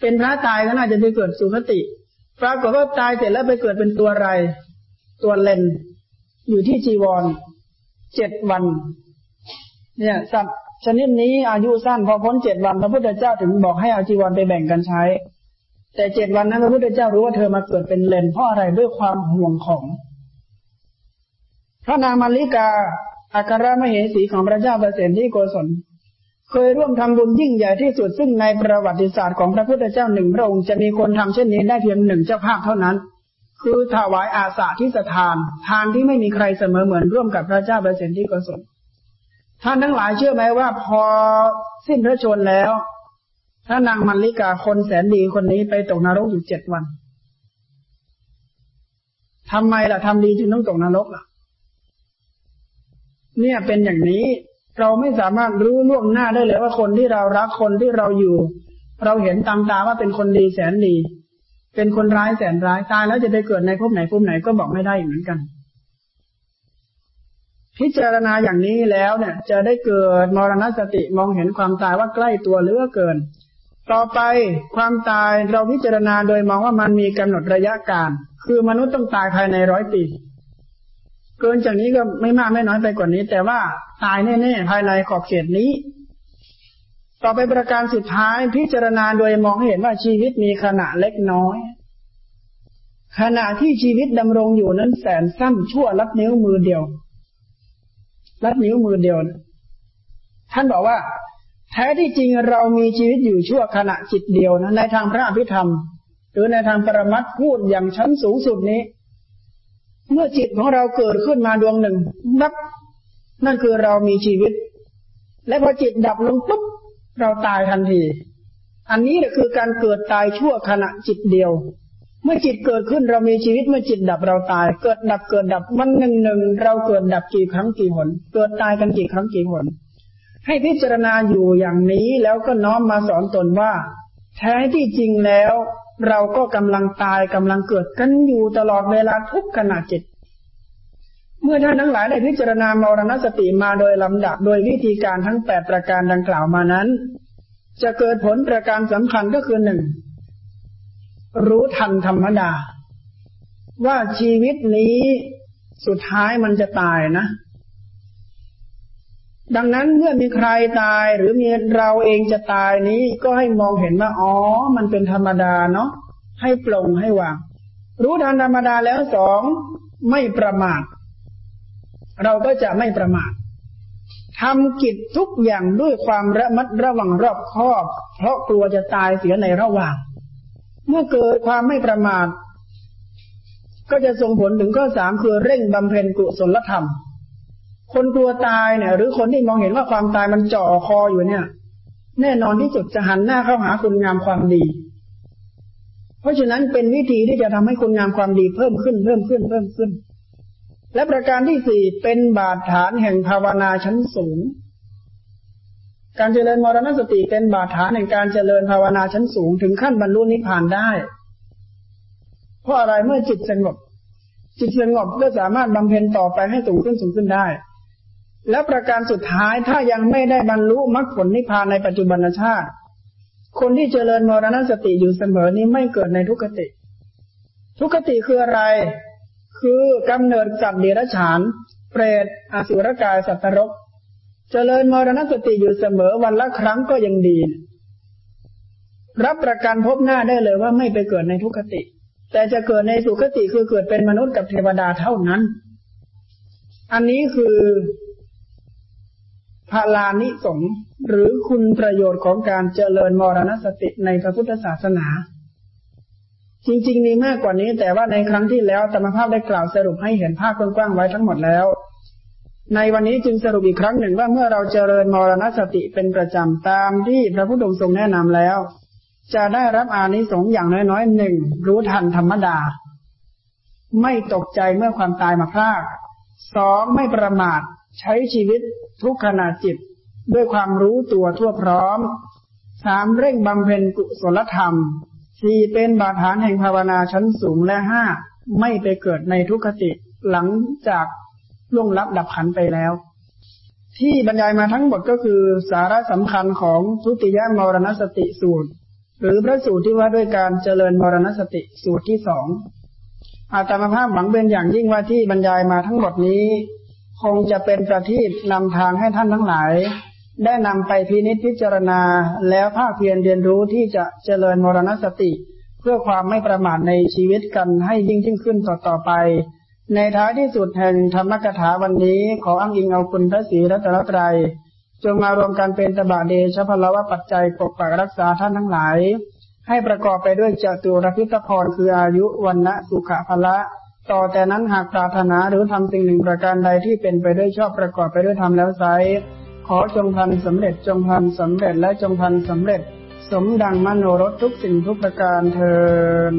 Speaker 1: เป็นพระตายก็น่าจะไปเกิดสุคติ ปรากฏว่าตายเสร็จแล้วไปเกิดเป็นตัวอะไร ตัวเลน อยู่ที่จีวรเจ็ดวัน เนี่ย สัตว์ชนิดนี้อายุสั้นพอพ้นเจ็ดวันพระพุทธเจ้าถึงบอกให้เอาจีวรไปแบ่งกันใช้ แต่เจ็ดวันนั้นพระพุทธเจ้ารู้ว่าเธอมาเกิดเป็นเลนเพราะอะไรด้วยความห่วงของ พระนางมาริกาอัครมเหสีของพระเจ้าเปรตที่โกศล เคยร่วมทำบุญยิ่งใหญ่ที่สุดซึ่งในประวัติศาสตร์ของพระพุทธเจ้าหนึ่งพระองค์จะมีคนทำเช่นนี้ได้เพียงหนึ่งเจ้าภาพเท่านั้น คือถวายอาสาที่สถาน ทานที่ไม่มีใครเสมอเหมือนร่วมกับพระเจ้าเปรตที่โกศลท่านทั้งหลายเชื่อไหมว่าพอสิ้นพระชนแล้วถ้านางมัลลิกาคนแสนดีคนนี้ไปตกนรกอยู่เจ็ดวันทำไมล่ะทำดีจึงต้องตกนรกล่ะ เนี่ยเป็นอย่างนี้ เราไม่สามารถรู้ล่วงหน้าได้เลยว่าคนที่เรารักคนที่เราอยู่ เราเห็นตามตาว่าเป็นคนดีแสนดี เป็นคนร้ายแสนร้ายตายแล้วจะไปเกิดในภพไหนภพไหนก็บอกไม่ได้เหมือนกัน พิจารณาอย่างนี้แล้วเนี่ย จะได้เกิดมรณสติมองเห็นความตายว่าใกล้ตัวเหลือเกิน ต่อไปความตายเราพิจารณาโดยมองว่ามันมีกำหนดระยะการ คือมนุษย์ต้องตายภายในร้อยปี เกินจากนี้ก็ไม่มากไม่น้อยไปกว่านี้ แต่ว่าตายแน่ๆภายในขอบเขตนี้ ต่อไปประการสุดท้ายพิจารณาโดยมองให้เห็นว่าชีวิตมีขณะเล็กน้อย ขณะที่ชีวิตดำรงอยู่นั้นแสนสั้นชั่วลัดนิ้วมือเดียวลัดนิ้วมือเดียว ท่านบอกว่า แท้ที่จริงเรามีชีวิตอยู่ชั่วขณะจิตเดียวนะในทางพระอภิธรรม หรือในทางปรมัตพูดอย่างชั้นสูงสุดนี้ เมื่อจิตของเราเกิดขึ้นมาดวงหนึ่งนับ นั่นคือเรามีชีวิต และพอจิตดับลงปุ๊บเราตายทันที อันนี้แหละคือการเกิดตายชั่วขณะจิตเดียว เมื่อจิตเกิดขึ้นเรามีชีวิตเมื่อจิตดับเราตาย เกิดดับเกิดดับวันหนึ่งหนึ่งเราเกิดดับกี่ครั้งกี่หน เกิดตายกันกี่ครั้งกี่หน ให้พิจารณาอยู่อย่างนี้แล้วก็น้อมมาสอนตนว่า แท้ที่จริงแล้ว เราก็กำลังตายกำลังเกิดกันอยู่ตลอดเวลาทุกขณะจิต เมื่อท่านทั้งหลายได้พิจารณามรณสติมาโดยลำดับโดยวิธีการทั้งแปดประการดังกล่าวมานั้น จะเกิดผลประการสำคัญก็คือหนึ่งรู้ทันธรรมดา ว่าชีวิตนี้สุดท้ายมันจะตายนะ ดังนั้นเมื่อมีใครตายหรือมีเราเองจะตายนี้ ก็ให้มองเห็นว่าอ๋อ มันเป็นธรรมดาเนาะให้ปลงให้วางรู้ทันธรรมดาแล้วสองไม่ประมาท เราก็จะไม่ประมาททำกิจทุกอย่างด้วยความระมัดระวังรอบคอบ เพราะกลัวจะตายเสียในระหว่าง เมื่อเกิดความไม่ประมาท ก็จะส่งผลถึงข้อสามคือเร่งบำเพ็ญกุศลธรรม คนกลัวตายเนี่ย หรือคนที่มองเห็นว่าความตายมันจ่อคออยู่เนี่ย แน่นอนที่สุดจะหันหน้าเข้าหาคุณงามความดี เพราะฉะนั้นเป็นวิธีที่จะทำให้คุณงามความดีเพิ่มขึ้นเพิ่มขึ้นเพิ่มขึ้น และประการที่สี่เป็นบาดฐานแห่งภาวนาชั้นสูง การเจริญมรณสติเป็นบาดฐานในการเจริญภาวนาชั้นสูง ถึงขั้นบรรลุนิพพานได้ เพราะอะไรเมื่อจิตสงบจิตสงบก็สามารถบำเพ็ญต่อไปให้สูงขึ้นสูงขึ้นได้ และประการสุดท้ายถ้ายังไม่ได้บรรลุมรรคผลนิพพานในปัจจุบันชาติ คนที่เจริญมรณสติอยู่เสมอนี้ไม่เกิดในทุกขติ ทุกขติคืออะไร คือกำเนิดสัตว์เดรัจฉาน เปรตอสุรกายสัตว์รก เจริญมรณสติอยู่เสมอวันละครั้งก็ยังดี รับประกันพบหน้าได้เลยว่าไม่ไปเกิดในทุกขติ แต่จะเกิดในสุขติคือเกิดเป็นมนุษย์กับเทวดาเท่านั้น อันนี้คือ พาลานิสงหรือคุณประโยชน์ของการเจริญมรณสติในพระพุทธศาสนา จริงๆมีมากกว่านี้ แต่ว่าในครั้งที่แล้วธรรมภาพได้กล่าวสรุปให้เห็นภาพกว้างๆไว้ทั้งหมดแล้ว ในวันนี้จึงสรุปอีกครั้งหนึ่งว่าเมื่อเราเจริญมรณสติเป็นประจำตามที่พระพุทธองค์ทรงแนะนำแล้ว จะได้รับอานิสงส์อย่างน้อยๆหนึ่งรู้ทันธรรมดา ไม่ตกใจเมื่อความตายมาพลากสองไม่ประมาทใช้ชีวิต ทุกขณะจิตด้วยความรู้ตัวทั่วพร้อมสามเร่งบำเพ็ญกุศลธรรมสี่เป็นบาฐานแห่งภาวนาชั้นสูงและห้าไม่ไปเกิดในทุกขติหลังจากล่วงลับดับขันไปแล้ว ที่บรรยายมาทั้งหมดก็คือสาระสำคัญของทุติยมรณสติสูตร หรือพระสูตรที่ว่าด้วยการเจริญมรณสติสูตรที่สองอาตมาภาพหวังเป็นอย่างยิ่งว่าที่บรรยายมาทั้งหมดนี้ คงจะเป็นประทีปนำทางให้ท่านทั้งหลาย ได้นำไปพินิจพิจารณาแล้วภาคเพียรเรียนรู้ที่จะเจริญมรณสติ เพื่อความไม่ประมาทในชีวิตกันให้ยิ่งยิ่งขึ้นต่อต่อไป ในท้ายที่สุดแห่งธรรมกถาวันนี้ขออ้างอิงเอาคุณพระศรีรัตนตรัยจงมารวมกันเป็นตบะเดชพลวะปัจจัยปกปักรักษาท่านทั้งหลาย ให้ประกอบไปด้วยจตุรพิทพรคืออายุวันนะสุขภละ ต่อแต่นั้นหากปรารถนาหรือทำสิ่งหนึ่งประการใดที่เป็นไปด้วยชอบประกอบไปด้วยธรรมแล้วไซขอจงพันสำเร็จจงพันสำเร็จและจงพันสำเร็จ สมดังมโนรถทุกสิ่งทุกประการเทิน